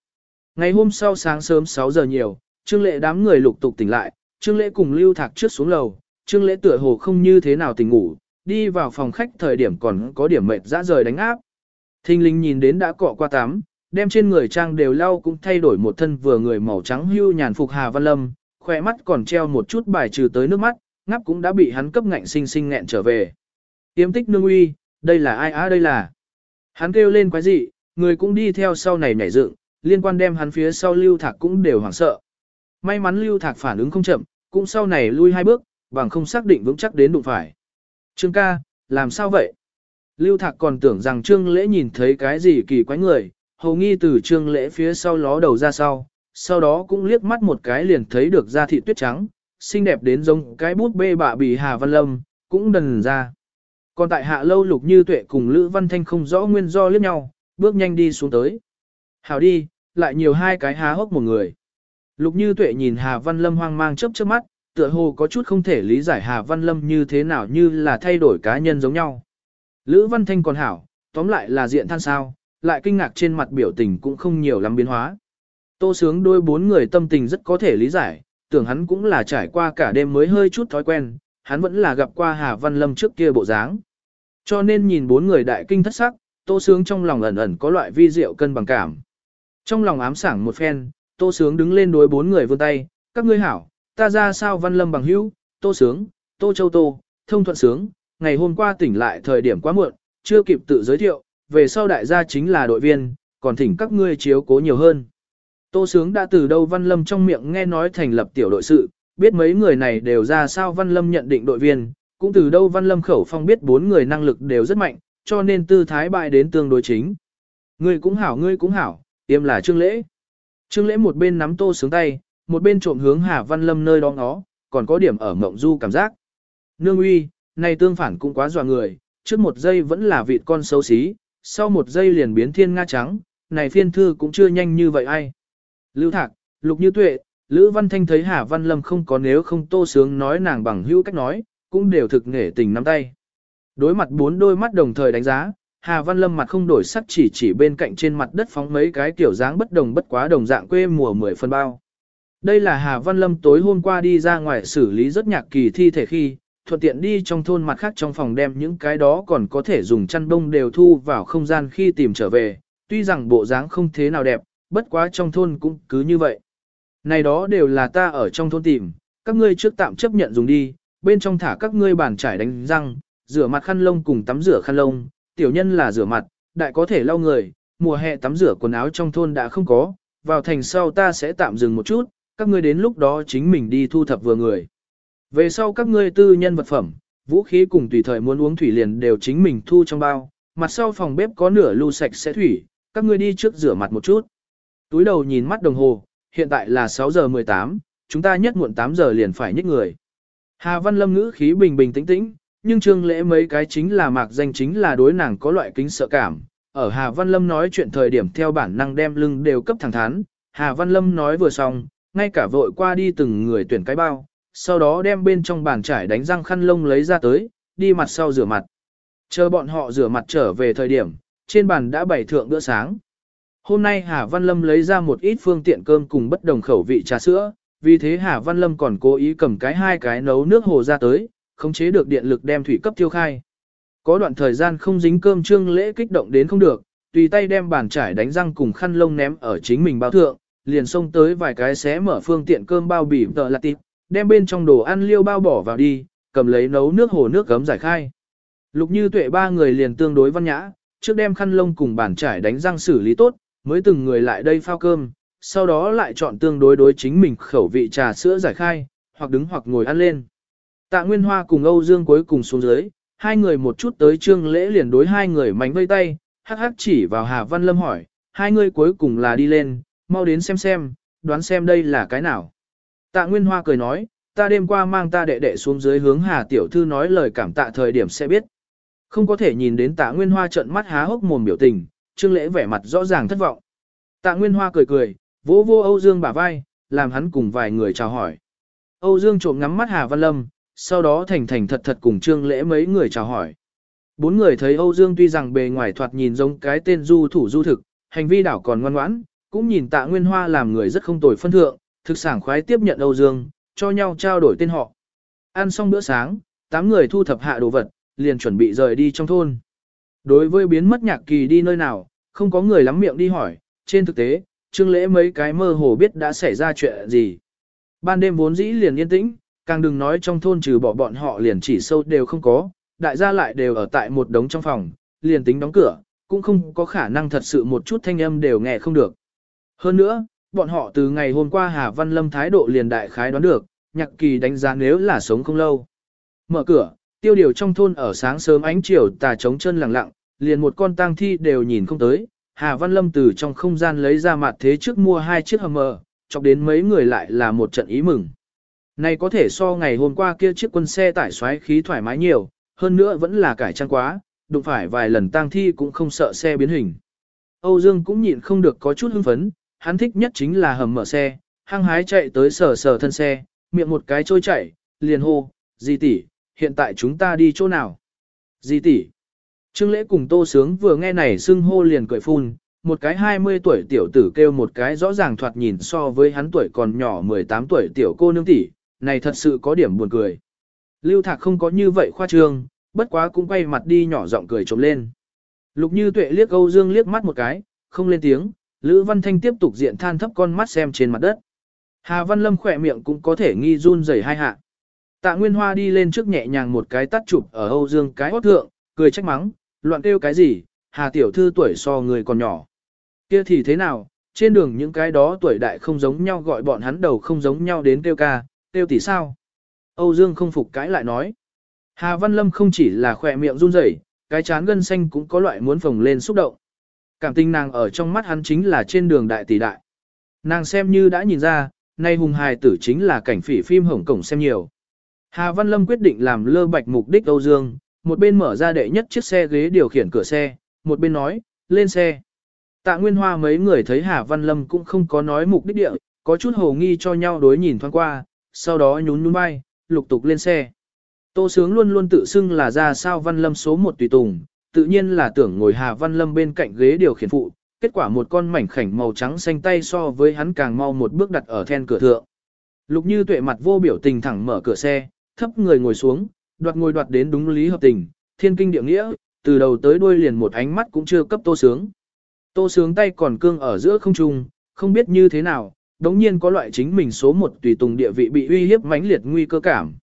Ngày hôm sau sáng sớm 6 giờ nhiều, Trương Lệ đám người lục tục tỉnh lại, Trương Lệ cùng Lưu Thạc trước xuống lầu, Trương Lệ tựa hồ không như thế nào tỉnh ngủ, đi vào phòng khách thời điểm còn có điểm mệt dã rời đánh áp. Thinh linh nhìn đến đã cọ qua tắm, đem trên người trang đều lau cũng thay đổi một thân vừa người màu trắng hưu nhàn phục Hà Văn Lâm, khỏe mắt còn treo một chút bài trừ tới nước mắt, ngắp cũng đã bị hắn cấp ngạnh sinh sinh nghẹn trở về. Tiêm tích nương uy, đây là ai á đây là. Hắn kêu lên quái dị, người cũng đi theo sau này nhảy dựng, liên quan đem hắn phía sau lưu thạc cũng đều hoảng sợ. May mắn lưu thạc phản ứng không chậm, cũng sau này lui hai bước, bằng không xác định vững chắc đến đụng phải. Trương ca, làm sao vậy? Lưu thạc còn tưởng rằng trương lễ nhìn thấy cái gì kỳ quái người, hầu nghi từ trương lễ phía sau ló đầu ra sau, sau đó cũng liếc mắt một cái liền thấy được da thị tuyết trắng, xinh đẹp đến giống cái bút bê bạ bì Hà Văn Lâm, cũng đần ra. Còn tại hạ lâu lục như tuệ cùng Lữ Văn Thanh không rõ nguyên do liếc nhau, bước nhanh đi xuống tới. Hảo đi, lại nhiều hai cái há hốc một người. Lục như tuệ nhìn Hà Văn Lâm hoang mang chớp chớp mắt, tựa hồ có chút không thể lý giải Hà Văn Lâm như thế nào như là thay đổi cá nhân giống nhau. Lữ Văn Thanh còn hảo, tóm lại là diện than sao, lại kinh ngạc trên mặt biểu tình cũng không nhiều lắm biến hóa. Tô sướng đôi bốn người tâm tình rất có thể lý giải, tưởng hắn cũng là trải qua cả đêm mới hơi chút thói quen, hắn vẫn là gặp qua Hà Văn Lâm trước kia bộ dáng. Cho nên nhìn bốn người đại kinh thất sắc, Tô Sướng trong lòng ẩn ẩn có loại vi diệu cân bằng cảm. Trong lòng ám sảng một phen, Tô Sướng đứng lên đối bốn người vươn tay, các ngươi hảo, ta ra sao Văn Lâm bằng hữu, Tô Sướng, Tô Châu Tô, Thông Thuận Sướng, ngày hôm qua tỉnh lại thời điểm quá muộn, chưa kịp tự giới thiệu, về sau đại gia chính là đội viên, còn thỉnh các ngươi chiếu cố nhiều hơn. Tô Sướng đã từ đâu Văn Lâm trong miệng nghe nói thành lập tiểu đội sự, biết mấy người này đều ra sao Văn Lâm nhận định đội viên, cũng từ đâu Văn Lâm khẩu phong biết bốn người năng lực đều rất mạnh, cho nên tư thái bại đến tương đối chính. Ngươi cũng hảo, ngươi cũng hảo, tiêm là Trương Lễ. Trương Lễ một bên nắm Tô Sướng tay, một bên trộm hướng Hà Văn Lâm nơi đó ngó, còn có điểm ở mộng du cảm giác. Nương uy, này tương phản cũng quá dọa người, trước một giây vẫn là vịt con xấu xí, sau một giây liền biến thiên nga trắng, này phiên thư cũng chưa nhanh như vậy ai. Lưu Thạc, Lục Như Tuệ, Lữ Văn Thanh thấy Hà Văn Lâm không có nếu không tô sướng nói nàng bằng hữu cách nói, cũng đều thực nghệ tình nắm tay. Đối mặt bốn đôi mắt đồng thời đánh giá, Hà Văn Lâm mặt không đổi sắc chỉ chỉ bên cạnh trên mặt đất phóng mấy cái kiểu dáng bất đồng bất quá đồng dạng quê mùa mười phân bao. Đây là Hà Văn Lâm tối hôm qua đi ra ngoài xử lý rất nhạc kỳ thi thể khi, thuận tiện đi trong thôn mặt khác trong phòng đem những cái đó còn có thể dùng chăn đông đều thu vào không gian khi tìm trở về, tuy rằng bộ dáng không thế nào đẹp, bất quá trong thôn cũng cứ như vậy. Này đó đều là ta ở trong thôn tìm, các ngươi trước tạm chấp nhận dùng đi, bên trong thả các ngươi bàn trải đánh răng, rửa mặt khăn lông cùng tắm rửa khăn lông, tiểu nhân là rửa mặt, đại có thể lau người, mùa hè tắm rửa quần áo trong thôn đã không có, vào thành sau ta sẽ tạm dừng một chút, các ngươi đến lúc đó chính mình đi thu thập vừa người. Về sau các ngươi tư nhân vật phẩm, vũ khí cùng tùy thời muốn uống thủy liền đều chính mình thu trong bao, mặt sau phòng bếp có nửa lưu sạch sẽ thủy, các ngươi đi trước rửa mặt một chút. Túi đầu nhìn mắt đồng hồ, hiện tại là 6 giờ 18, chúng ta nhất muộn 8 giờ liền phải nhích người. Hà Văn Lâm ngữ khí bình bình tĩnh tĩnh, nhưng trương lễ mấy cái chính là mạc danh chính là đối nàng có loại kính sợ cảm. Ở Hà Văn Lâm nói chuyện thời điểm theo bản năng đem lưng đều cấp thẳng thắn, Hà Văn Lâm nói vừa xong, ngay cả vội qua đi từng người tuyển cái bao, sau đó đem bên trong bàn trải đánh răng khăn lông lấy ra tới, đi mặt sau rửa mặt. Chờ bọn họ rửa mặt trở về thời điểm, trên bàn đã bày thượng bữa sáng. Hôm nay Hà Văn Lâm lấy ra một ít phương tiện cơm cùng bất đồng khẩu vị trà sữa, vì thế Hà Văn Lâm còn cố ý cầm cái hai cái nấu nước hồ ra tới, khống chế được điện lực đem thủy cấp tiêu khai. Có đoạn thời gian không dính cơm trương lễ kích động đến không được, tùy tay đem bàn trải đánh răng cùng khăn lông ném ở chính mình bao thượng, liền xông tới vài cái xé mở phương tiện cơm bao bì tờ lạt tịp, đem bên trong đồ ăn liêu bao bỏ vào đi, cầm lấy nấu nước hồ nước gấm giải khai. Lục như tuệ ba người liền tương đối văn nhã, trước đem khăn lông cùng bàn trải đánh răng xử lý tốt, mới từng người lại đây phao cơm, sau đó lại chọn tương đối đối chính mình khẩu vị trà sữa giải khai, hoặc đứng hoặc ngồi ăn lên. Tạ Nguyên Hoa cùng Âu Dương cuối cùng xuống dưới, hai người một chút tới trương lễ liền đối hai người mánh vây tay, hắc hắc chỉ vào Hà Văn Lâm hỏi, hai người cuối cùng là đi lên, mau đến xem xem, đoán xem đây là cái nào. Tạ Nguyên Hoa cười nói, ta đêm qua mang ta đệ đệ xuống dưới hướng Hà Tiểu Thư nói lời cảm tạ thời điểm sẽ biết. Không có thể nhìn đến tạ Nguyên Hoa trận mắt há hốc mồm biểu tình, trương lễ vẻ mặt rõ ràng thất vọng. Tạ Nguyên Hoa cười cười, vỗ vô Âu Dương bả vai, làm hắn cùng vài người chào hỏi. Âu Dương trộm ngắm mắt Hà Văn Lâm, sau đó thành thành thật thật cùng trương lễ mấy người chào hỏi. Bốn người thấy Âu Dương tuy rằng bề ngoài thoạt nhìn giống cái tên du thủ du thực, hành vi đảo còn ngoan ngoãn, cũng nhìn tạ Nguyên Hoa làm người rất không tồi phân thượng, thực sản khoái tiếp nhận Âu Dương, cho nhau trao đổi tên họ. Ăn xong bữa sáng, tám người thu thập hạ đồ vật, liền chuẩn bị rời đi trong thôn. Đối với biến mất nhạc kỳ đi nơi nào, không có người lắm miệng đi hỏi, trên thực tế, trương lễ mấy cái mơ hồ biết đã xảy ra chuyện gì. Ban đêm vốn dĩ liền yên tĩnh, càng đừng nói trong thôn trừ bỏ bọn họ liền chỉ sâu đều không có, đại gia lại đều ở tại một đống trong phòng, liền tính đóng cửa, cũng không có khả năng thật sự một chút thanh âm đều nghe không được. Hơn nữa, bọn họ từ ngày hôm qua Hà Văn Lâm thái độ liền đại khái đoán được, nhạc kỳ đánh giá nếu là sống không lâu. Mở cửa, tiêu điều trong thôn ở sáng sớm ánh chiều tà trống chân lặng lặng, liền một con tang thi đều nhìn không tới. Hà Văn Lâm từ trong không gian lấy ra mặt thế trước mua hai chiếc hầm mờ, chọc đến mấy người lại là một trận ý mừng. Này có thể so ngày hôm qua kia chiếc quân xe tải xoáy khí thoải mái nhiều, hơn nữa vẫn là cải trang quá, đụng phải vài lần tang thi cũng không sợ xe biến hình. Âu Dương cũng nhịn không được có chút hưng phấn, hắn thích nhất chính là hầm mở xe, hăng hái chạy tới sờ sờ thân xe, miệng một cái trôi chảy, liền hô, di tỷ, hiện tại chúng ta đi chỗ nào? Di tỷ. Trương lễ cùng tô sướng vừa nghe này xưng hô liền cười phun, một cái 20 tuổi tiểu tử kêu một cái rõ ràng thoạt nhìn so với hắn tuổi còn nhỏ 18 tuổi tiểu cô nương tỷ, này thật sự có điểm buồn cười. Lưu Thạc không có như vậy khoa trương, bất quá cũng quay mặt đi nhỏ giọng cười trộm lên. Lục Như Tuệ liếc Âu Dương liếc mắt một cái, không lên tiếng, Lữ Văn Thanh tiếp tục diện than thấp con mắt xem trên mặt đất. Hà Văn Lâm khỏe miệng cũng có thể nghi run rẩy hai hạ. Tạ Nguyên Hoa đi lên trước nhẹ nhàng một cái tắt chụp ở Âu Dương cái hót thượng, cười trách mắng, loạn kêu cái gì, Hà tiểu thư tuổi so người còn nhỏ. Kia thì thế nào, trên đường những cái đó tuổi đại không giống nhau gọi bọn hắn đầu không giống nhau đến kêu ca, kêu tỷ sao. Âu Dương không phục cãi lại nói. Hà Văn Lâm không chỉ là khỏe miệng run rẩy, cái chán gân xanh cũng có loại muốn phồng lên xúc động. Cảm tình nàng ở trong mắt hắn chính là trên đường đại tỷ đại. Nàng xem như đã nhìn ra, nay hùng hài tử chính là cảnh phỉ phim Hồng Cổng xem nhiều. Hà Văn Lâm quyết định làm lơ bạch mục đích Âu Dương, một bên mở ra đệ nhất chiếc xe ghế điều khiển cửa xe, một bên nói, lên xe. Tạ Nguyên Hoa mấy người thấy Hà Văn Lâm cũng không có nói mục đích địa, có chút hồ nghi cho nhau đối nhìn thoáng qua, sau đó nhún nhún vai lục tục lên xe. Tô Sướng luôn luôn tự xưng là ra sao Văn Lâm số một tùy tùng, tự nhiên là tưởng ngồi Hà Văn Lâm bên cạnh ghế điều khiển phụ, kết quả một con mảnh khảnh màu trắng xanh tay so với hắn càng mau một bước đặt ở then cửa thượng. Lục Như Tuệ mặt vô biểu tình thẳng mở cửa xe, thấp người ngồi xuống, đoạt ngồi đoạt đến đúng lý hợp tình, thiên kinh địa nghĩa, từ đầu tới đuôi liền một ánh mắt cũng chưa cấp Tô Sướng. Tô Sướng tay còn cương ở giữa không trung, không biết như thế nào, đống nhiên có loại chính mình số một tùy tùng địa vị bị uy hiếp mãnh liệt nguy cơ cảm.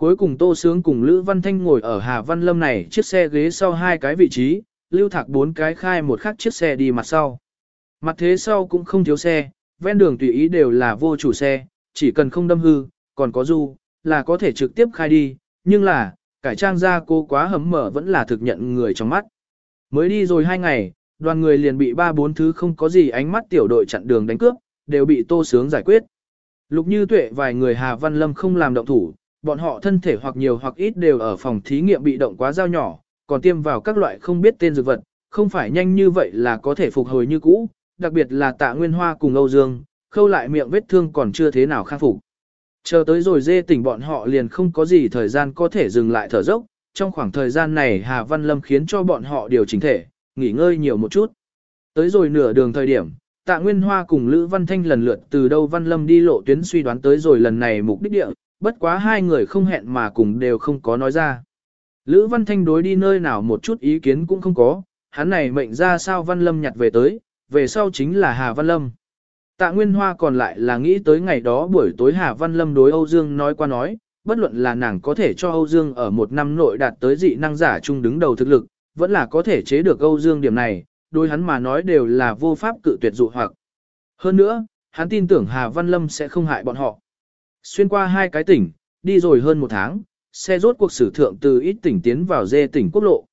Cuối cùng Tô Sướng cùng Lữ Văn Thanh ngồi ở Hà Văn Lâm này chiếc xe ghế sau hai cái vị trí, lưu thạc bốn cái khai một khắc chiếc xe đi mặt sau. Mặt thế sau cũng không thiếu xe, ven đường tùy ý đều là vô chủ xe, chỉ cần không đâm hư, còn có du, là có thể trực tiếp khai đi, nhưng là, cải trang ra cô quá hấm mở vẫn là thực nhận người trong mắt. Mới đi rồi hai ngày, đoàn người liền bị ba bốn thứ không có gì ánh mắt tiểu đội chặn đường đánh cướp, đều bị tô sướng giải quyết. Lục như tuệ vài người Hà Văn Lâm không làm động thủ, bọn họ thân thể hoặc nhiều hoặc ít đều ở phòng thí nghiệm bị động quá dao nhỏ, còn tiêm vào các loại không biết tên dược vật, không phải nhanh như vậy là có thể phục hồi như cũ, đặc biệt là tạ Nguyên Hoa cùng Âu Dương, khâu lại miệng vết thương còn chưa thế nào khắc phục. Chờ tới rồi dê tỉnh bọn họ liền không có gì thời gian có thể dừng lại thở dốc, trong khoảng thời gian này Hà Văn Lâm khiến cho bọn họ điều chỉnh thể, nghỉ ngơi nhiều một chút. Tới rồi nửa đường thời điểm, Tạ Nguyên Hoa cùng Lữ Văn Thanh lần lượt từ đâu Văn Lâm đi lộ tuyến suy đoán tới rồi lần này mục đích địa, bất quá hai người không hẹn mà cùng đều không có nói ra. Lữ Văn Thanh đối đi nơi nào một chút ý kiến cũng không có, hắn này mệnh ra sao Văn Lâm nhặt về tới, về sau chính là Hà Văn Lâm. Tạ Nguyên Hoa còn lại là nghĩ tới ngày đó buổi tối Hà Văn Lâm đối Âu Dương nói qua nói, bất luận là nàng có thể cho Âu Dương ở một năm nội đạt tới dị năng giả chung đứng đầu thực lực, vẫn là có thể chế được Âu Dương điểm này, đối hắn mà nói đều là vô pháp cự tuyệt dụ hoặc. Hơn nữa, hắn tin tưởng Hà Văn Lâm sẽ không hại bọn họ. Xuyên qua hai cái tỉnh, đi rồi hơn một tháng, xe rốt cuộc sử thượng từ ít tỉnh tiến vào dê tỉnh quốc lộ.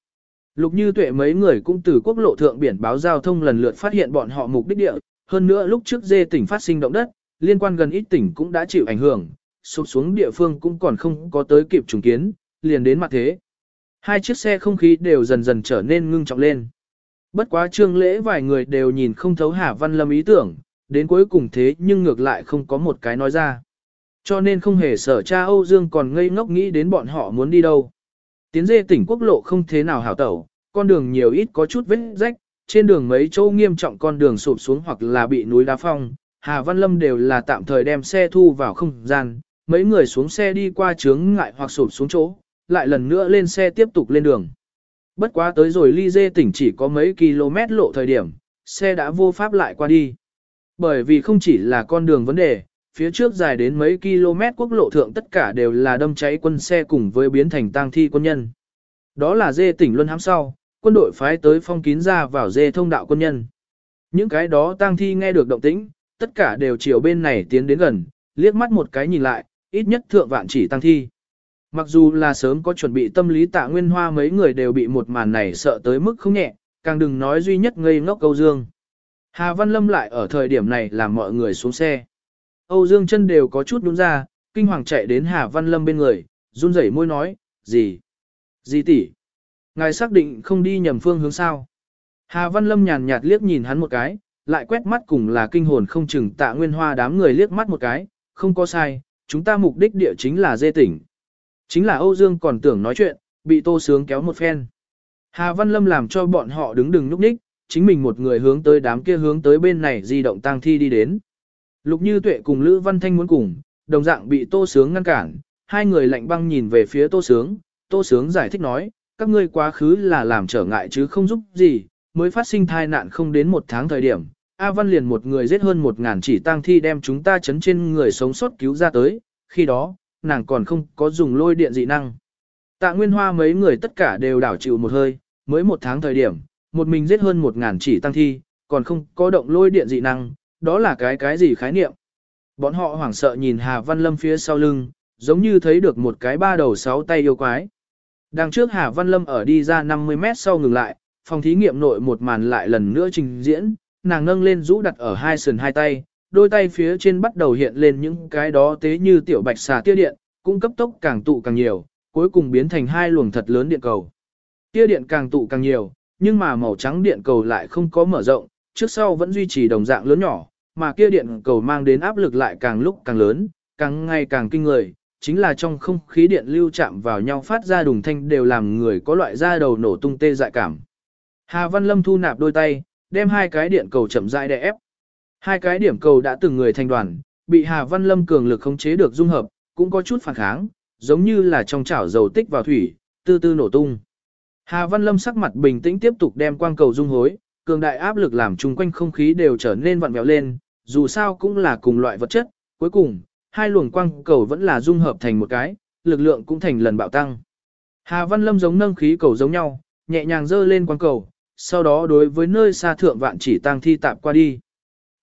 Lục như tuệ mấy người cũng từ quốc lộ thượng biển báo giao thông lần lượt phát hiện bọn họ mục đích địa, hơn nữa lúc trước dê tỉnh phát sinh động đất, liên quan gần ít tỉnh cũng đã chịu ảnh hưởng, sụp xuống địa phương cũng còn không có tới kịp trùng kiến, liền đến mặt thế. Hai chiếc xe không khí đều dần dần trở nên ngưng trọng lên. Bất quá trương lễ vài người đều nhìn không thấu Hà Văn Lâm ý tưởng, đến cuối cùng thế nhưng ngược lại không có một cái nói ra. Cho nên không hề sở cha Âu Dương còn ngây ngốc nghĩ đến bọn họ muốn đi đâu. Tiến dê tỉnh quốc lộ không thế nào hảo tẩu, con đường nhiều ít có chút vết rách, trên đường mấy chỗ nghiêm trọng con đường sụp xuống hoặc là bị núi đá phong. Hà Văn Lâm đều là tạm thời đem xe thu vào không gian, mấy người xuống xe đi qua chướng ngại hoặc sụp xuống chỗ, lại lần nữa lên xe tiếp tục lên đường. Bất quá tới rồi ly dê tỉnh chỉ có mấy km lộ thời điểm, xe đã vô pháp lại qua đi. Bởi vì không chỉ là con đường vấn đề, phía trước dài đến mấy km quốc lộ thượng tất cả đều là đâm cháy quân xe cùng với biến thành tang thi quân nhân. Đó là dê tỉnh Luân hám sau, quân đội phái tới phong kín ra vào dê thông đạo quân nhân. Những cái đó tang thi nghe được động tĩnh, tất cả đều chiều bên này tiến đến gần, liếc mắt một cái nhìn lại, ít nhất thượng vạn chỉ tang thi. Mặc dù là sớm có chuẩn bị tâm lý tạ nguyên hoa mấy người đều bị một màn này sợ tới mức không nhẹ, càng đừng nói duy nhất ngây ngốc câu dương. Hà Văn Lâm lại ở thời điểm này làm mọi người xuống xe. Âu Dương chân đều có chút đúng ra, kinh hoàng chạy đến Hà Văn Lâm bên người, run rẩy môi nói, gì? Gì tỷ? Ngài xác định không đi nhầm phương hướng sao? Hà Văn Lâm nhàn nhạt liếc nhìn hắn một cái, lại quét mắt cùng là kinh hồn không chừng tạ nguyên hoa đám người liếc mắt một cái, không có sai, chúng ta mục đích địa chính là dê tỉnh. Chính là Âu Dương còn tưởng nói chuyện, bị tô sướng kéo một phen. Hà Văn Lâm làm cho bọn họ đứng đừng nhúc nhích, chính mình một người hướng tới đám kia hướng tới bên này di động tang thi đi đến. Lục Như Tuệ cùng Lữ Văn Thanh muốn cùng, đồng dạng bị Tô Sướng ngăn cản, hai người lạnh băng nhìn về phía Tô Sướng, Tô Sướng giải thích nói, các ngươi quá khứ là làm trở ngại chứ không giúp gì, mới phát sinh tai nạn không đến một tháng thời điểm. A Văn liền một người giết hơn một ngàn chỉ tang thi đem chúng ta chấn trên người sống sót cứu ra tới, khi đó, nàng còn không có dùng lôi điện dị năng. Tạ Nguyên Hoa mấy người tất cả đều đảo chịu một hơi, mới một tháng thời điểm, một mình giết hơn một ngàn chỉ tăng thi, còn không có động lôi điện dị năng, đó là cái cái gì khái niệm. Bọn họ hoảng sợ nhìn Hà Văn Lâm phía sau lưng, giống như thấy được một cái ba đầu sáu tay yêu quái. Đằng trước Hà Văn Lâm ở đi ra 50 mét sau ngừng lại, phòng thí nghiệm nội một màn lại lần nữa trình diễn, nàng nâng lên rũ đặt ở hai sườn hai tay, đôi tay phía trên bắt đầu hiện lên những cái đó tế như tiểu bạch xà tia điện, cũng cấp tốc càng tụ càng nhiều, cuối cùng biến thành hai luồng thật lớn điện cầu. Tia điện càng tụ càng nhiều, nhưng mà màu trắng điện cầu lại không có mở rộng, trước sau vẫn duy trì đồng dạng lớn nhỏ, mà kia điện cầu mang đến áp lực lại càng lúc càng lớn, càng ngày càng kinh người, chính là trong không khí điện lưu chạm vào nhau phát ra đùng thanh đều làm người có loại da đầu nổ tung tê dại cảm. Hà Văn Lâm thu nạp đôi tay, đem hai cái điện cầu chậm rãi đè ép. Hai cái điểm cầu đã từng người thành đoàn, bị Hà Văn Lâm cường lực khống chế được dung hợp, cũng có chút phản kháng, giống như là trong chảo dầu tích vào thủy, tư tư nổ tung. Hà Văn Lâm sắc mặt bình tĩnh tiếp tục đem quang cầu dung hối, cường đại áp lực làm chung quanh không khí đều trở nên vặn vẹo lên, dù sao cũng là cùng loại vật chất, cuối cùng, hai luồng quang cầu vẫn là dung hợp thành một cái, lực lượng cũng thành lần bạo tăng. Hà Văn Lâm giống nâng khí cầu giống nhau, nhẹ nhàng dơ lên quang cầu, sau đó đối với nơi xa thượng vạn chỉ tăng thi tạp qua đi.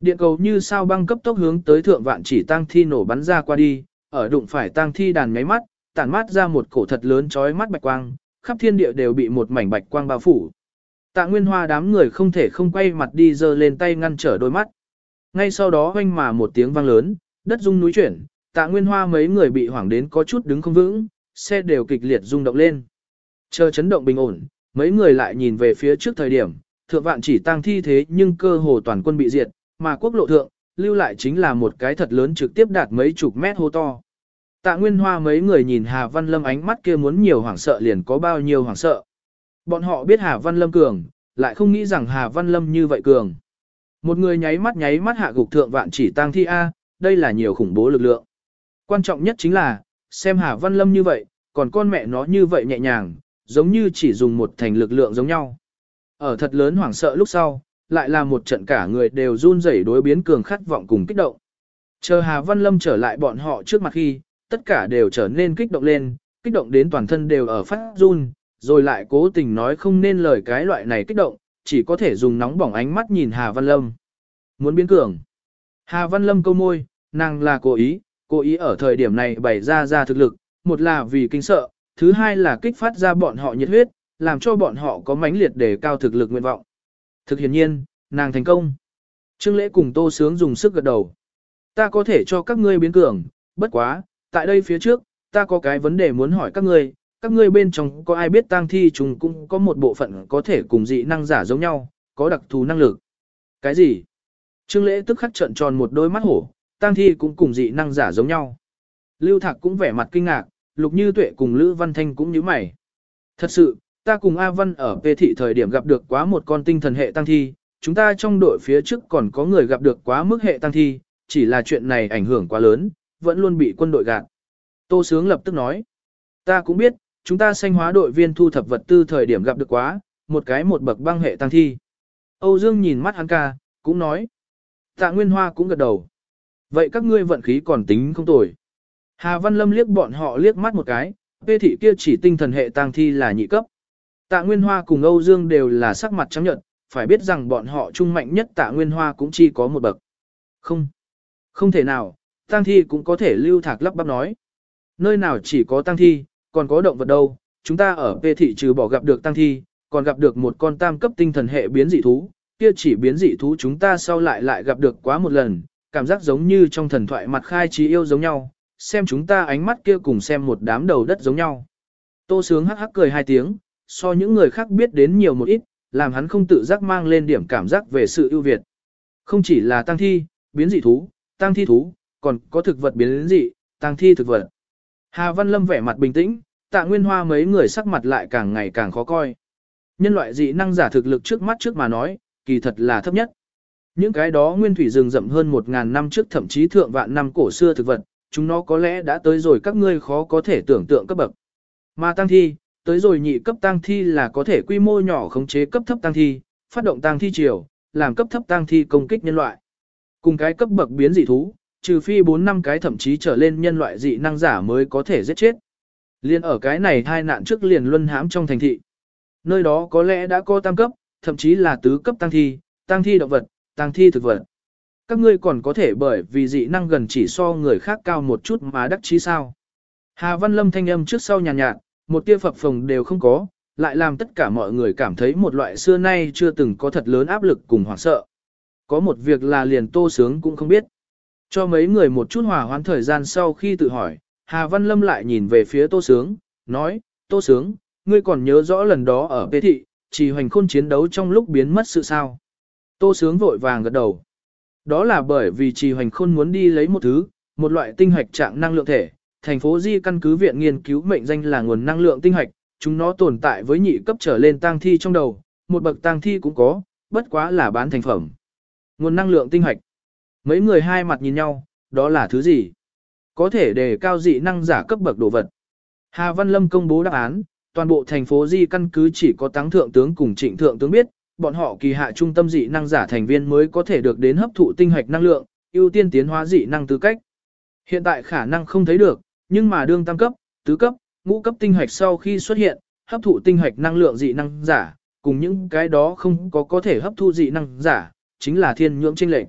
Điện cầu như sao băng cấp tốc hướng tới thượng vạn chỉ tăng thi nổ bắn ra qua đi, ở đụng phải tăng thi đàn ngáy mắt, tản mát ra một cổ thật lớn chói mắt bạch quang, khắp thiên địa đều bị một mảnh bạch quang bao phủ. Tạ Nguyên Hoa đám người không thể không quay mặt đi giơ lên tay ngăn trở đôi mắt. Ngay sau đó hoanh mà một tiếng vang lớn, đất rung núi chuyển, Tạ Nguyên Hoa mấy người bị hoảng đến có chút đứng không vững, xe đều kịch liệt rung động lên. Chờ chấn động bình ổn, mấy người lại nhìn về phía trước thời điểm, thượng vạn chỉ tăng thi thế nhưng cơ hồ toàn quân bị diệt, mà quốc lộ thượng, lưu lại chính là một cái thật lớn trực tiếp đạt mấy chục mét hô to. Tạ Nguyên Hoa mấy người nhìn Hà Văn Lâm ánh mắt kia muốn nhiều hoảng sợ liền có bao nhiêu hoảng sợ. Bọn họ biết Hà Văn Lâm cường, lại không nghĩ rằng Hà Văn Lâm như vậy cường. Một người nháy mắt nháy mắt hạ gục thượng vạn chỉ tăng thi A, đây là nhiều khủng bố lực lượng. Quan trọng nhất chính là, xem Hà Văn Lâm như vậy, còn con mẹ nó như vậy nhẹ nhàng, giống như chỉ dùng một thành lực lượng giống nhau. Ở thật lớn hoảng sợ lúc sau, lại là một trận cả người đều run rẩy đối biến cường khát vọng cùng kích động. Chờ Hà Văn Lâm trở lại bọn họ trước mặt khi, tất cả đều trở nên kích động lên, kích động đến toàn thân đều ở phát run, rồi lại cố tình nói không nên lời cái loại này kích động, chỉ có thể dùng nóng bỏng ánh mắt nhìn Hà Văn Lâm. Muốn biến cường. Hà Văn Lâm câu môi, nàng là cố ý, cố ý ở thời điểm này bày ra ra thực lực, một là vì kinh sợ, thứ hai là kích phát ra bọn họ nhiệt huyết, làm cho bọn họ có mãnh liệt để cao thực lực nguyện vọng. Thực hiện nhiên, nàng thành công. Trương lễ cùng tô sướng dùng sức gật đầu. Ta có thể cho các ngươi biến cường, bất quá, tại đây phía trước, ta có cái vấn đề muốn hỏi các ngươi, các ngươi bên trong có ai biết tang thi chúng cũng có một bộ phận có thể cùng dị năng giả giống nhau, có đặc thù năng lực. Cái gì? Trương lễ tức khắc trợn tròn một đôi mắt hổ, tang thi cũng cùng dị năng giả giống nhau. Lưu Thạc cũng vẻ mặt kinh ngạc, Lục Như Tuệ cùng Lữ Văn Thanh cũng như mày. Thật sự, ta cùng A Văn ở về thị thời điểm gặp được quá một con tinh thần hệ tăng thi, chúng ta trong đội phía trước còn có người gặp được quá mức hệ tăng thi, chỉ là chuyện này ảnh hưởng quá lớn, vẫn luôn bị quân đội gạt. Tô Sướng lập tức nói, ta cũng biết, chúng ta sanh hóa đội viên thu thập vật tư thời điểm gặp được quá, một cái một bậc băng hệ tăng thi. Âu Dương nhìn mắt hắn ca, cũng nói, tạ Nguyên Hoa cũng gật đầu. Vậy các ngươi vận khí còn tính không tồi. Hà Văn Lâm liếc bọn họ liếc mắt một cái, Pê thị kia chỉ tinh thần hệ tăng thi là nhị cấp. Tạ Nguyên Hoa cùng Âu Dương đều là sắc mặt trắng nhợt, phải biết rằng bọn họ trung mạnh nhất Tạ Nguyên Hoa cũng chỉ có một bậc. Không, không thể nào, tăng thi cũng có thể lưu thạc lắp bắp nói. Nơi nào chỉ có tăng thi, còn có động vật đâu, chúng ta ở Bê thị trừ bỏ gặp được tăng thi, còn gặp được một con tam cấp tinh thần hệ biến dị thú, kia chỉ biến dị thú chúng ta sau lại lại gặp được quá một lần, cảm giác giống như trong thần thoại mặt khai trí yêu giống nhau, xem chúng ta ánh mắt kia cùng xem một đám đầu đất giống nhau. Tô sướng hắc hắc cười hai tiếng, so những người khác biết đến nhiều một ít, làm hắn không tự giác mang lên điểm cảm giác về sự ưu việt. Không chỉ là tăng thi, biến dị thú, tăng thi thú, còn có thực vật biến dị, tăng thi thực vật. Hà Văn Lâm vẻ mặt bình tĩnh, tạ nguyên hoa mấy người sắc mặt lại càng ngày càng khó coi. Nhân loại dị năng giả thực lực trước mắt trước mà nói, kỳ thật là thấp nhất. Những cái đó nguyên thủy rừng rậm hơn 1.000 năm trước thậm chí thượng vạn năm cổ xưa thực vật, chúng nó có lẽ đã tới rồi các ngươi khó có thể tưởng tượng cấp bậc. Mà tăng thi, tới rồi nhị cấp tăng thi là có thể quy mô nhỏ khống chế cấp thấp tăng thi, phát động tăng thi chiều, làm cấp thấp tăng thi công kích nhân loại. Cùng cái cấp bậc biến dị thú, trừ phi 4 năm cái thậm chí trở lên nhân loại dị năng giả mới có thể giết chết. Liên ở cái này hai nạn trước liền luân hãm trong thành thị. Nơi đó có lẽ đã có tam cấp, thậm chí là tứ cấp tăng thi, tăng thi động vật, tăng thi thực vật. Các ngươi còn có thể bởi vì dị năng gần chỉ so người khác cao một chút mà đắc chí sao. Hà Văn Lâm thanh âm trước sau nhàn nhạt, nhạt, một tia phập phồng đều không có, lại làm tất cả mọi người cảm thấy một loại xưa nay chưa từng có thật lớn áp lực cùng hoảng sợ. Có một việc là liền tô sướng cũng không biết. Cho mấy người một chút hòa hoãn thời gian sau khi tự hỏi, Hà Văn Lâm lại nhìn về phía Tô Sướng, nói, Tô Sướng, ngươi còn nhớ rõ lần đó ở Bê Thị, chỉ hoành khôn chiến đấu trong lúc biến mất sự sao. Tô Sướng vội vàng gật đầu. Đó là bởi vì trì hoành khôn muốn đi lấy một thứ, một loại tinh hạch trạng năng lượng thể. Thành phố Di căn cứ viện nghiên cứu mệnh danh là nguồn năng lượng tinh hạch chúng nó tồn tại với nhị cấp trở lên tang thi trong đầu, một bậc tang thi cũng có, bất quá là bán thành phẩm. Nguồn năng lượng tinh hạch Mấy người hai mặt nhìn nhau, đó là thứ gì? Có thể đề cao dị năng giả cấp bậc đồ vật. Hà Văn Lâm công bố đáp án, toàn bộ thành phố Di căn cứ chỉ có tăng thượng tướng cùng trịnh thượng tướng biết, bọn họ kỳ hạ trung tâm dị năng giả thành viên mới có thể được đến hấp thụ tinh hoạch năng lượng, ưu tiên tiến hóa dị năng tư cách. Hiện tại khả năng không thấy được, nhưng mà đương tam cấp, tứ cấp, ngũ cấp tinh hoạch sau khi xuất hiện, hấp thụ tinh hoạch năng lượng dị năng giả, cùng những cái đó không có có thể hấp thu dị năng giả, chính là thiên nhưỡng chênh lệch.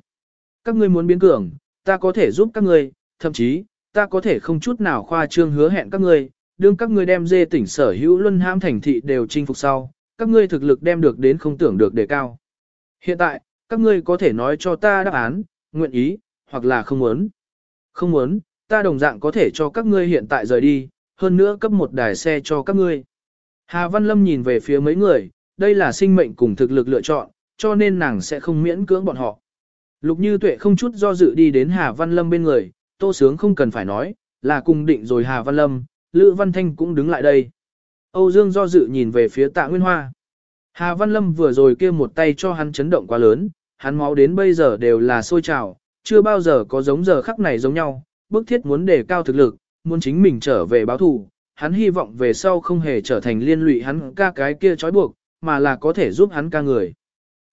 Các ngươi muốn biến cường, ta có thể giúp các ngươi, thậm chí, ta có thể không chút nào khoa trương hứa hẹn các ngươi, đương các ngươi đem dê tỉnh sở hữu luân hãm thành thị đều chinh phục sau, các ngươi thực lực đem được đến không tưởng được đề cao. Hiện tại, các ngươi có thể nói cho ta đáp án, nguyện ý, hoặc là không muốn. Không muốn, ta đồng dạng có thể cho các ngươi hiện tại rời đi, hơn nữa cấp một đài xe cho các ngươi. Hà Văn Lâm nhìn về phía mấy người, đây là sinh mệnh cùng thực lực lựa chọn, cho nên nàng sẽ không miễn cưỡng bọn họ. Lục Như Tuệ không chút do dự đi đến Hà Văn Lâm bên người, Tô Sướng không cần phải nói, là cùng định rồi Hà Văn Lâm, Lữ Văn Thanh cũng đứng lại đây. Âu Dương do dự nhìn về phía tạ Nguyên Hoa. Hà Văn Lâm vừa rồi kia một tay cho hắn chấn động quá lớn, hắn máu đến bây giờ đều là sôi trào, chưa bao giờ có giống giờ khắc này giống nhau, bức thiết muốn đề cao thực lực, muốn chính mình trở về báo thù, hắn hy vọng về sau không hề trở thành liên lụy hắn ca cái kia trói buộc, mà là có thể giúp hắn ca người.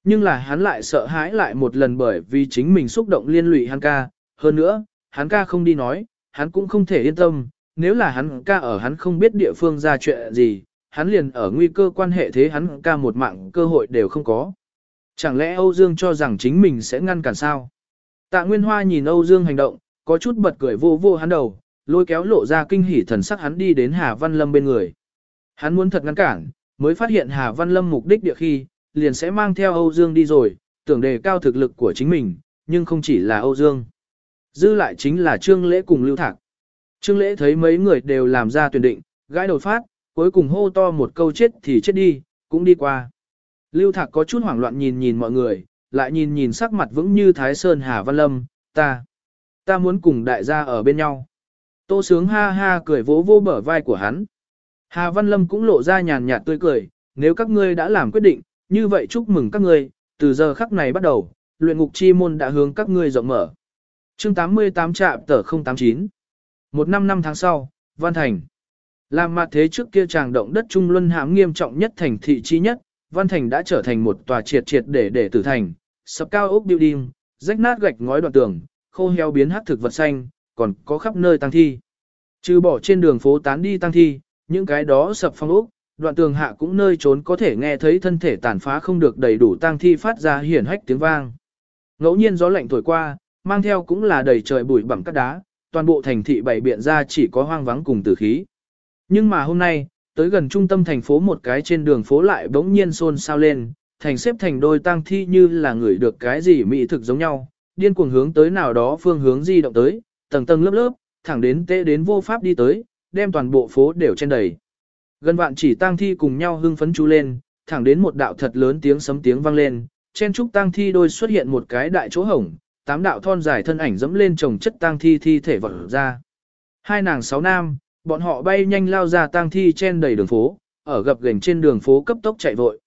Nhưng là hắn lại sợ hãi lại một lần bởi vì chính mình xúc động liên lụy hắn ca, hơn nữa, hắn ca không đi nói, hắn cũng không thể yên tâm, nếu là hắn ca ở hắn không biết địa phương ra chuyện gì, hắn liền ở nguy cơ quan hệ thế hắn ca một mạng cơ hội đều không có. Chẳng lẽ Âu Dương cho rằng chính mình sẽ ngăn cản sao? Tạ Nguyên Hoa nhìn Âu Dương hành động, có chút bật cười vô vô hắn đầu, lôi kéo lộ ra kinh hỉ thần sắc hắn đi đến Hà Văn Lâm bên người. Hắn muốn thật ngăn cản, mới phát hiện Hà Văn Lâm mục đích địa khi, liền sẽ mang theo Âu Dương đi rồi, tưởng đề cao thực lực của chính mình, nhưng không chỉ là Âu Dương. Dư lại chính là Trương Lễ cùng Lưu Thạc. Trương Lễ thấy mấy người đều làm ra tuyển định, gãi đầu phát, cuối cùng hô to một câu chết thì chết đi, cũng đi qua. Lưu Thạc có chút hoảng loạn nhìn nhìn mọi người, lại nhìn nhìn sắc mặt vững như Thái Sơn Hà Văn Lâm, ta, ta muốn cùng đại gia ở bên nhau. Tô sướng ha ha cười vỗ vô bờ vai của hắn. Hà Văn Lâm cũng lộ ra nhàn nhạt tươi cười, nếu các ngươi đã làm quyết định, như vậy chúc mừng các ngươi, từ giờ khắc này bắt đầu, luyện ngục chi môn đã hướng các ngươi rộng mở. chương 88 trạm tờ 089 Một năm năm tháng sau, Văn Thành làm mặt thế trước kia chàng động đất trung luân hãm nghiêm trọng nhất thành thị chi nhất, Văn Thành đã trở thành một tòa triệt triệt để để tử thành, sập cao ốc building, rách nát gạch ngói đoạn tường, khô heo biến hắc thực vật xanh, còn có khắp nơi tăng thi. Trừ bỏ trên đường phố tán đi tăng thi, những cái đó sập phong ốc, đoạn tường hạ cũng nơi trốn có thể nghe thấy thân thể tàn phá không được đầy đủ tang thi phát ra hiển hách tiếng vang. Ngẫu nhiên gió lạnh thổi qua, mang theo cũng là đầy trời bụi bặm cát đá, toàn bộ thành thị bảy biện ra chỉ có hoang vắng cùng tử khí. Nhưng mà hôm nay, tới gần trung tâm thành phố một cái trên đường phố lại bỗng nhiên xôn xao lên, thành xếp thành đôi tang thi như là người được cái gì mỹ thực giống nhau, điên cuồng hướng tới nào đó phương hướng di động tới, tầng tầng lớp lớp, thẳng đến tê đến vô pháp đi tới, đem toàn bộ phố đều trên đầy. Gần vạn chỉ tang thi cùng nhau hưng phấn chú lên, thẳng đến một đạo thật lớn tiếng sấm tiếng vang lên, trên trúc tang thi đôi xuất hiện một cái đại chỗ hổng, tám đạo thon dài thân ảnh dẫm lên chồng chất tang thi thi thể vỡ ra. Hai nàng sáu nam, bọn họ bay nhanh lao ra tang thi trên đầy đường phố, ở gập ghềnh trên đường phố cấp tốc chạy vội.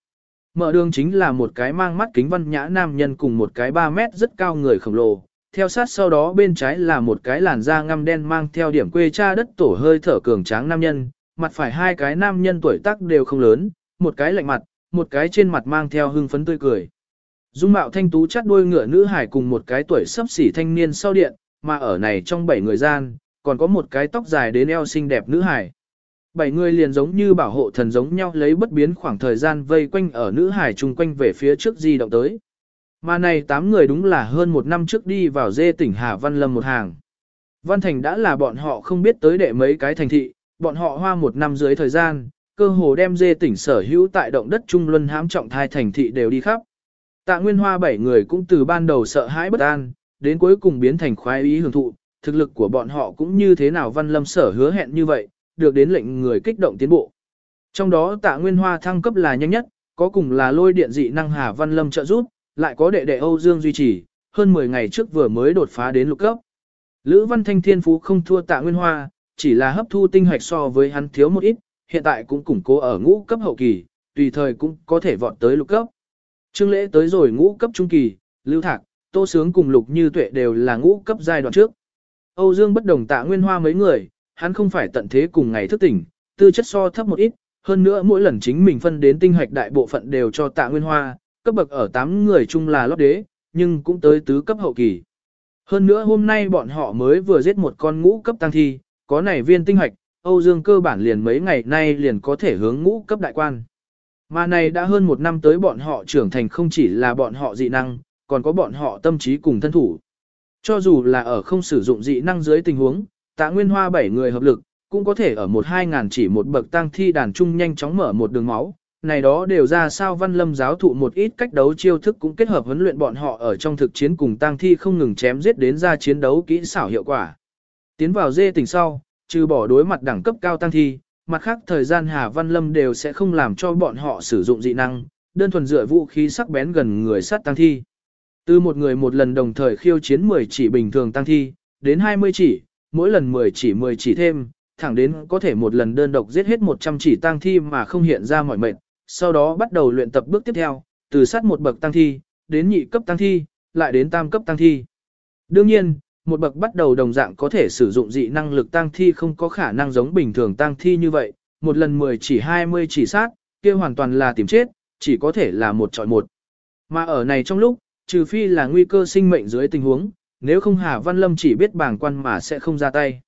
Mở đường chính là một cái mang mắt kính văn nhã nam nhân cùng một cái 3 mét rất cao người khổng lồ. Theo sát sau đó bên trái là một cái làn da ngăm đen mang theo điểm quê cha đất tổ hơi thở cường tráng nam nhân, mặt phải hai cái nam nhân tuổi tác đều không lớn, một cái lạnh mặt, một cái trên mặt mang theo hưng phấn tươi cười. Dung mạo thanh tú chắt đuôi ngựa nữ hải cùng một cái tuổi sắp xỉ thanh niên sau điện, mà ở này trong bảy người gian, còn có một cái tóc dài đến eo xinh đẹp nữ hải. Bảy người liền giống như bảo hộ thần giống nhau lấy bất biến khoảng thời gian vây quanh ở nữ hải chung quanh về phía trước di động tới. Mà này tám người đúng là hơn một năm trước đi vào dê tỉnh Hà Văn Lâm một hàng. Văn Thành đã là bọn họ không biết tới đệ mấy cái thành thị, bọn họ hoa một năm dưới thời gian, cơ hồ đem dê tỉnh sở hữu tại động đất Trung Luân hãm trọng thai thành thị đều đi khắp. Tạ Nguyên Hoa bảy người cũng từ ban đầu sợ hãi bất an, đến cuối cùng biến thành khoái ý hưởng thụ, thực lực của bọn họ cũng như thế nào văn lâm sở hứa hẹn như vậy, được đến lệnh người kích động tiến bộ. Trong đó tạ nguyên hoa thăng cấp là nhanh nhất, có cùng là lôi điện dị năng Hà Văn Lâm trợ giúp, lại có đệ đệ Âu Dương duy trì, hơn 10 ngày trước vừa mới đột phá đến lục cấp. Lữ Văn Thanh thiên phú không thua tạ nguyên hoa, chỉ là hấp thu tinh hoạch so với hắn thiếu một ít, hiện tại cũng củng cố ở ngũ cấp hậu kỳ, tùy thời cũng có thể vọt tới lục cấp. Trương lễ tới rồi ngũ cấp trung kỳ, lưu thạc, tô sướng cùng lục như tuệ đều là ngũ cấp giai đoạn trước. Âu Dương bất đồng tạ nguyên hoa mấy người, hắn không phải tận thế cùng ngày thức tỉnh, tư chất so thấp một ít, hơn nữa mỗi lần chính mình phân đến tinh hoạch đại bộ phận đều cho tạ nguyên hoa, cấp bậc ở 8 người chung là lót đế, nhưng cũng tới tứ cấp hậu kỳ. Hơn nữa hôm nay bọn họ mới vừa giết một con ngũ cấp tăng thi, có này viên tinh hoạch, Âu Dương cơ bản liền mấy ngày nay liền có thể hướng ngũ cấp đại quan. Mà này đã hơn một năm tới bọn họ trưởng thành không chỉ là bọn họ dị năng, còn có bọn họ tâm trí cùng thân thủ. Cho dù là ở không sử dụng dị năng dưới tình huống, tạ nguyên hoa bảy người hợp lực, cũng có thể ở một hai ngàn chỉ một bậc tăng thi đàn trung nhanh chóng mở một đường máu. Này đó đều ra sao văn lâm giáo thụ một ít cách đấu chiêu thức cũng kết hợp huấn luyện bọn họ ở trong thực chiến cùng tăng thi không ngừng chém giết đến ra chiến đấu kỹ xảo hiệu quả. Tiến vào dê tỉnh sau, trừ bỏ đối mặt đẳng cấp cao tăng thi, mặt khác thời gian Hà Văn Lâm đều sẽ không làm cho bọn họ sử dụng dị năng, đơn thuần dựa vũ khí sắc bén gần người sát tăng thi. Từ một người một lần đồng thời khiêu chiến 10 chỉ bình thường tăng thi, đến 20 chỉ, mỗi lần 10 chỉ 10 chỉ thêm, thẳng đến có thể một lần đơn độc giết hết 100 chỉ tăng thi mà không hiện ra mọi mệnh, sau đó bắt đầu luyện tập bước tiếp theo, từ sát một bậc tăng thi, đến nhị cấp tăng thi, lại đến tam cấp tăng thi. Đương nhiên, một bậc bắt đầu đồng dạng có thể sử dụng dị năng lực tăng thi không có khả năng giống bình thường tăng thi như vậy, một lần 10 chỉ 20 chỉ sát, kia hoàn toàn là tìm chết, chỉ có thể là một chọi một. Mà ở này trong lúc, trừ phi là nguy cơ sinh mệnh dưới tình huống, nếu không Hà Văn Lâm chỉ biết bảng quan mà sẽ không ra tay.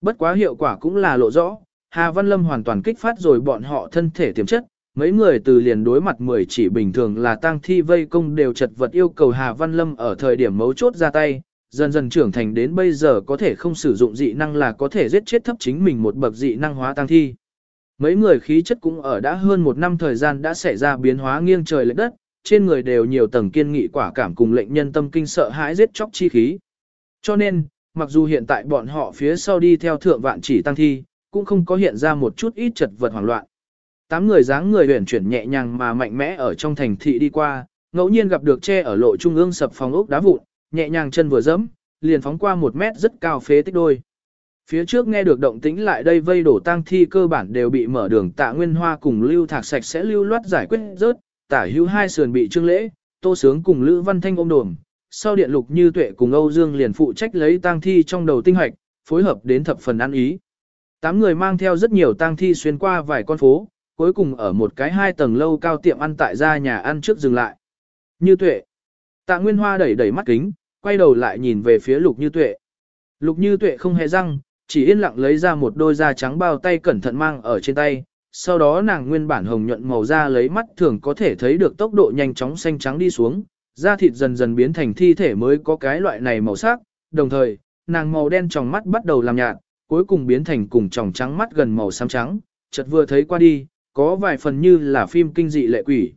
Bất quá hiệu quả cũng là lộ rõ, Hà Văn Lâm hoàn toàn kích phát rồi bọn họ thân thể tiềm chất, mấy người từ liền đối mặt 10 chỉ bình thường là tang thi vây công đều chật vật yêu cầu Hà Văn Lâm ở thời điểm mấu chốt ra tay, dần dần trưởng thành đến bây giờ có thể không sử dụng dị năng là có thể giết chết thấp chính mình một bậc dị năng hóa tăng thi. Mấy người khí chất cũng ở đã hơn một năm thời gian đã xảy ra biến hóa nghiêng trời lệch đất, trên người đều nhiều tầng kiên nghị quả cảm cùng lệnh nhân tâm kinh sợ hãi giết chóc chi khí. Cho nên, mặc dù hiện tại bọn họ phía sau đi theo thượng vạn chỉ tăng thi, cũng không có hiện ra một chút ít chật vật hoảng loạn. Tám người dáng người huyển chuyển nhẹ nhàng mà mạnh mẽ ở trong thành thị đi qua, ngẫu nhiên gặp được che ở lộ trung ương sập phòng ốc đá vụn, nhẹ nhàng chân vừa dẫm, liền phóng qua một mét rất cao phế tích đôi. Phía trước nghe được động tĩnh lại đây vây đổ tang thi cơ bản đều bị mở đường tạ nguyên hoa cùng lưu thạc sạch sẽ lưu loát giải quyết rớt, tả hữu hai sườn bị trương lễ, tô sướng cùng Lữ Văn Thanh ôm đồm. Sau điện lục như tuệ cùng Âu Dương liền phụ trách lấy tang thi trong đầu tinh hoạch, phối hợp đến thập phần ăn ý. Tám người mang theo rất nhiều tang thi xuyên qua vài con phố, cuối cùng ở một cái hai tầng lâu cao tiệm ăn tại gia nhà ăn trước dừng lại. Như tuệ. Tạ Nguyên Hoa đẩy đẩy mắt kính, quay đầu lại nhìn về phía lục như tuệ. Lục như tuệ không hề răng, chỉ yên lặng lấy ra một đôi da trắng bao tay cẩn thận mang ở trên tay, sau đó nàng nguyên bản hồng nhuận màu da lấy mắt thường có thể thấy được tốc độ nhanh chóng xanh trắng đi xuống, da thịt dần dần biến thành thi thể mới có cái loại này màu sắc, đồng thời, nàng màu đen trong mắt bắt đầu làm nhạt, cuối cùng biến thành cùng tròng trắng mắt gần màu xám trắng, chợt vừa thấy qua đi, có vài phần như là phim kinh dị lệ quỷ.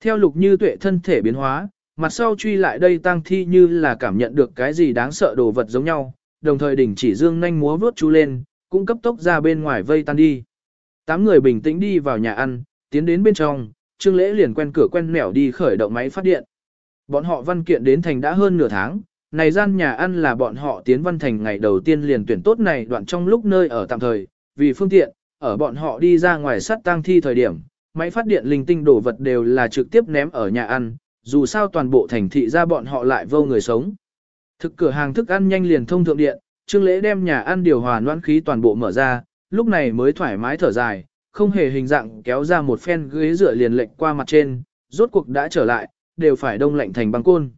Theo lục như tuệ thân thể biến hóa, mặt sau truy lại đây tang thi như là cảm nhận được cái gì đáng sợ đồ vật giống nhau, đồng thời đỉnh chỉ dương nhanh múa vuốt chú lên, cũng cấp tốc ra bên ngoài vây tan đi. Tám người bình tĩnh đi vào nhà ăn, tiến đến bên trong, Trương Lễ liền quen cửa quen mẻo đi khởi động máy phát điện. Bọn họ văn kiện đến thành đã hơn nửa tháng, này gian nhà ăn là bọn họ tiến văn thành ngày đầu tiên liền tuyển tốt này đoạn trong lúc nơi ở tạm thời, vì phương tiện, ở bọn họ đi ra ngoài sắt tang thi thời điểm, máy phát điện linh tinh đổ vật đều là trực tiếp ném ở nhà ăn, dù sao toàn bộ thành thị ra bọn họ lại vô người sống. Thực cửa hàng thức ăn nhanh liền thông thượng điện, Trương Lễ đem nhà ăn điều hòa noãn khí toàn bộ mở ra, lúc này mới thoải mái thở dài, không hề hình dạng kéo ra một phen ghế dựa liền lệnh qua mặt trên, rốt cuộc đã trở lại, đều phải đông lạnh thành băng côn.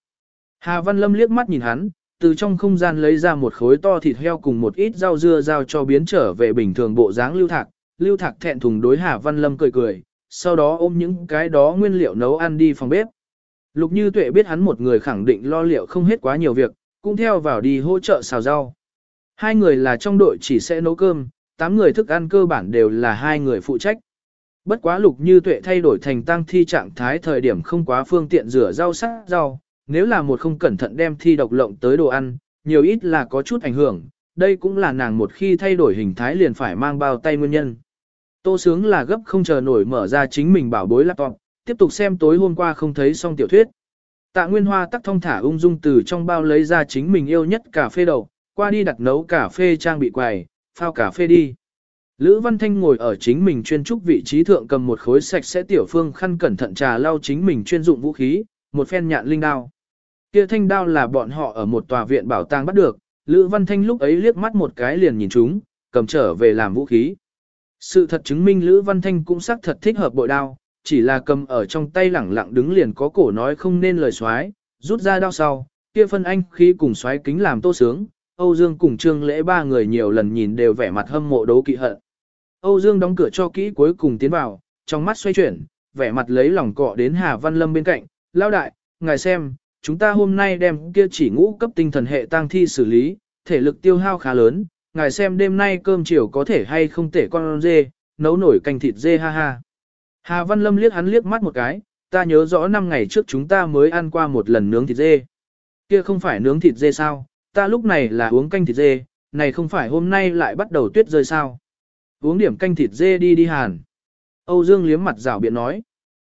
Hà Văn Lâm liếc mắt nhìn hắn, từ trong không gian lấy ra một khối to thịt heo cùng một ít rau dưa giao cho biến trở về bình thường bộ dáng lưu thạc. Lưu thạc thẹn thùng đối Hà Văn Lâm cười cười, sau đó ôm những cái đó nguyên liệu nấu ăn đi phòng bếp. Lục Như Tuệ biết hắn một người khẳng định lo liệu không hết quá nhiều việc, cũng theo vào đi hỗ trợ xào rau. Hai người là trong đội chỉ sẽ nấu cơm, tám người thức ăn cơ bản đều là hai người phụ trách. Bất quá lục như tuệ thay đổi thành tăng thi trạng thái thời điểm không quá phương tiện rửa rau sắc rau, nếu là một không cẩn thận đem thi độc lộng tới đồ ăn, nhiều ít là có chút ảnh hưởng, đây cũng là nàng một khi thay đổi hình thái liền phải mang bao tay nguyên nhân. Tô sướng là gấp không chờ nổi mở ra chính mình bảo bối laptop, tiếp tục xem tối hôm qua không thấy xong tiểu thuyết. Tạ Nguyên Hoa tắc thông thả ung dung từ trong bao lấy ra chính mình yêu nhất cà phê đầu, qua đi đặt nấu cà phê trang bị quầy, phao cà phê đi. Lữ Văn Thanh ngồi ở chính mình chuyên trúc vị trí thượng cầm một khối sạch sẽ tiểu phương khăn cẩn thận trà lau chính mình chuyên dụng vũ khí, một phen nhạn linh đao. Kia thanh đao là bọn họ ở một tòa viện bảo tàng bắt được, Lữ Văn Thanh lúc ấy liếc mắt một cái liền nhìn chúng, cầm trở về làm vũ khí. Sự thật chứng minh Lữ Văn Thanh cũng xác thật thích hợp bội đao, chỉ là cầm ở trong tay lẳng lặng đứng liền có cổ nói không nên lời xoái, rút ra đao sau, kia phân anh khi cùng xoái kính làm tô sướng, Âu Dương cùng Trương Lễ ba người nhiều lần nhìn đều vẻ mặt hâm mộ đấu kỵ hận. Âu Dương đóng cửa cho kỹ cuối cùng tiến vào, trong mắt xoay chuyển, vẻ mặt lấy lòng cọ đến Hà Văn Lâm bên cạnh, lao đại, ngài xem, chúng ta hôm nay đem kia chỉ ngũ cấp tinh thần hệ tang thi xử lý, thể lực tiêu hao khá lớn, ngài xem đêm nay cơm chiều có thể hay không thể con dê, nấu nổi canh thịt dê ha ha. Hà Văn Lâm liếc hắn liếc mắt một cái, ta nhớ rõ năm ngày trước chúng ta mới ăn qua một lần nướng thịt dê. Kia không phải nướng thịt dê sao, ta lúc này là uống canh thịt dê, này không phải hôm nay lại bắt đầu tuyết rơi sao. Uống điểm canh thịt dê đi đi hàn. Âu Dương liếm mặt rảo biện nói.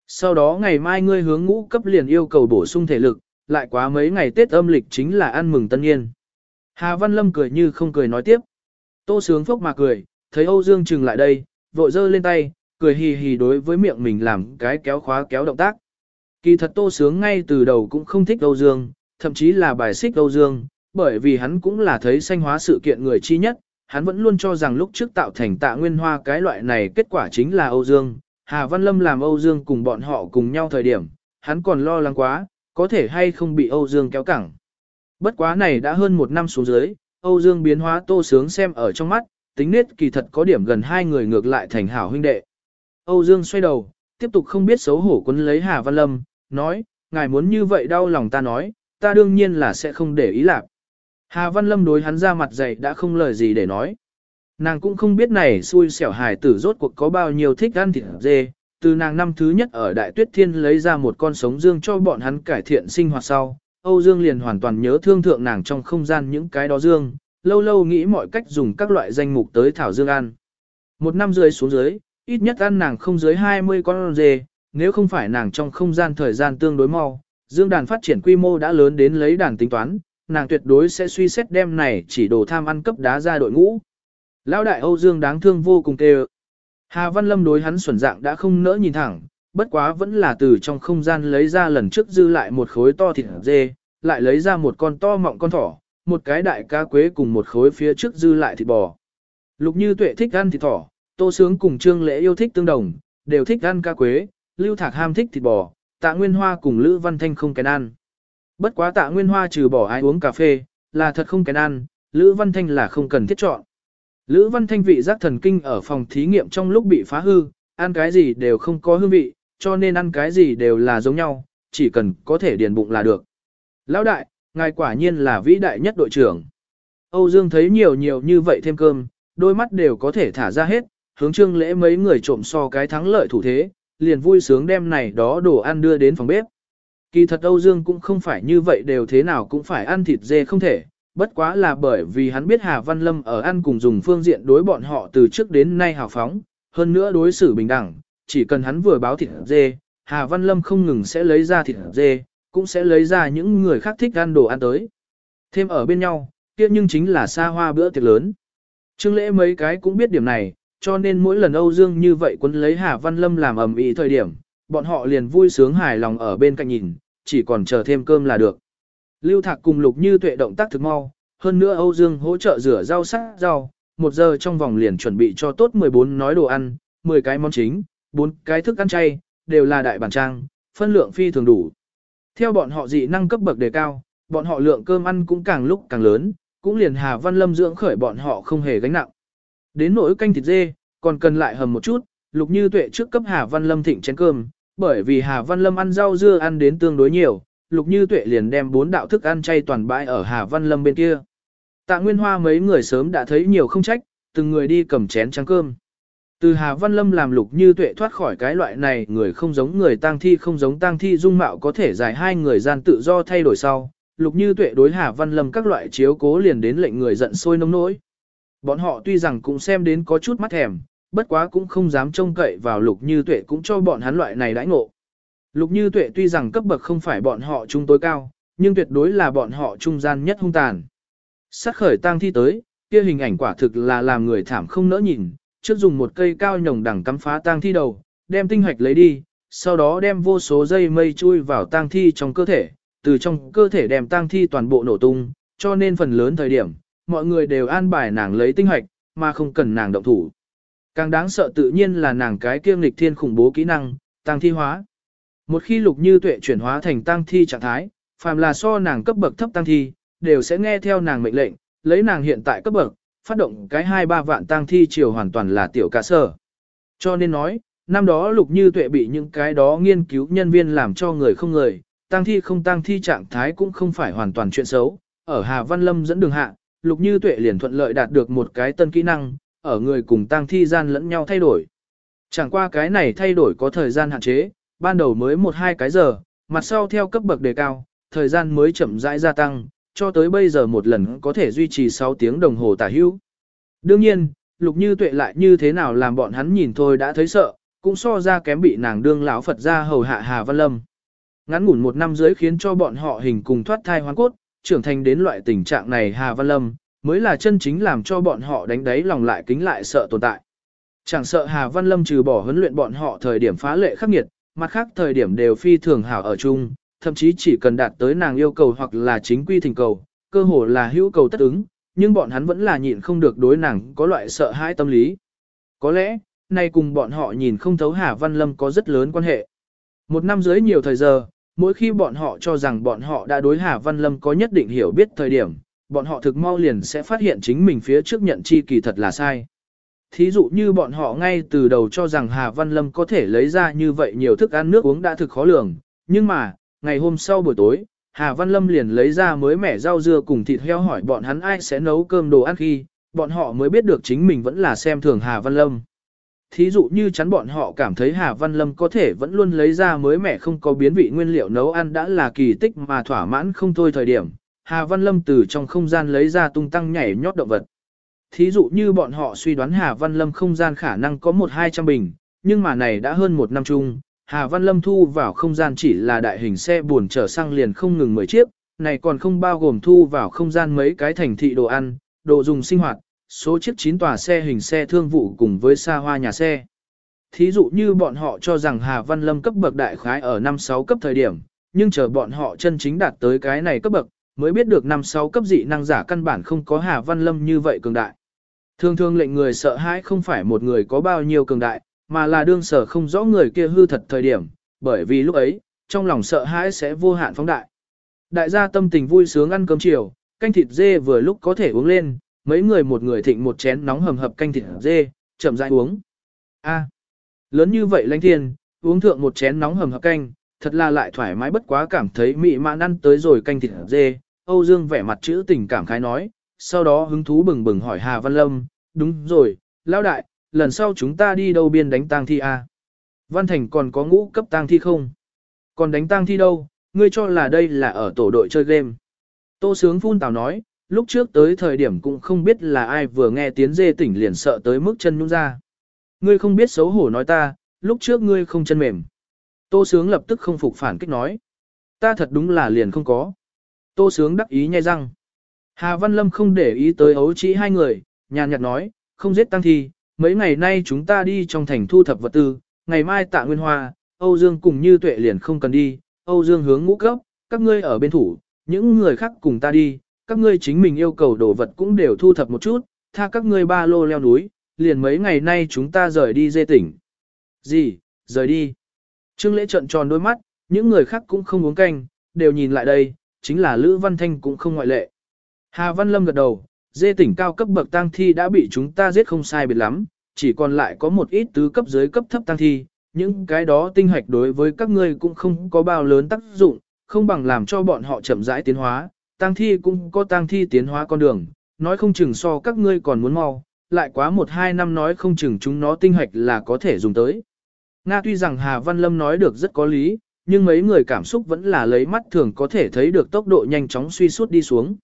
Sau đó ngày mai ngươi hướng ngũ cấp liền yêu cầu bổ sung thể lực, lại quá mấy ngày Tết âm lịch chính là ăn mừng tân niên. Hà Văn Lâm cười như không cười nói tiếp. Tô sướng phốc mà cười, thấy Âu Dương trừng lại đây, vội giơ lên tay, cười hì hì đối với miệng mình làm cái kéo khóa kéo động tác. Kỳ thật Tô sướng ngay từ đầu cũng không thích Âu Dương, thậm chí là bài xích Âu Dương, bởi vì hắn cũng là thấy sanh hóa sự kiện người chi nhất, hắn vẫn luôn cho rằng lúc trước tạo thành tạ nguyên hoa cái loại này kết quả chính là Âu Dương. Hà Văn Lâm làm Âu Dương cùng bọn họ cùng nhau thời điểm, hắn còn lo lắng quá, có thể hay không bị Âu Dương kéo cẳng. Bất quá này đã hơn một năm xuống dưới, Âu Dương biến hóa tô sướng xem ở trong mắt, tính nết kỳ thật có điểm gần hai người ngược lại thành hảo huynh đệ. Âu Dương xoay đầu, tiếp tục không biết xấu hổ quấn lấy Hà Văn Lâm, nói, ngài muốn như vậy đau lòng ta nói, ta đương nhiên là sẽ không để ý lạc. Hà Văn Lâm đối hắn ra mặt dày đã không lời gì để nói. Nàng cũng không biết này xui xẻo hài tử rốt cuộc có bao nhiêu thích ăn thịt dê, từ nàng năm thứ nhất ở Đại Tuyết Thiên lấy ra một con sống dương cho bọn hắn cải thiện sinh hoạt sau, Âu Dương liền hoàn toàn nhớ thương thượng nàng trong không gian những cái đó dương, lâu lâu nghĩ mọi cách dùng các loại danh mục tới thảo dương ăn. Một năm rưỡi xuống dưới, ít nhất ăn nàng không dưới 20 con dê, nếu không phải nàng trong không gian thời gian tương đối mau, dương đàn phát triển quy mô đã lớn đến lấy đàn tính toán, nàng tuyệt đối sẽ suy xét đem này chỉ đồ tham ăn cấp đá ra đội ngũ. Lão đại Âu Dương đáng thương vô cùng tê Hà Văn Lâm đối hắn xuẩn dạng đã không nỡ nhìn thẳng, bất quá vẫn là từ trong không gian lấy ra lần trước dư lại một khối to thịt dê, lại lấy ra một con to mọng con thỏ, một cái đại cá quế cùng một khối phía trước dư lại thịt bò. Lục Như Tuệ thích ăn thịt thỏ, Tô Sướng cùng Trương Lễ yêu thích tương đồng, đều thích ăn cá quế, Lưu Thạc ham thích thịt bò, Tạ Nguyên Hoa cùng Lữ Văn Thanh không kén ăn. Bất quá Tạ Nguyên Hoa trừ bỏ ai uống cà phê, là thật không kén ăn, Lữ Văn Thanh là không cần thiết chọn. Lữ Văn Thanh vị giác thần kinh ở phòng thí nghiệm trong lúc bị phá hư, ăn cái gì đều không có hương vị, cho nên ăn cái gì đều là giống nhau, chỉ cần có thể điền bụng là được. Lão đại, ngài quả nhiên là vĩ đại nhất đội trưởng. Âu Dương thấy nhiều nhiều như vậy thêm cơm, đôi mắt đều có thể thả ra hết, hướng trương lễ mấy người trộm so cái thắng lợi thủ thế, liền vui sướng đem này đó đồ ăn đưa đến phòng bếp. Kỳ thật Âu Dương cũng không phải như vậy đều thế nào cũng phải ăn thịt dê không thể, bất quá là bởi vì hắn biết Hà Văn Lâm ở ăn cùng dùng phương diện đối bọn họ từ trước đến nay hào phóng, hơn nữa đối xử bình đẳng, chỉ cần hắn vừa báo thịt dê, Hà Văn Lâm không ngừng sẽ lấy ra thịt dê, cũng sẽ lấy ra những người khác thích ăn đồ ăn tới. Thêm ở bên nhau, kia nhưng chính là xa hoa bữa tiệc lớn. Trương lễ mấy cái cũng biết điểm này, cho nên mỗi lần Âu Dương như vậy quân lấy Hà Văn Lâm làm ầm ĩ thời điểm, bọn họ liền vui sướng hài lòng ở bên cạnh nhìn, chỉ còn chờ thêm cơm là được. Lưu Thạc cùng Lục Như Tuệ động tác thực mau, hơn nữa Âu Dương hỗ trợ rửa rau sắc rau, một giờ trong vòng liền chuẩn bị cho tốt 14 nói đồ ăn, 10 cái món chính, 4 cái thức ăn chay, đều là đại bản trang, phân lượng phi thường đủ. Theo bọn họ dị năng cấp bậc đề cao, bọn họ lượng cơm ăn cũng càng lúc càng lớn, cũng liền Hà Văn Lâm dưỡng khởi bọn họ không hề gánh nặng. Đến nỗi canh thịt dê, còn cần lại hầm một chút, lục như tuệ trước cấp Hà Văn Lâm thịnh chén cơm, bởi vì Hà Văn Lâm ăn rau dưa ăn đến tương đối nhiều, lục như tuệ liền đem bốn đạo thức ăn chay toàn bãi ở Hà Văn Lâm bên kia. Tạ Nguyên Hoa mấy người sớm đã thấy nhiều không trách, từng người đi cầm chén trắng cơm. Từ Hà Văn Lâm làm lục như tuệ thoát khỏi cái loại này người không giống người tang thi không giống tang thi dung mạo có thể giải hai người gian tự do thay đổi sau, lục như tuệ đối Hà Văn Lâm các loại chiếu cố liền đến lệnh người giận sôi nông nỗi. Bọn họ tuy rằng cũng xem đến có chút mắt thèm, bất quá cũng không dám trông cậy vào lục như tuệ cũng cho bọn hắn loại này đãi ngộ. Lục như tuệ tuy rằng cấp bậc không phải bọn họ trung tối cao, nhưng tuyệt đối là bọn họ trung gian nhất hung tàn. Sát khởi tang thi tới, kia hình ảnh quả thực là làm người thảm không nỡ nhìn, trước dùng một cây cao nhồng đằng cắm phá tang thi đầu, đem tinh hoạch lấy đi, sau đó đem vô số dây mây chui vào tang thi trong cơ thể, từ trong cơ thể đem tang thi toàn bộ nổ tung, cho nên phần lớn thời điểm, mọi người đều an bài nàng lấy tinh hoạch, mà không cần nàng động thủ. Càng đáng sợ tự nhiên là nàng cái kiêm lịch thiên khủng bố kỹ năng, tăng thi hóa. Một khi lục như tuệ chuyển hóa thành tăng thi trạng thái, phàm là so nàng cấp bậc thấp tăng thi, đều sẽ nghe theo nàng mệnh lệnh, lấy nàng hiện tại cấp bậc, phát động cái hai ba vạn tăng thi chiều hoàn toàn là tiểu cả sở. Cho nên nói, năm đó lục như tuệ bị những cái đó nghiên cứu nhân viên làm cho người không người, tăng thi không tăng thi trạng thái cũng không phải hoàn toàn chuyện xấu. Ở Hà Văn Lâm dẫn đường hạ, lục như tuệ liền thuận lợi đạt được một cái tân kỹ năng, ở người cùng tang thi gian lẫn nhau thay đổi. Chẳng qua cái này thay đổi có thời gian hạn chế, ban đầu mới một hai cái giờ, mặt sau theo cấp bậc đề cao, thời gian mới chậm rãi gia tăng, cho tới bây giờ một lần có thể duy trì 6 tiếng đồng hồ tả hữu. Đương nhiên, lục như tuệ lại như thế nào làm bọn hắn nhìn thôi đã thấy sợ, cũng so ra kém bị nàng đương lão Phật ra hầu hạ Hà Văn Lâm. Ngắn ngủn một năm dưới khiến cho bọn họ hình cùng thoát thai hoang cốt, trưởng thành đến loại tình trạng này Hà Văn Lâm, mới là chân chính làm cho bọn họ đánh đáy lòng lại kính lại sợ tồn tại. Chẳng sợ Hà Văn Lâm trừ bỏ huấn luyện bọn họ thời điểm phá lệ khắc nghiệt, mặt khác thời điểm đều phi thường hảo ở chung, thậm chí chỉ cần đạt tới nàng yêu cầu hoặc là chính quy thỉnh cầu, cơ hồ là hữu cầu tất ứng, nhưng bọn hắn vẫn là nhịn không được đối nàng có loại sợ hãi tâm lý. Có lẽ, nay cùng bọn họ nhìn không thấu Hà Văn Lâm có rất lớn quan hệ. Một năm dưới nhiều thời giờ, mỗi khi bọn họ cho rằng bọn họ đã đối Hà Văn Lâm có nhất định hiểu biết thời điểm, bọn họ thực mau liền sẽ phát hiện chính mình phía trước nhận chi kỳ thật là sai. Thí dụ như bọn họ ngay từ đầu cho rằng Hà Văn Lâm có thể lấy ra như vậy nhiều thức ăn nước uống đã thực khó lường, nhưng mà, ngày hôm sau buổi tối, Hà Văn Lâm liền lấy ra mới mẻ rau dưa cùng thịt heo hỏi bọn hắn ai sẽ nấu cơm đồ ăn khi, bọn họ mới biết được chính mình vẫn là xem thường Hà Văn Lâm. Thí dụ như chắn bọn họ cảm thấy Hà Văn Lâm có thể vẫn luôn lấy ra mới mẻ không có biến vị nguyên liệu nấu ăn đã là kỳ tích mà thỏa mãn không thôi thời điểm. Hà Văn Lâm từ trong không gian lấy ra tung tăng nhảy nhót động vật. Thí dụ như bọn họ suy đoán Hà Văn Lâm không gian khả năng có một hai trăm bình, nhưng mà này đã hơn một năm chung, Hà Văn Lâm thu vào không gian chỉ là đại hình xe buồn chở xăng liền không ngừng 10 chiếc, này còn không bao gồm thu vào không gian mấy cái thành thị đồ ăn, đồ dùng sinh hoạt, số chiếc 9 tòa xe hình xe thương vụ cùng với xa hoa nhà xe. Thí dụ như bọn họ cho rằng Hà Văn Lâm cấp bậc đại khái ở 5-6 cấp thời điểm, nhưng chờ bọn họ chân chính đạt tới cái này cấp bậc, mới biết được 5-6 cấp dị năng giả căn bản không có Hà Văn Lâm như vậy cường đại. Thường thường lệnh người sợ hãi không phải một người có bao nhiêu cường đại, mà là đương sở không rõ người kia hư thật thời điểm, bởi vì lúc ấy, trong lòng sợ hãi sẽ vô hạn phóng đại. Đại gia tâm tình vui sướng ăn cơm chiều, canh thịt dê vừa lúc có thể uống lên, mấy người một người thịnh một chén nóng hầm hập canh thịt dê, chậm rãi uống. A, lớn như vậy lãnh thiên, uống thượng một chén nóng hầm hập canh, thật là lại thoải mái bất quá cảm thấy mị mãn ăn tới rồi canh thịt dê. Âu Dương vẻ mặt chữ tình cảm khái nói, sau đó hứng thú bừng bừng hỏi Hà Văn Lâm, đúng rồi, lão đại, lần sau chúng ta đi đâu biên đánh tang thi à? Văn Thành còn có ngũ cấp tang thi không? Còn đánh tang thi đâu, ngươi cho là đây là ở tổ đội chơi game. Tô Sướng phun tào nói, lúc trước tới thời điểm cũng không biết là ai vừa nghe tiếng dê tỉnh liền sợ tới mức chân nhung ra. Ngươi không biết xấu hổ nói ta, lúc trước ngươi không chân mềm. Tô Sướng lập tức không phục phản kích nói. Ta thật đúng là liền không có. Tô Sướng đắc ý nhai răng. Hà Văn Lâm không để ý tới ấu chỉ hai người, nhàn nhạt nói, không giết tăng thi, mấy ngày nay chúng ta đi trong thành thu thập vật tư, ngày mai tạ Nguyên Hoa, Âu Dương cùng như tuệ liền không cần đi, Âu Dương hướng ngũ cấp, các ngươi ở bên thủ, những người khác cùng ta đi, các ngươi chính mình yêu cầu đồ vật cũng đều thu thập một chút, tha các ngươi ba lô leo núi, liền mấy ngày nay chúng ta rời đi dê tỉnh. Gì, rời đi. Trương lễ trận tròn đôi mắt, những người khác cũng không uống canh, đều nhìn lại đây, chính là Lữ Văn Thanh cũng không ngoại lệ. Hà Văn Lâm gật đầu, dê tỉnh cao cấp bậc tang thi đã bị chúng ta giết không sai biệt lắm, chỉ còn lại có một ít tứ cấp dưới cấp thấp tang thi, những cái đó tinh hoạch đối với các ngươi cũng không có bao lớn tác dụng, không bằng làm cho bọn họ chậm rãi tiến hóa, tang thi cũng có tang thi tiến hóa con đường, nói không chừng so các ngươi còn muốn mau, lại quá một hai năm nói không chừng chúng nó tinh hoạch là có thể dùng tới. Nga tuy rằng Hà Văn Lâm nói được rất có lý, nhưng mấy người cảm xúc vẫn là lấy mắt thường có thể thấy được tốc độ nhanh chóng suy suốt đi xuống.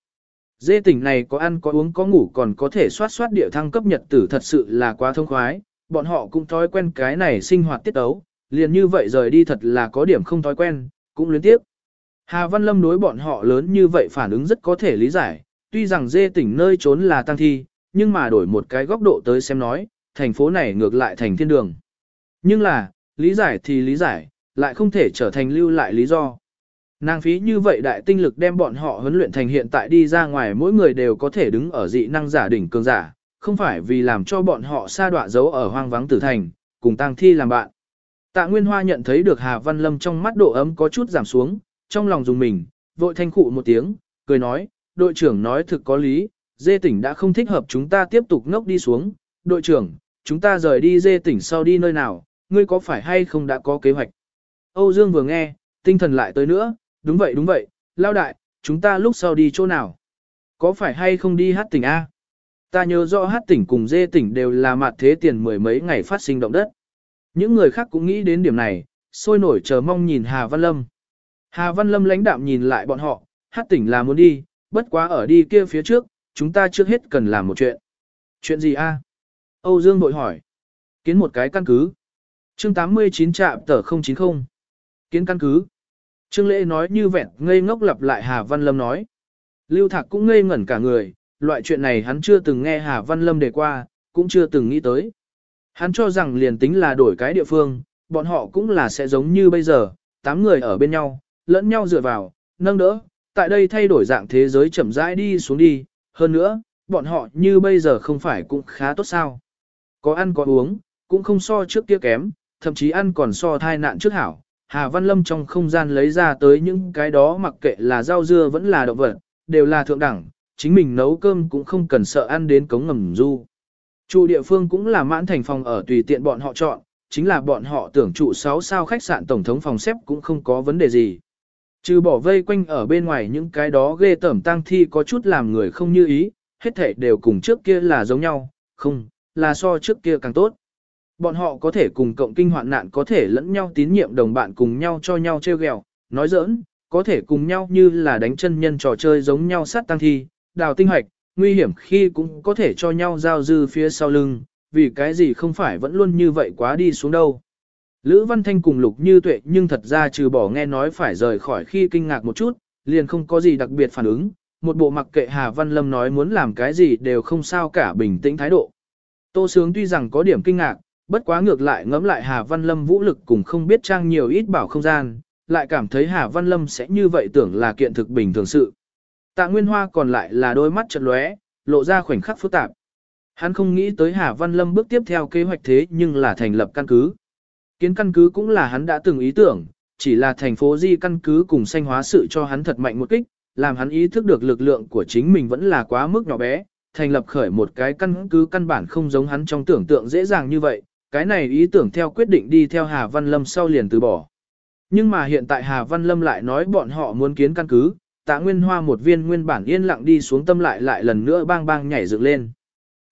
Dê tỉnh này có ăn có uống có ngủ còn có thể soát soát địa thăng cấp nhật tử thật sự là quá thông khoái, bọn họ cũng thói quen cái này sinh hoạt tiết ấu, liền như vậy rời đi thật là có điểm không thói quen, cũng luyến tiếp. Hà Văn Lâm đối bọn họ lớn như vậy phản ứng rất có thể lý giải, tuy rằng dê tỉnh nơi trốn là tăng thi, nhưng mà đổi một cái góc độ tới xem nói, thành phố này ngược lại thành thiên đường. Nhưng là, lý giải thì lý giải, lại không thể trở thành lưu lại lý do. Nàng phí như vậy đại tinh lực đem bọn họ huấn luyện thành hiện tại đi ra ngoài mỗi người đều có thể đứng ở dị năng giả đỉnh cường giả, không phải vì làm cho bọn họ xa đọa giấu ở hoang vắng tử thành, cùng tăng thi làm bạn. Tạ Nguyên Hoa nhận thấy được Hà Văn Lâm trong mắt độ ấm có chút giảm xuống, trong lòng dùng mình, vội thanh khụ một tiếng, cười nói, đội trưởng nói thực có lý, dê tỉnh đã không thích hợp chúng ta tiếp tục ngốc đi xuống, đội trưởng, chúng ta rời đi dê tỉnh sau đi nơi nào, ngươi có phải hay không đã có kế hoạch. Âu Dương vừa nghe, tinh thần lại tới nữa, đúng vậy đúng vậy, lao đại, chúng ta lúc sau đi chỗ nào? Có phải hay không đi hát tỉnh A? Ta nhớ rõ hát tỉnh cùng dê tỉnh đều là mặt thế tiền mười mấy ngày phát sinh động đất. Những người khác cũng nghĩ đến điểm này, sôi nổi chờ mong nhìn Hà Văn Lâm. Hà Văn Lâm lãnh đạm nhìn lại bọn họ, hát tỉnh là muốn đi, bất quá ở đi kia phía trước, chúng ta trước hết cần làm một chuyện. Chuyện gì a? Âu Dương bội hỏi. Kiến một cái căn cứ. Chương 89 trạm tờ 090. Kiến căn cứ. Trương Lễ nói như vẹn ngây ngốc lặp lại Hà Văn Lâm nói. Lưu Thạc cũng ngây ngẩn cả người, loại chuyện này hắn chưa từng nghe Hà Văn Lâm đề qua, cũng chưa từng nghĩ tới. Hắn cho rằng liền tính là đổi cái địa phương, bọn họ cũng là sẽ giống như bây giờ, tám người ở bên nhau, lẫn nhau dựa vào, nâng đỡ, tại đây thay đổi dạng thế giới chậm rãi đi xuống đi, hơn nữa, bọn họ như bây giờ không phải cũng khá tốt sao. Có ăn có uống, cũng không so trước kia kém, thậm chí ăn còn so thai nạn trước hảo. Hà Văn Lâm trong không gian lấy ra tới những cái đó mặc kệ là rau dưa vẫn là động vật, đều là thượng đẳng, chính mình nấu cơm cũng không cần sợ ăn đến cống ngầm du. Chủ địa phương cũng là mãn thành phòng ở tùy tiện bọn họ chọn, chính là bọn họ tưởng trụ 6 sao khách sạn tổng thống phòng xếp cũng không có vấn đề gì. Trừ bỏ vây quanh ở bên ngoài những cái đó ghê tởm tang thi có chút làm người không như ý, hết thể đều cùng trước kia là giống nhau, không, là so trước kia càng tốt. Bọn họ có thể cùng cộng kinh hoạn nạn có thể lẫn nhau tín nhiệm đồng bạn cùng nhau cho nhau treo ghẹo, nói giỡn, có thể cùng nhau như là đánh chân nhân trò chơi giống nhau sát tăng thi, đào tinh hoạch, nguy hiểm khi cũng có thể cho nhau giao dư phía sau lưng, vì cái gì không phải vẫn luôn như vậy quá đi xuống đâu. Lữ Văn Thanh cùng Lục Như Tuệ nhưng thật ra trừ bỏ nghe nói phải rời khỏi khi kinh ngạc một chút, liền không có gì đặc biệt phản ứng, một bộ mặc kệ Hà Văn Lâm nói muốn làm cái gì đều không sao cả bình tĩnh thái độ. Tô Sướng tuy rằng có điểm kinh ngạc, bất quá ngược lại ngẫm lại Hà Văn Lâm vũ lực cùng không biết trang nhiều ít bảo không gian, lại cảm thấy Hà Văn Lâm sẽ như vậy tưởng là kiện thực bình thường sự. Tạ Nguyên Hoa còn lại là đôi mắt chợt lóe, lộ ra khoảnh khắc phức tạp. Hắn không nghĩ tới Hà Văn Lâm bước tiếp theo kế hoạch thế nhưng là thành lập căn cứ. Kiến căn cứ cũng là hắn đã từng ý tưởng, chỉ là thành phố di căn cứ cùng sanh hóa sự cho hắn thật mạnh một kích, làm hắn ý thức được lực lượng của chính mình vẫn là quá mức nhỏ bé, thành lập khởi một cái căn cứ căn bản không giống hắn trong tưởng tượng dễ dàng như vậy, cái này ý tưởng theo quyết định đi theo Hà Văn Lâm sau liền từ bỏ. Nhưng mà hiện tại Hà Văn Lâm lại nói bọn họ muốn kiến căn cứ, tạ nguyên hoa một viên nguyên bản yên lặng đi xuống tâm lại lại lần nữa bang bang nhảy dựng lên.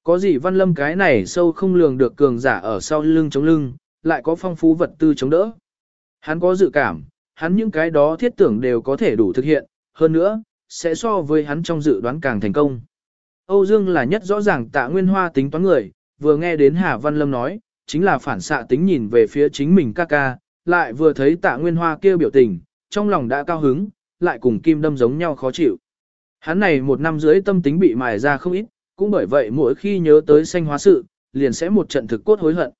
Có gì Văn Lâm cái này sâu không lường được cường giả ở sau lưng chống lưng, lại có phong phú vật tư chống đỡ. Hắn có dự cảm, hắn những cái đó thiết tưởng đều có thể đủ thực hiện, hơn nữa, sẽ so với hắn trong dự đoán càng thành công. Âu Dương là nhất rõ ràng tạ nguyên hoa tính toán người, vừa nghe đến Hà Văn Lâm nói, chính là phản xạ tính nhìn về phía chính mình ca ca, lại vừa thấy tạ nguyên hoa kêu biểu tình, trong lòng đã cao hứng, lại cùng kim đâm giống nhau khó chịu. Hắn này một năm dưới tâm tính bị mài ra không ít, cũng bởi vậy mỗi khi nhớ tới sanh hóa sự, liền sẽ một trận thực cốt hối hận.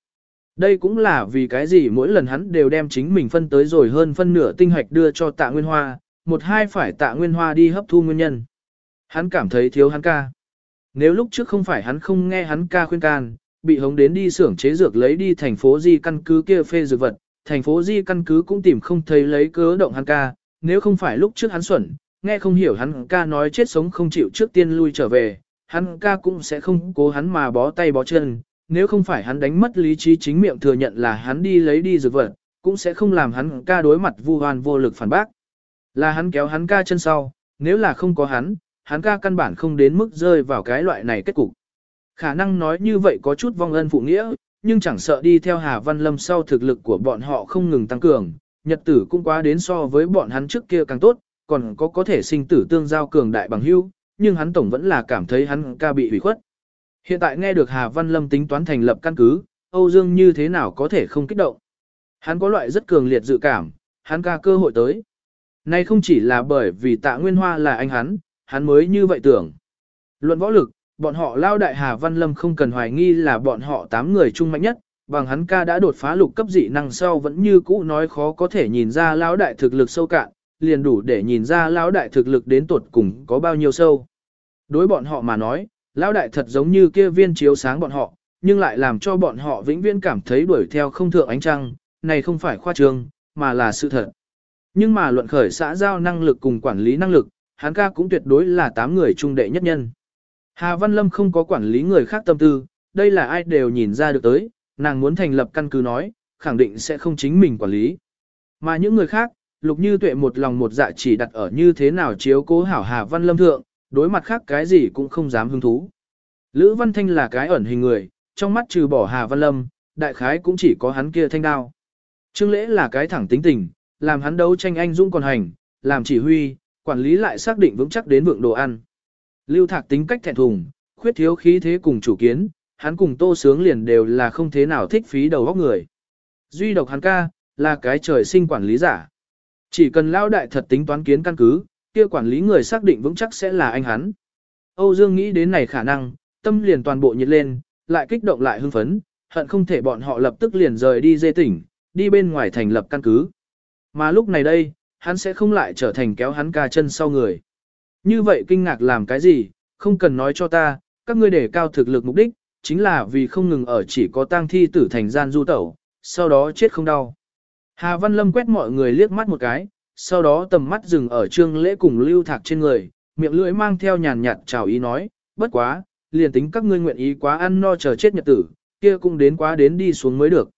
Đây cũng là vì cái gì mỗi lần hắn đều đem chính mình phân tới rồi hơn phân nửa tinh hạch đưa cho tạ nguyên hoa, một hai phải tạ nguyên hoa đi hấp thu nguyên nhân. Hắn cảm thấy thiếu hắn ca. Nếu lúc trước không phải hắn không nghe hắn ca khuyên can, bị hống đến đi xưởng chế dược lấy đi thành phố di căn cứ kia phê dược vật, thành phố di căn cứ cũng tìm không thấy lấy cớ động hắn ca, nếu không phải lúc trước hắn xuẩn, nghe không hiểu hắn ca nói chết sống không chịu trước tiên lui trở về, hắn ca cũng sẽ không cố hắn mà bó tay bó chân, nếu không phải hắn đánh mất lý trí chính miệng thừa nhận là hắn đi lấy đi dược vật, cũng sẽ không làm hắn ca đối mặt vu hoan vô lực phản bác. Là hắn kéo hắn ca chân sau, nếu là không có hắn, hắn ca căn bản không đến mức rơi vào cái loại này kết cục. Khả năng nói như vậy có chút vong ân phụ nghĩa, nhưng chẳng sợ đi theo Hà Văn Lâm sau thực lực của bọn họ không ngừng tăng cường, nhật tử cũng quá đến so với bọn hắn trước kia càng tốt, còn có có thể sinh tử tương giao cường đại bằng hữu, nhưng hắn tổng vẫn là cảm thấy hắn ca bị hủy khuất. Hiện tại nghe được Hà Văn Lâm tính toán thành lập căn cứ, Âu Dương như thế nào có thể không kích động. Hắn có loại rất cường liệt dự cảm, hắn ca cơ hội tới. Nay không chỉ là bởi vì tạ Nguyên Hoa là anh hắn, hắn mới như vậy tưởng. Luận võ lực, bọn họ lao đại Hà Văn Lâm không cần hoài nghi là bọn họ 8 người trung mạnh nhất, bằng hắn ca đã đột phá lục cấp dị năng sau vẫn như cũ nói khó có thể nhìn ra lão đại thực lực sâu cạn, liền đủ để nhìn ra lão đại thực lực đến tuột cùng có bao nhiêu sâu. Đối bọn họ mà nói, lão đại thật giống như kia viên chiếu sáng bọn họ, nhưng lại làm cho bọn họ vĩnh viễn cảm thấy đuổi theo không thượng ánh trăng, này không phải khoa trương, mà là sự thật. Nhưng mà luận khởi xã giao năng lực cùng quản lý năng lực, hắn ca cũng tuyệt đối là 8 người trung đệ nhất nhân. Hà Văn Lâm không có quản lý người khác tâm tư, đây là ai đều nhìn ra được tới, nàng muốn thành lập căn cứ nói, khẳng định sẽ không chính mình quản lý. Mà những người khác, lục như tuệ một lòng một dạ chỉ đặt ở như thế nào chiếu cố hảo Hà Văn Lâm thượng, đối mặt khác cái gì cũng không dám hứng thú. Lữ Văn Thanh là cái ẩn hình người, trong mắt trừ bỏ Hà Văn Lâm, đại khái cũng chỉ có hắn kia thanh đao. Trương Lễ là cái thẳng tính tình, làm hắn đấu tranh anh dũng còn hành, làm chỉ huy, quản lý lại xác định vững chắc đến vượng đồ ăn. Lưu Thạc tính cách thẹn thùng, khuyết thiếu khí thế cùng chủ kiến, hắn cùng Tô Sướng liền đều là không thế nào thích phí đầu óc người. Duy độc hắn ca, là cái trời sinh quản lý giả. Chỉ cần lao đại thật tính toán kiến căn cứ, kia quản lý người xác định vững chắc sẽ là anh hắn. Âu Dương nghĩ đến này khả năng, tâm liền toàn bộ nhiệt lên, lại kích động lại hưng phấn, hận không thể bọn họ lập tức liền rời đi dê tỉnh, đi bên ngoài thành lập căn cứ. Mà lúc này đây, hắn sẽ không lại trở thành kéo hắn ca chân sau người. Như vậy kinh ngạc làm cái gì, không cần nói cho ta, các ngươi để cao thực lực mục đích, chính là vì không ngừng ở chỉ có tang thi tử thành gian du tẩu, sau đó chết không đau. Hà Văn Lâm quét mọi người liếc mắt một cái, sau đó tầm mắt dừng ở trương lễ cùng lưu thạc trên người, miệng lưỡi mang theo nhàn nhạt chào ý nói, bất quá, liền tính các ngươi nguyện ý quá ăn no chờ chết nhật tử, kia cũng đến quá đến đi xuống mới được.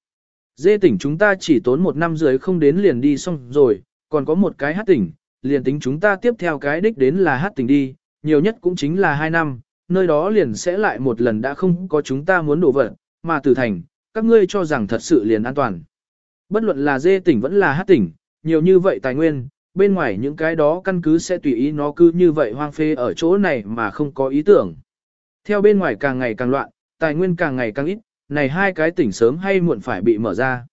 Dê tỉnh chúng ta chỉ tốn một năm rưỡi không đến liền đi xong rồi, còn có một cái hát tỉnh, liền tính chúng ta tiếp theo cái đích đến là hát tỉnh đi, nhiều nhất cũng chính là hai năm, nơi đó liền sẽ lại một lần đã không có chúng ta muốn đổ vật, mà tử thành, các ngươi cho rằng thật sự liền an toàn. Bất luận là dê tỉnh vẫn là hát tỉnh, nhiều như vậy tài nguyên, bên ngoài những cái đó căn cứ sẽ tùy ý nó cứ như vậy hoang phê ở chỗ này mà không có ý tưởng. Theo bên ngoài càng ngày càng loạn, tài nguyên càng ngày càng ít, này hai cái tỉnh sớm hay muộn phải bị mở ra.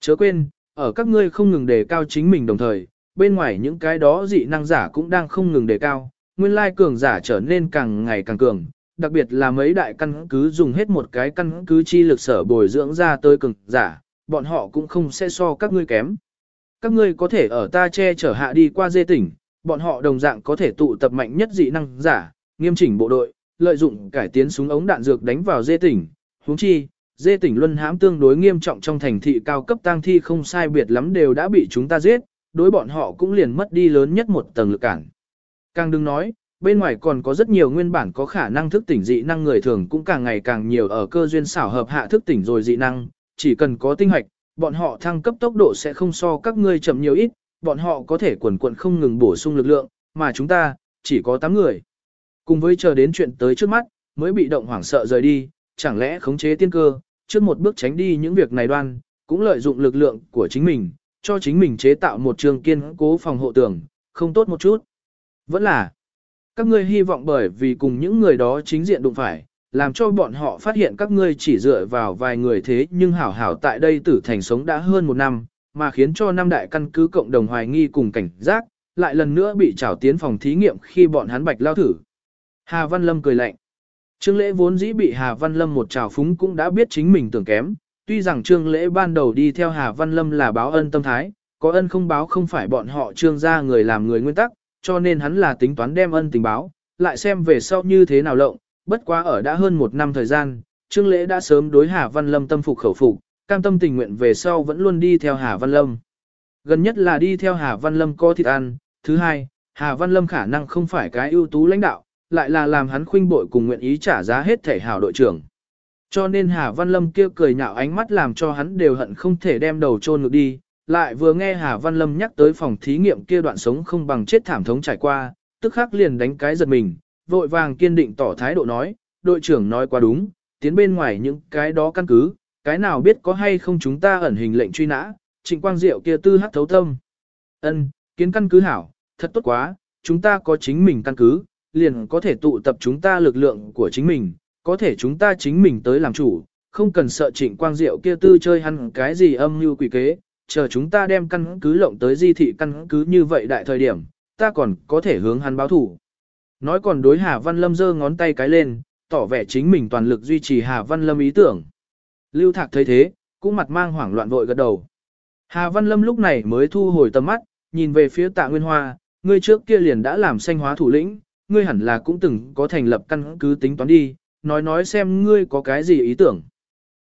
Chớ quên, ở các ngươi không ngừng đề cao chính mình đồng thời, bên ngoài những cái đó dị năng giả cũng đang không ngừng đề cao, nguyên lai cường giả trở nên càng ngày càng cường, đặc biệt là mấy đại căn cứ dùng hết một cái căn cứ chi lực sở bồi dưỡng ra tới cường giả, bọn họ cũng không sẽ so các ngươi kém. Các ngươi có thể ở ta che chở hạ đi qua dê tỉnh, bọn họ đồng dạng có thể tụ tập mạnh nhất dị năng giả, nghiêm chỉnh bộ đội, lợi dụng cải tiến súng ống đạn dược đánh vào dê tỉnh, huống chi, dê tỉnh luân hãm tương đối nghiêm trọng trong thành thị cao cấp tang thi không sai biệt lắm đều đã bị chúng ta giết, đối bọn họ cũng liền mất đi lớn nhất một tầng lực cản. Càng đừng nói, bên ngoài còn có rất nhiều nguyên bản có khả năng thức tỉnh dị năng người thường cũng càng ngày càng nhiều ở cơ duyên xảo hợp hạ thức tỉnh rồi dị năng, chỉ cần có tinh hoạch, bọn họ thăng cấp tốc độ sẽ không so các ngươi chậm nhiều ít, bọn họ có thể quần quận không ngừng bổ sung lực lượng, mà chúng ta, chỉ có 8 người. Cùng với chờ đến chuyện tới trước mắt, mới bị động hoảng sợ rời đi, chẳng lẽ khống chế tiên cơ, trước một bước tránh đi những việc này đoan, cũng lợi dụng lực lượng của chính mình, cho chính mình chế tạo một trường kiên cố phòng hộ tường, không tốt một chút. Vẫn là, các ngươi hy vọng bởi vì cùng những người đó chính diện đụng phải, làm cho bọn họ phát hiện các ngươi chỉ dựa vào vài người thế nhưng hảo hảo tại đây tử thành sống đã hơn một năm, mà khiến cho năm đại căn cứ cộng đồng hoài nghi cùng cảnh giác, lại lần nữa bị trảo tiến phòng thí nghiệm khi bọn hắn bạch lao thử. Hà Văn Lâm cười lạnh. Trương lễ vốn dĩ bị Hà Văn Lâm một trào phúng cũng đã biết chính mình tưởng kém, tuy rằng trương lễ ban đầu đi theo Hà Văn Lâm là báo ân tâm thái, có ân không báo không phải bọn họ trương gia người làm người nguyên tắc, cho nên hắn là tính toán đem ân tình báo, lại xem về sau như thế nào lộng, bất quá ở đã hơn một năm thời gian, trương lễ đã sớm đối Hà Văn Lâm tâm phục khẩu phục, cam tâm tình nguyện về sau vẫn luôn đi theo Hà Văn Lâm. Gần nhất là đi theo Hà Văn Lâm có thịt ăn, thứ hai, Hà Văn Lâm khả năng không phải cái ưu tú lãnh đạo, lại là làm hắn khuynh bội cùng nguyện ý trả giá hết thể hảo đội trưởng. Cho nên Hà Văn Lâm kia cười nhạo ánh mắt làm cho hắn đều hận không thể đem đầu chôn ngược đi, lại vừa nghe Hà Văn Lâm nhắc tới phòng thí nghiệm kia đoạn sống không bằng chết thảm thống trải qua, tức khắc liền đánh cái giật mình, vội vàng kiên định tỏ thái độ nói, đội trưởng nói quá đúng, tiến bên ngoài những cái đó căn cứ, cái nào biết có hay không chúng ta ẩn hình lệnh truy nã, trịnh quang diệu kia tư hát thấu tâm. ân kiến căn cứ hảo, thật tốt quá, chúng ta có chính mình căn cứ, liền có thể tụ tập chúng ta lực lượng của chính mình, có thể chúng ta chính mình tới làm chủ, không cần sợ trịnh quang diệu kia tư chơi hắn cái gì âm mưu quỷ kế, chờ chúng ta đem căn cứ lộng tới di thị căn cứ như vậy đại thời điểm, ta còn có thể hướng hắn báo thủ. Nói còn đối Hà Văn Lâm giơ ngón tay cái lên, tỏ vẻ chính mình toàn lực duy trì Hà Văn Lâm ý tưởng. Lưu Thạc thấy thế, cũng mặt mang hoảng loạn vội gật đầu. Hà Văn Lâm lúc này mới thu hồi tầm mắt, nhìn về phía tạ Nguyên Hoa, ngươi trước kia liền đã làm sanh hóa thủ lĩnh, ngươi hẳn là cũng từng có thành lập căn cứ tính toán đi, nói nói xem ngươi có cái gì ý tưởng.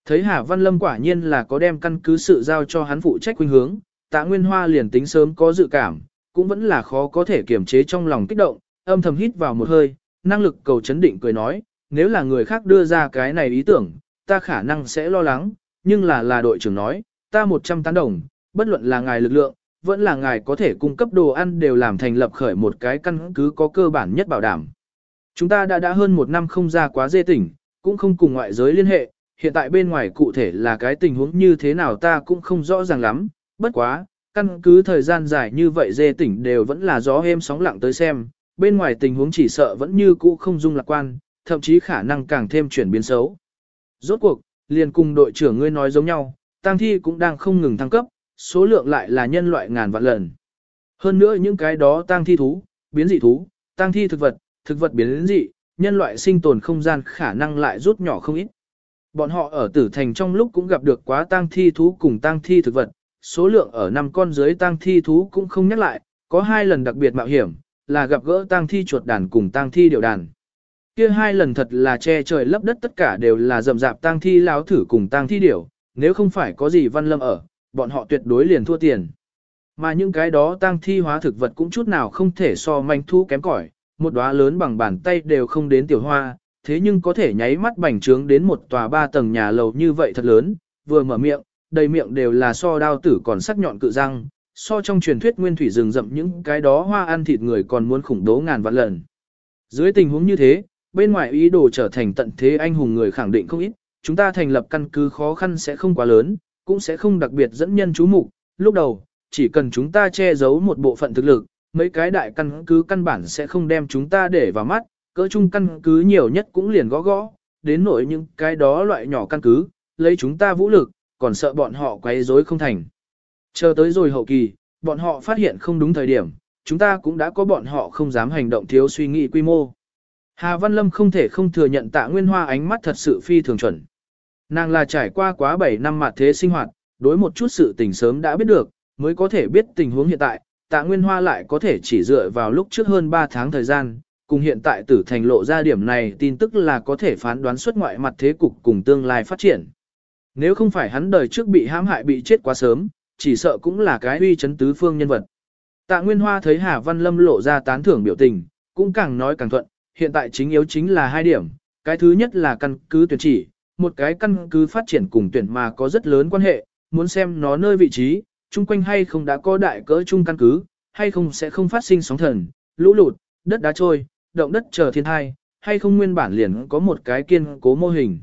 Thấy Hà Văn Lâm quả nhiên là có đem căn cứ sự giao cho hắn phụ trách khuynh hướng, tạ Nguyên Hoa liền tính sớm có dự cảm, cũng vẫn là khó có thể kiềm chế trong lòng kích động, âm thầm hít vào một hơi, năng lực cầu chấn định cười nói, nếu là người khác đưa ra cái này ý tưởng, ta khả năng sẽ lo lắng, nhưng là là đội trưởng nói, ta 100 tán đồng, bất luận là ngài lực lượng, vẫn là ngài có thể cung cấp đồ ăn đều làm thành lập khởi một cái căn cứ có cơ bản nhất bảo đảm. Chúng ta đã đã hơn một năm không ra quá dê tỉnh, cũng không cùng ngoại giới liên hệ, hiện tại bên ngoài cụ thể là cái tình huống như thế nào ta cũng không rõ ràng lắm, bất quá, căn cứ thời gian dài như vậy dê tỉnh đều vẫn là gió êm sóng lặng tới xem, bên ngoài tình huống chỉ sợ vẫn như cũ không dung lạc quan, thậm chí khả năng càng thêm chuyển biến xấu. Rốt cuộc, liền cùng đội trưởng ngươi nói giống nhau, tang thi cũng đang không ngừng thăng cấp, số lượng lại là nhân loại ngàn vạn lần. Hơn nữa những cái đó tang thi thú, biến dị thú, tang thi thực vật, thực vật biến dị, nhân loại sinh tồn không gian khả năng lại rút nhỏ không ít. Bọn họ ở tử thành trong lúc cũng gặp được quá tang thi thú cùng tang thi thực vật, số lượng ở năm con dưới tang thi thú cũng không nhắc lại, có hai lần đặc biệt mạo hiểm, là gặp gỡ tang thi chuột đàn cùng tang thi điệu đàn. Kia hai lần thật là che trời lấp đất tất cả đều là rầm rạp tang thi láo thử cùng tang thi điểu, nếu không phải có gì văn lâm ở, bọn họ tuyệt đối liền thua tiền. Mà những cái đó tang thi hóa thực vật cũng chút nào không thể so manh thu kém cỏi, một đóa lớn bằng bàn tay đều không đến tiểu hoa, thế nhưng có thể nháy mắt bành trướng đến một tòa ba tầng nhà lầu như vậy thật lớn, vừa mở miệng, đầy miệng đều là so đao tử còn sắc nhọn cự răng, so trong truyền thuyết nguyên thủy rừng rậm những cái đó hoa ăn thịt người còn muốn khủng bố ngàn vạn lần. Dưới tình huống như thế, bên ngoài ý đồ trở thành tận thế anh hùng người khẳng định không ít, chúng ta thành lập căn cứ khó khăn sẽ không quá lớn, cũng sẽ không đặc biệt dẫn nhân chú mục. Lúc đầu, chỉ cần chúng ta che giấu một bộ phận thực lực, mấy cái đại căn cứ căn bản sẽ không đem chúng ta để vào mắt, cỡ chung căn cứ nhiều nhất cũng liền gõ gõ, đến nỗi những cái đó loại nhỏ căn cứ, lấy chúng ta vũ lực, còn sợ bọn họ quấy rối không thành. Chờ tới rồi hậu kỳ, bọn họ phát hiện không đúng thời điểm, chúng ta cũng đã có bọn họ không dám hành động thiếu suy nghĩ quy mô. Hà Văn Lâm không thể không thừa nhận tạ Nguyên Hoa ánh mắt thật sự phi thường chuẩn. Nàng là trải qua quá 7 năm mặt thế sinh hoạt, đối một chút sự tình sớm đã biết được, mới có thể biết tình huống hiện tại, tạ Nguyên Hoa lại có thể chỉ dựa vào lúc trước hơn 3 tháng thời gian, cùng hiện tại tử thành lộ ra điểm này tin tức là có thể phán đoán xuất ngoại mặt thế cục cùng tương lai phát triển. Nếu không phải hắn đời trước bị hãm hại bị chết quá sớm, chỉ sợ cũng là cái uy chấn tứ phương nhân vật. Tạ Nguyên Hoa thấy Hà Văn Lâm lộ ra tán thưởng biểu tình, cũng càng nói càng thuận, hiện tại chính yếu chính là hai điểm, cái thứ nhất là căn cứ tuyển chỉ, một cái căn cứ phát triển cùng tuyển mà có rất lớn quan hệ, muốn xem nó nơi vị trí, chung quanh hay không đã có đại cỡ chung căn cứ, hay không sẽ không phát sinh sóng thần, lũ lụt, đất đá trôi, động đất chờ thiên thai, hay không nguyên bản liền có một cái kiên cố mô hình.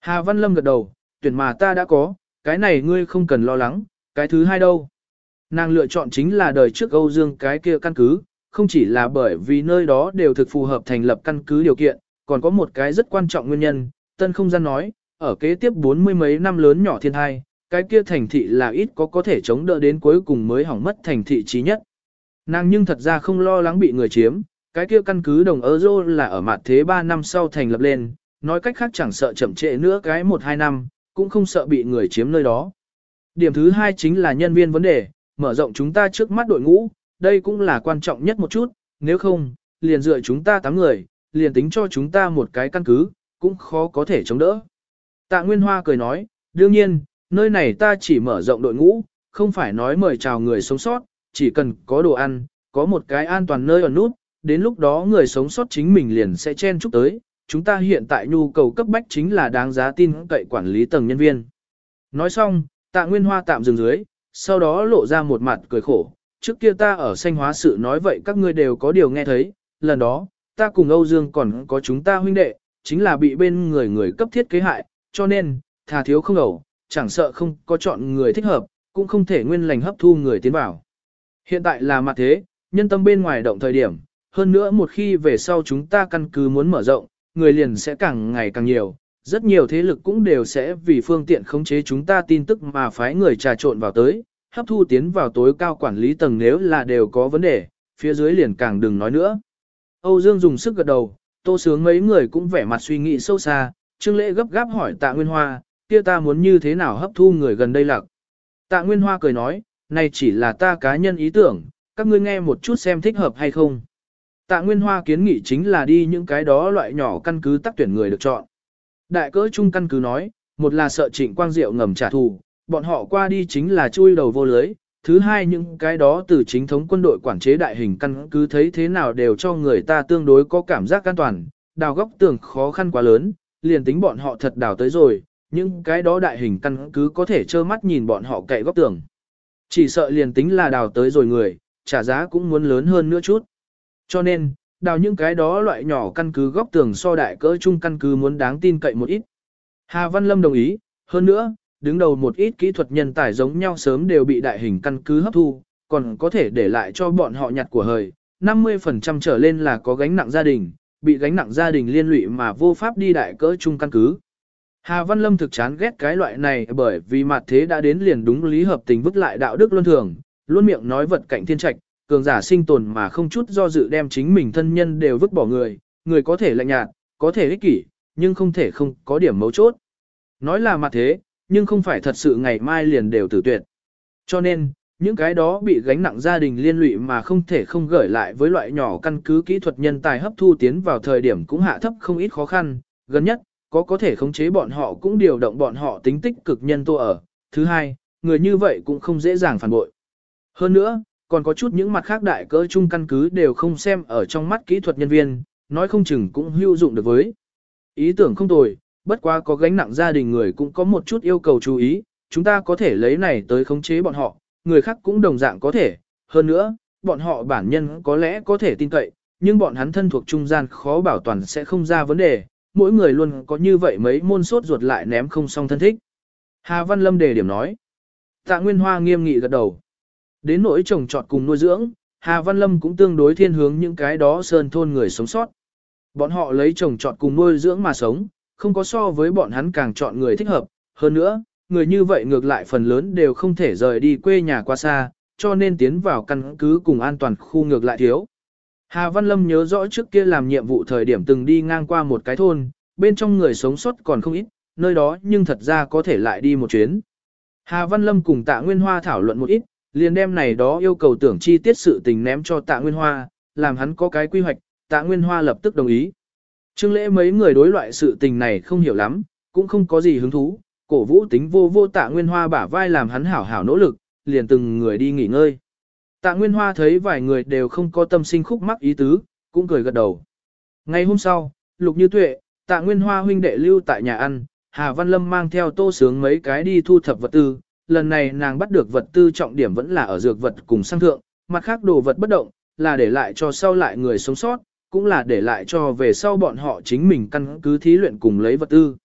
Hà Văn Lâm gật đầu, tuyển mà ta đã có, cái này ngươi không cần lo lắng, cái thứ hai đâu. Nàng lựa chọn chính là đời trước Âu Dương cái kia căn cứ, không chỉ là bởi vì nơi đó đều thực phù hợp thành lập căn cứ điều kiện, còn có một cái rất quan trọng nguyên nhân, tân không gian nói, ở kế tiếp bốn mươi mấy năm lớn nhỏ thiên hai, cái kia thành thị là ít có có thể chống đỡ đến cuối cùng mới hỏng mất thành thị trí nhất. Nàng nhưng thật ra không lo lắng bị người chiếm, cái kia căn cứ đồng euro là ở mặt thế 3 năm sau thành lập lên, nói cách khác chẳng sợ chậm trễ nữa cái 1-2 năm, cũng không sợ bị người chiếm nơi đó. Điểm thứ hai chính là nhân viên vấn đề, mở rộng chúng ta trước mắt đội ngũ, đây cũng là quan trọng nhất một chút, nếu không, liền dựa chúng ta 8 người, liền tính cho chúng ta một cái căn cứ, cũng khó có thể chống đỡ. Tạ Nguyên Hoa cười nói, đương nhiên, nơi này ta chỉ mở rộng đội ngũ, không phải nói mời chào người sống sót, chỉ cần có đồ ăn, có một cái an toàn nơi ở nút, đến lúc đó người sống sót chính mình liền sẽ chen chúc tới. Chúng ta hiện tại nhu cầu cấp bách chính là đáng giá tin cậy quản lý tầng nhân viên. Nói xong, tạ Nguyên Hoa tạm dừng dưới, sau đó lộ ra một mặt cười khổ. Trước kia ta ở sanh hóa sự nói vậy các ngươi đều có điều nghe thấy, lần đó, ta cùng Âu Dương còn có chúng ta huynh đệ, chính là bị bên người người cấp thiết kế hại, cho nên, thà thiếu không ẩu, chẳng sợ không có chọn người thích hợp, cũng không thể nguyên lành hấp thu người tiến vào. Hiện tại là mặt thế, nhân tâm bên ngoài động thời điểm, hơn nữa một khi về sau chúng ta căn cứ muốn mở rộng, người liền sẽ càng ngày càng nhiều, rất nhiều thế lực cũng đều sẽ vì phương tiện khống chế chúng ta tin tức mà phái người trà trộn vào tới, hấp thu tiến vào tối cao quản lý tầng nếu là đều có vấn đề, phía dưới liền càng đừng nói nữa. Âu Dương dùng sức gật đầu, tô sướng mấy người cũng vẻ mặt suy nghĩ sâu xa, Trương Lễ gấp gáp hỏi tạ Nguyên Hoa, kia ta muốn như thế nào hấp thu người gần đây lạc. Tạ Nguyên Hoa cười nói, này chỉ là ta cá nhân ý tưởng, các ngươi nghe một chút xem thích hợp hay không. Tạ Nguyên Hoa kiến nghị chính là đi những cái đó loại nhỏ căn cứ tác tuyển người được chọn. Đại cỡ trung căn cứ nói, một là sợ trịnh quang diệu ngầm trả thù, bọn họ qua đi chính là chui đầu vô lưới. Thứ hai những cái đó từ chính thống quân đội quản chế đại hình căn cứ thấy thế nào đều cho người ta tương đối có cảm giác an toàn, đào góc tường khó khăn quá lớn, liền tính bọn họ thật đào tới rồi, những cái đó đại hình căn cứ có thể trơ mắt nhìn bọn họ cậy góc tường. Chỉ sợ liền tính là đào tới rồi người, trả giá cũng muốn lớn hơn nữa chút. Cho nên, đào những cái đó loại nhỏ căn cứ góc tường so đại cỡ chung căn cứ muốn đáng tin cậy một ít. Hà Văn Lâm đồng ý, hơn nữa, đứng đầu một ít kỹ thuật nhân tài giống nhau sớm đều bị đại hình căn cứ hấp thu, còn có thể để lại cho bọn họ nhặt của hời, 50% trở lên là có gánh nặng gia đình, bị gánh nặng gia đình liên lụy mà vô pháp đi đại cỡ chung căn cứ. Hà Văn Lâm thực chán ghét cái loại này bởi vì mặt thế đã đến liền đúng lý hợp tình vứt lại đạo đức luân thường, luôn miệng nói vật cạnh thiên trạch, cường giả sinh tồn mà không chút do dự đem chính mình thân nhân đều vứt bỏ người, người có thể lạnh nhạt, có thể ích kỷ, nhưng không thể không có điểm mấu chốt. Nói là mặt thế, nhưng không phải thật sự ngày mai liền đều tử tuyệt. Cho nên, những cái đó bị gánh nặng gia đình liên lụy mà không thể không gửi lại với loại nhỏ căn cứ kỹ thuật nhân tài hấp thu tiến vào thời điểm cũng hạ thấp không ít khó khăn, gần nhất, có có thể khống chế bọn họ cũng điều động bọn họ tính tích cực nhân tô ở. Thứ hai, người như vậy cũng không dễ dàng phản bội. Hơn nữa, còn có chút những mặt khác đại cỡ chung căn cứ đều không xem ở trong mắt kỹ thuật nhân viên, nói không chừng cũng hữu dụng được với. Ý tưởng không tồi, bất quá có gánh nặng gia đình người cũng có một chút yêu cầu chú ý, chúng ta có thể lấy này tới khống chế bọn họ, người khác cũng đồng dạng có thể, hơn nữa, bọn họ bản nhân có lẽ có thể tin cậy, nhưng bọn hắn thân thuộc trung gian khó bảo toàn sẽ không ra vấn đề, mỗi người luôn có như vậy mấy môn sốt ruột lại ném không xong thân thích. Hà Văn Lâm đề điểm nói. Tạ Nguyên Hoa nghiêm nghị gật đầu. Đến nỗi trồng trọt cùng nuôi dưỡng, Hà Văn Lâm cũng tương đối thiên hướng những cái đó sơn thôn người sống sót. Bọn họ lấy trồng trọt cùng nuôi dưỡng mà sống, không có so với bọn hắn càng chọn người thích hợp. Hơn nữa, người như vậy ngược lại phần lớn đều không thể rời đi quê nhà qua xa, cho nên tiến vào căn cứ cùng an toàn khu ngược lại thiếu. Hà Văn Lâm nhớ rõ trước kia làm nhiệm vụ thời điểm từng đi ngang qua một cái thôn, bên trong người sống sót còn không ít, nơi đó nhưng thật ra có thể lại đi một chuyến. Hà Văn Lâm cùng Tạ Nguyên Hoa thảo luận một ít, liền đem này đó yêu cầu tưởng chi tiết sự tình ném cho Tạ Nguyên Hoa, làm hắn có cái quy hoạch, Tạ Nguyên Hoa lập tức đồng ý. Trương lễ mấy người đối loại sự tình này không hiểu lắm, cũng không có gì hứng thú, cổ vũ tính vô vô Tạ Nguyên Hoa bả vai làm hắn hảo hảo nỗ lực, liền từng người đi nghỉ ngơi. Tạ Nguyên Hoa thấy vài người đều không có tâm sinh khúc mắc ý tứ, cũng cười gật đầu. Ngày hôm sau, Lục Như Tuệ, Tạ Nguyên Hoa huynh đệ lưu tại nhà ăn, Hà Văn Lâm mang theo tô sướng mấy cái đi thu thập vật tư, lần này nàng bắt được vật tư trọng điểm vẫn là ở dược vật cùng sang thượng, mặt khác đồ vật bất động, là để lại cho sau lại người sống sót, cũng là để lại cho về sau bọn họ chính mình căn cứ thí luyện cùng lấy vật tư.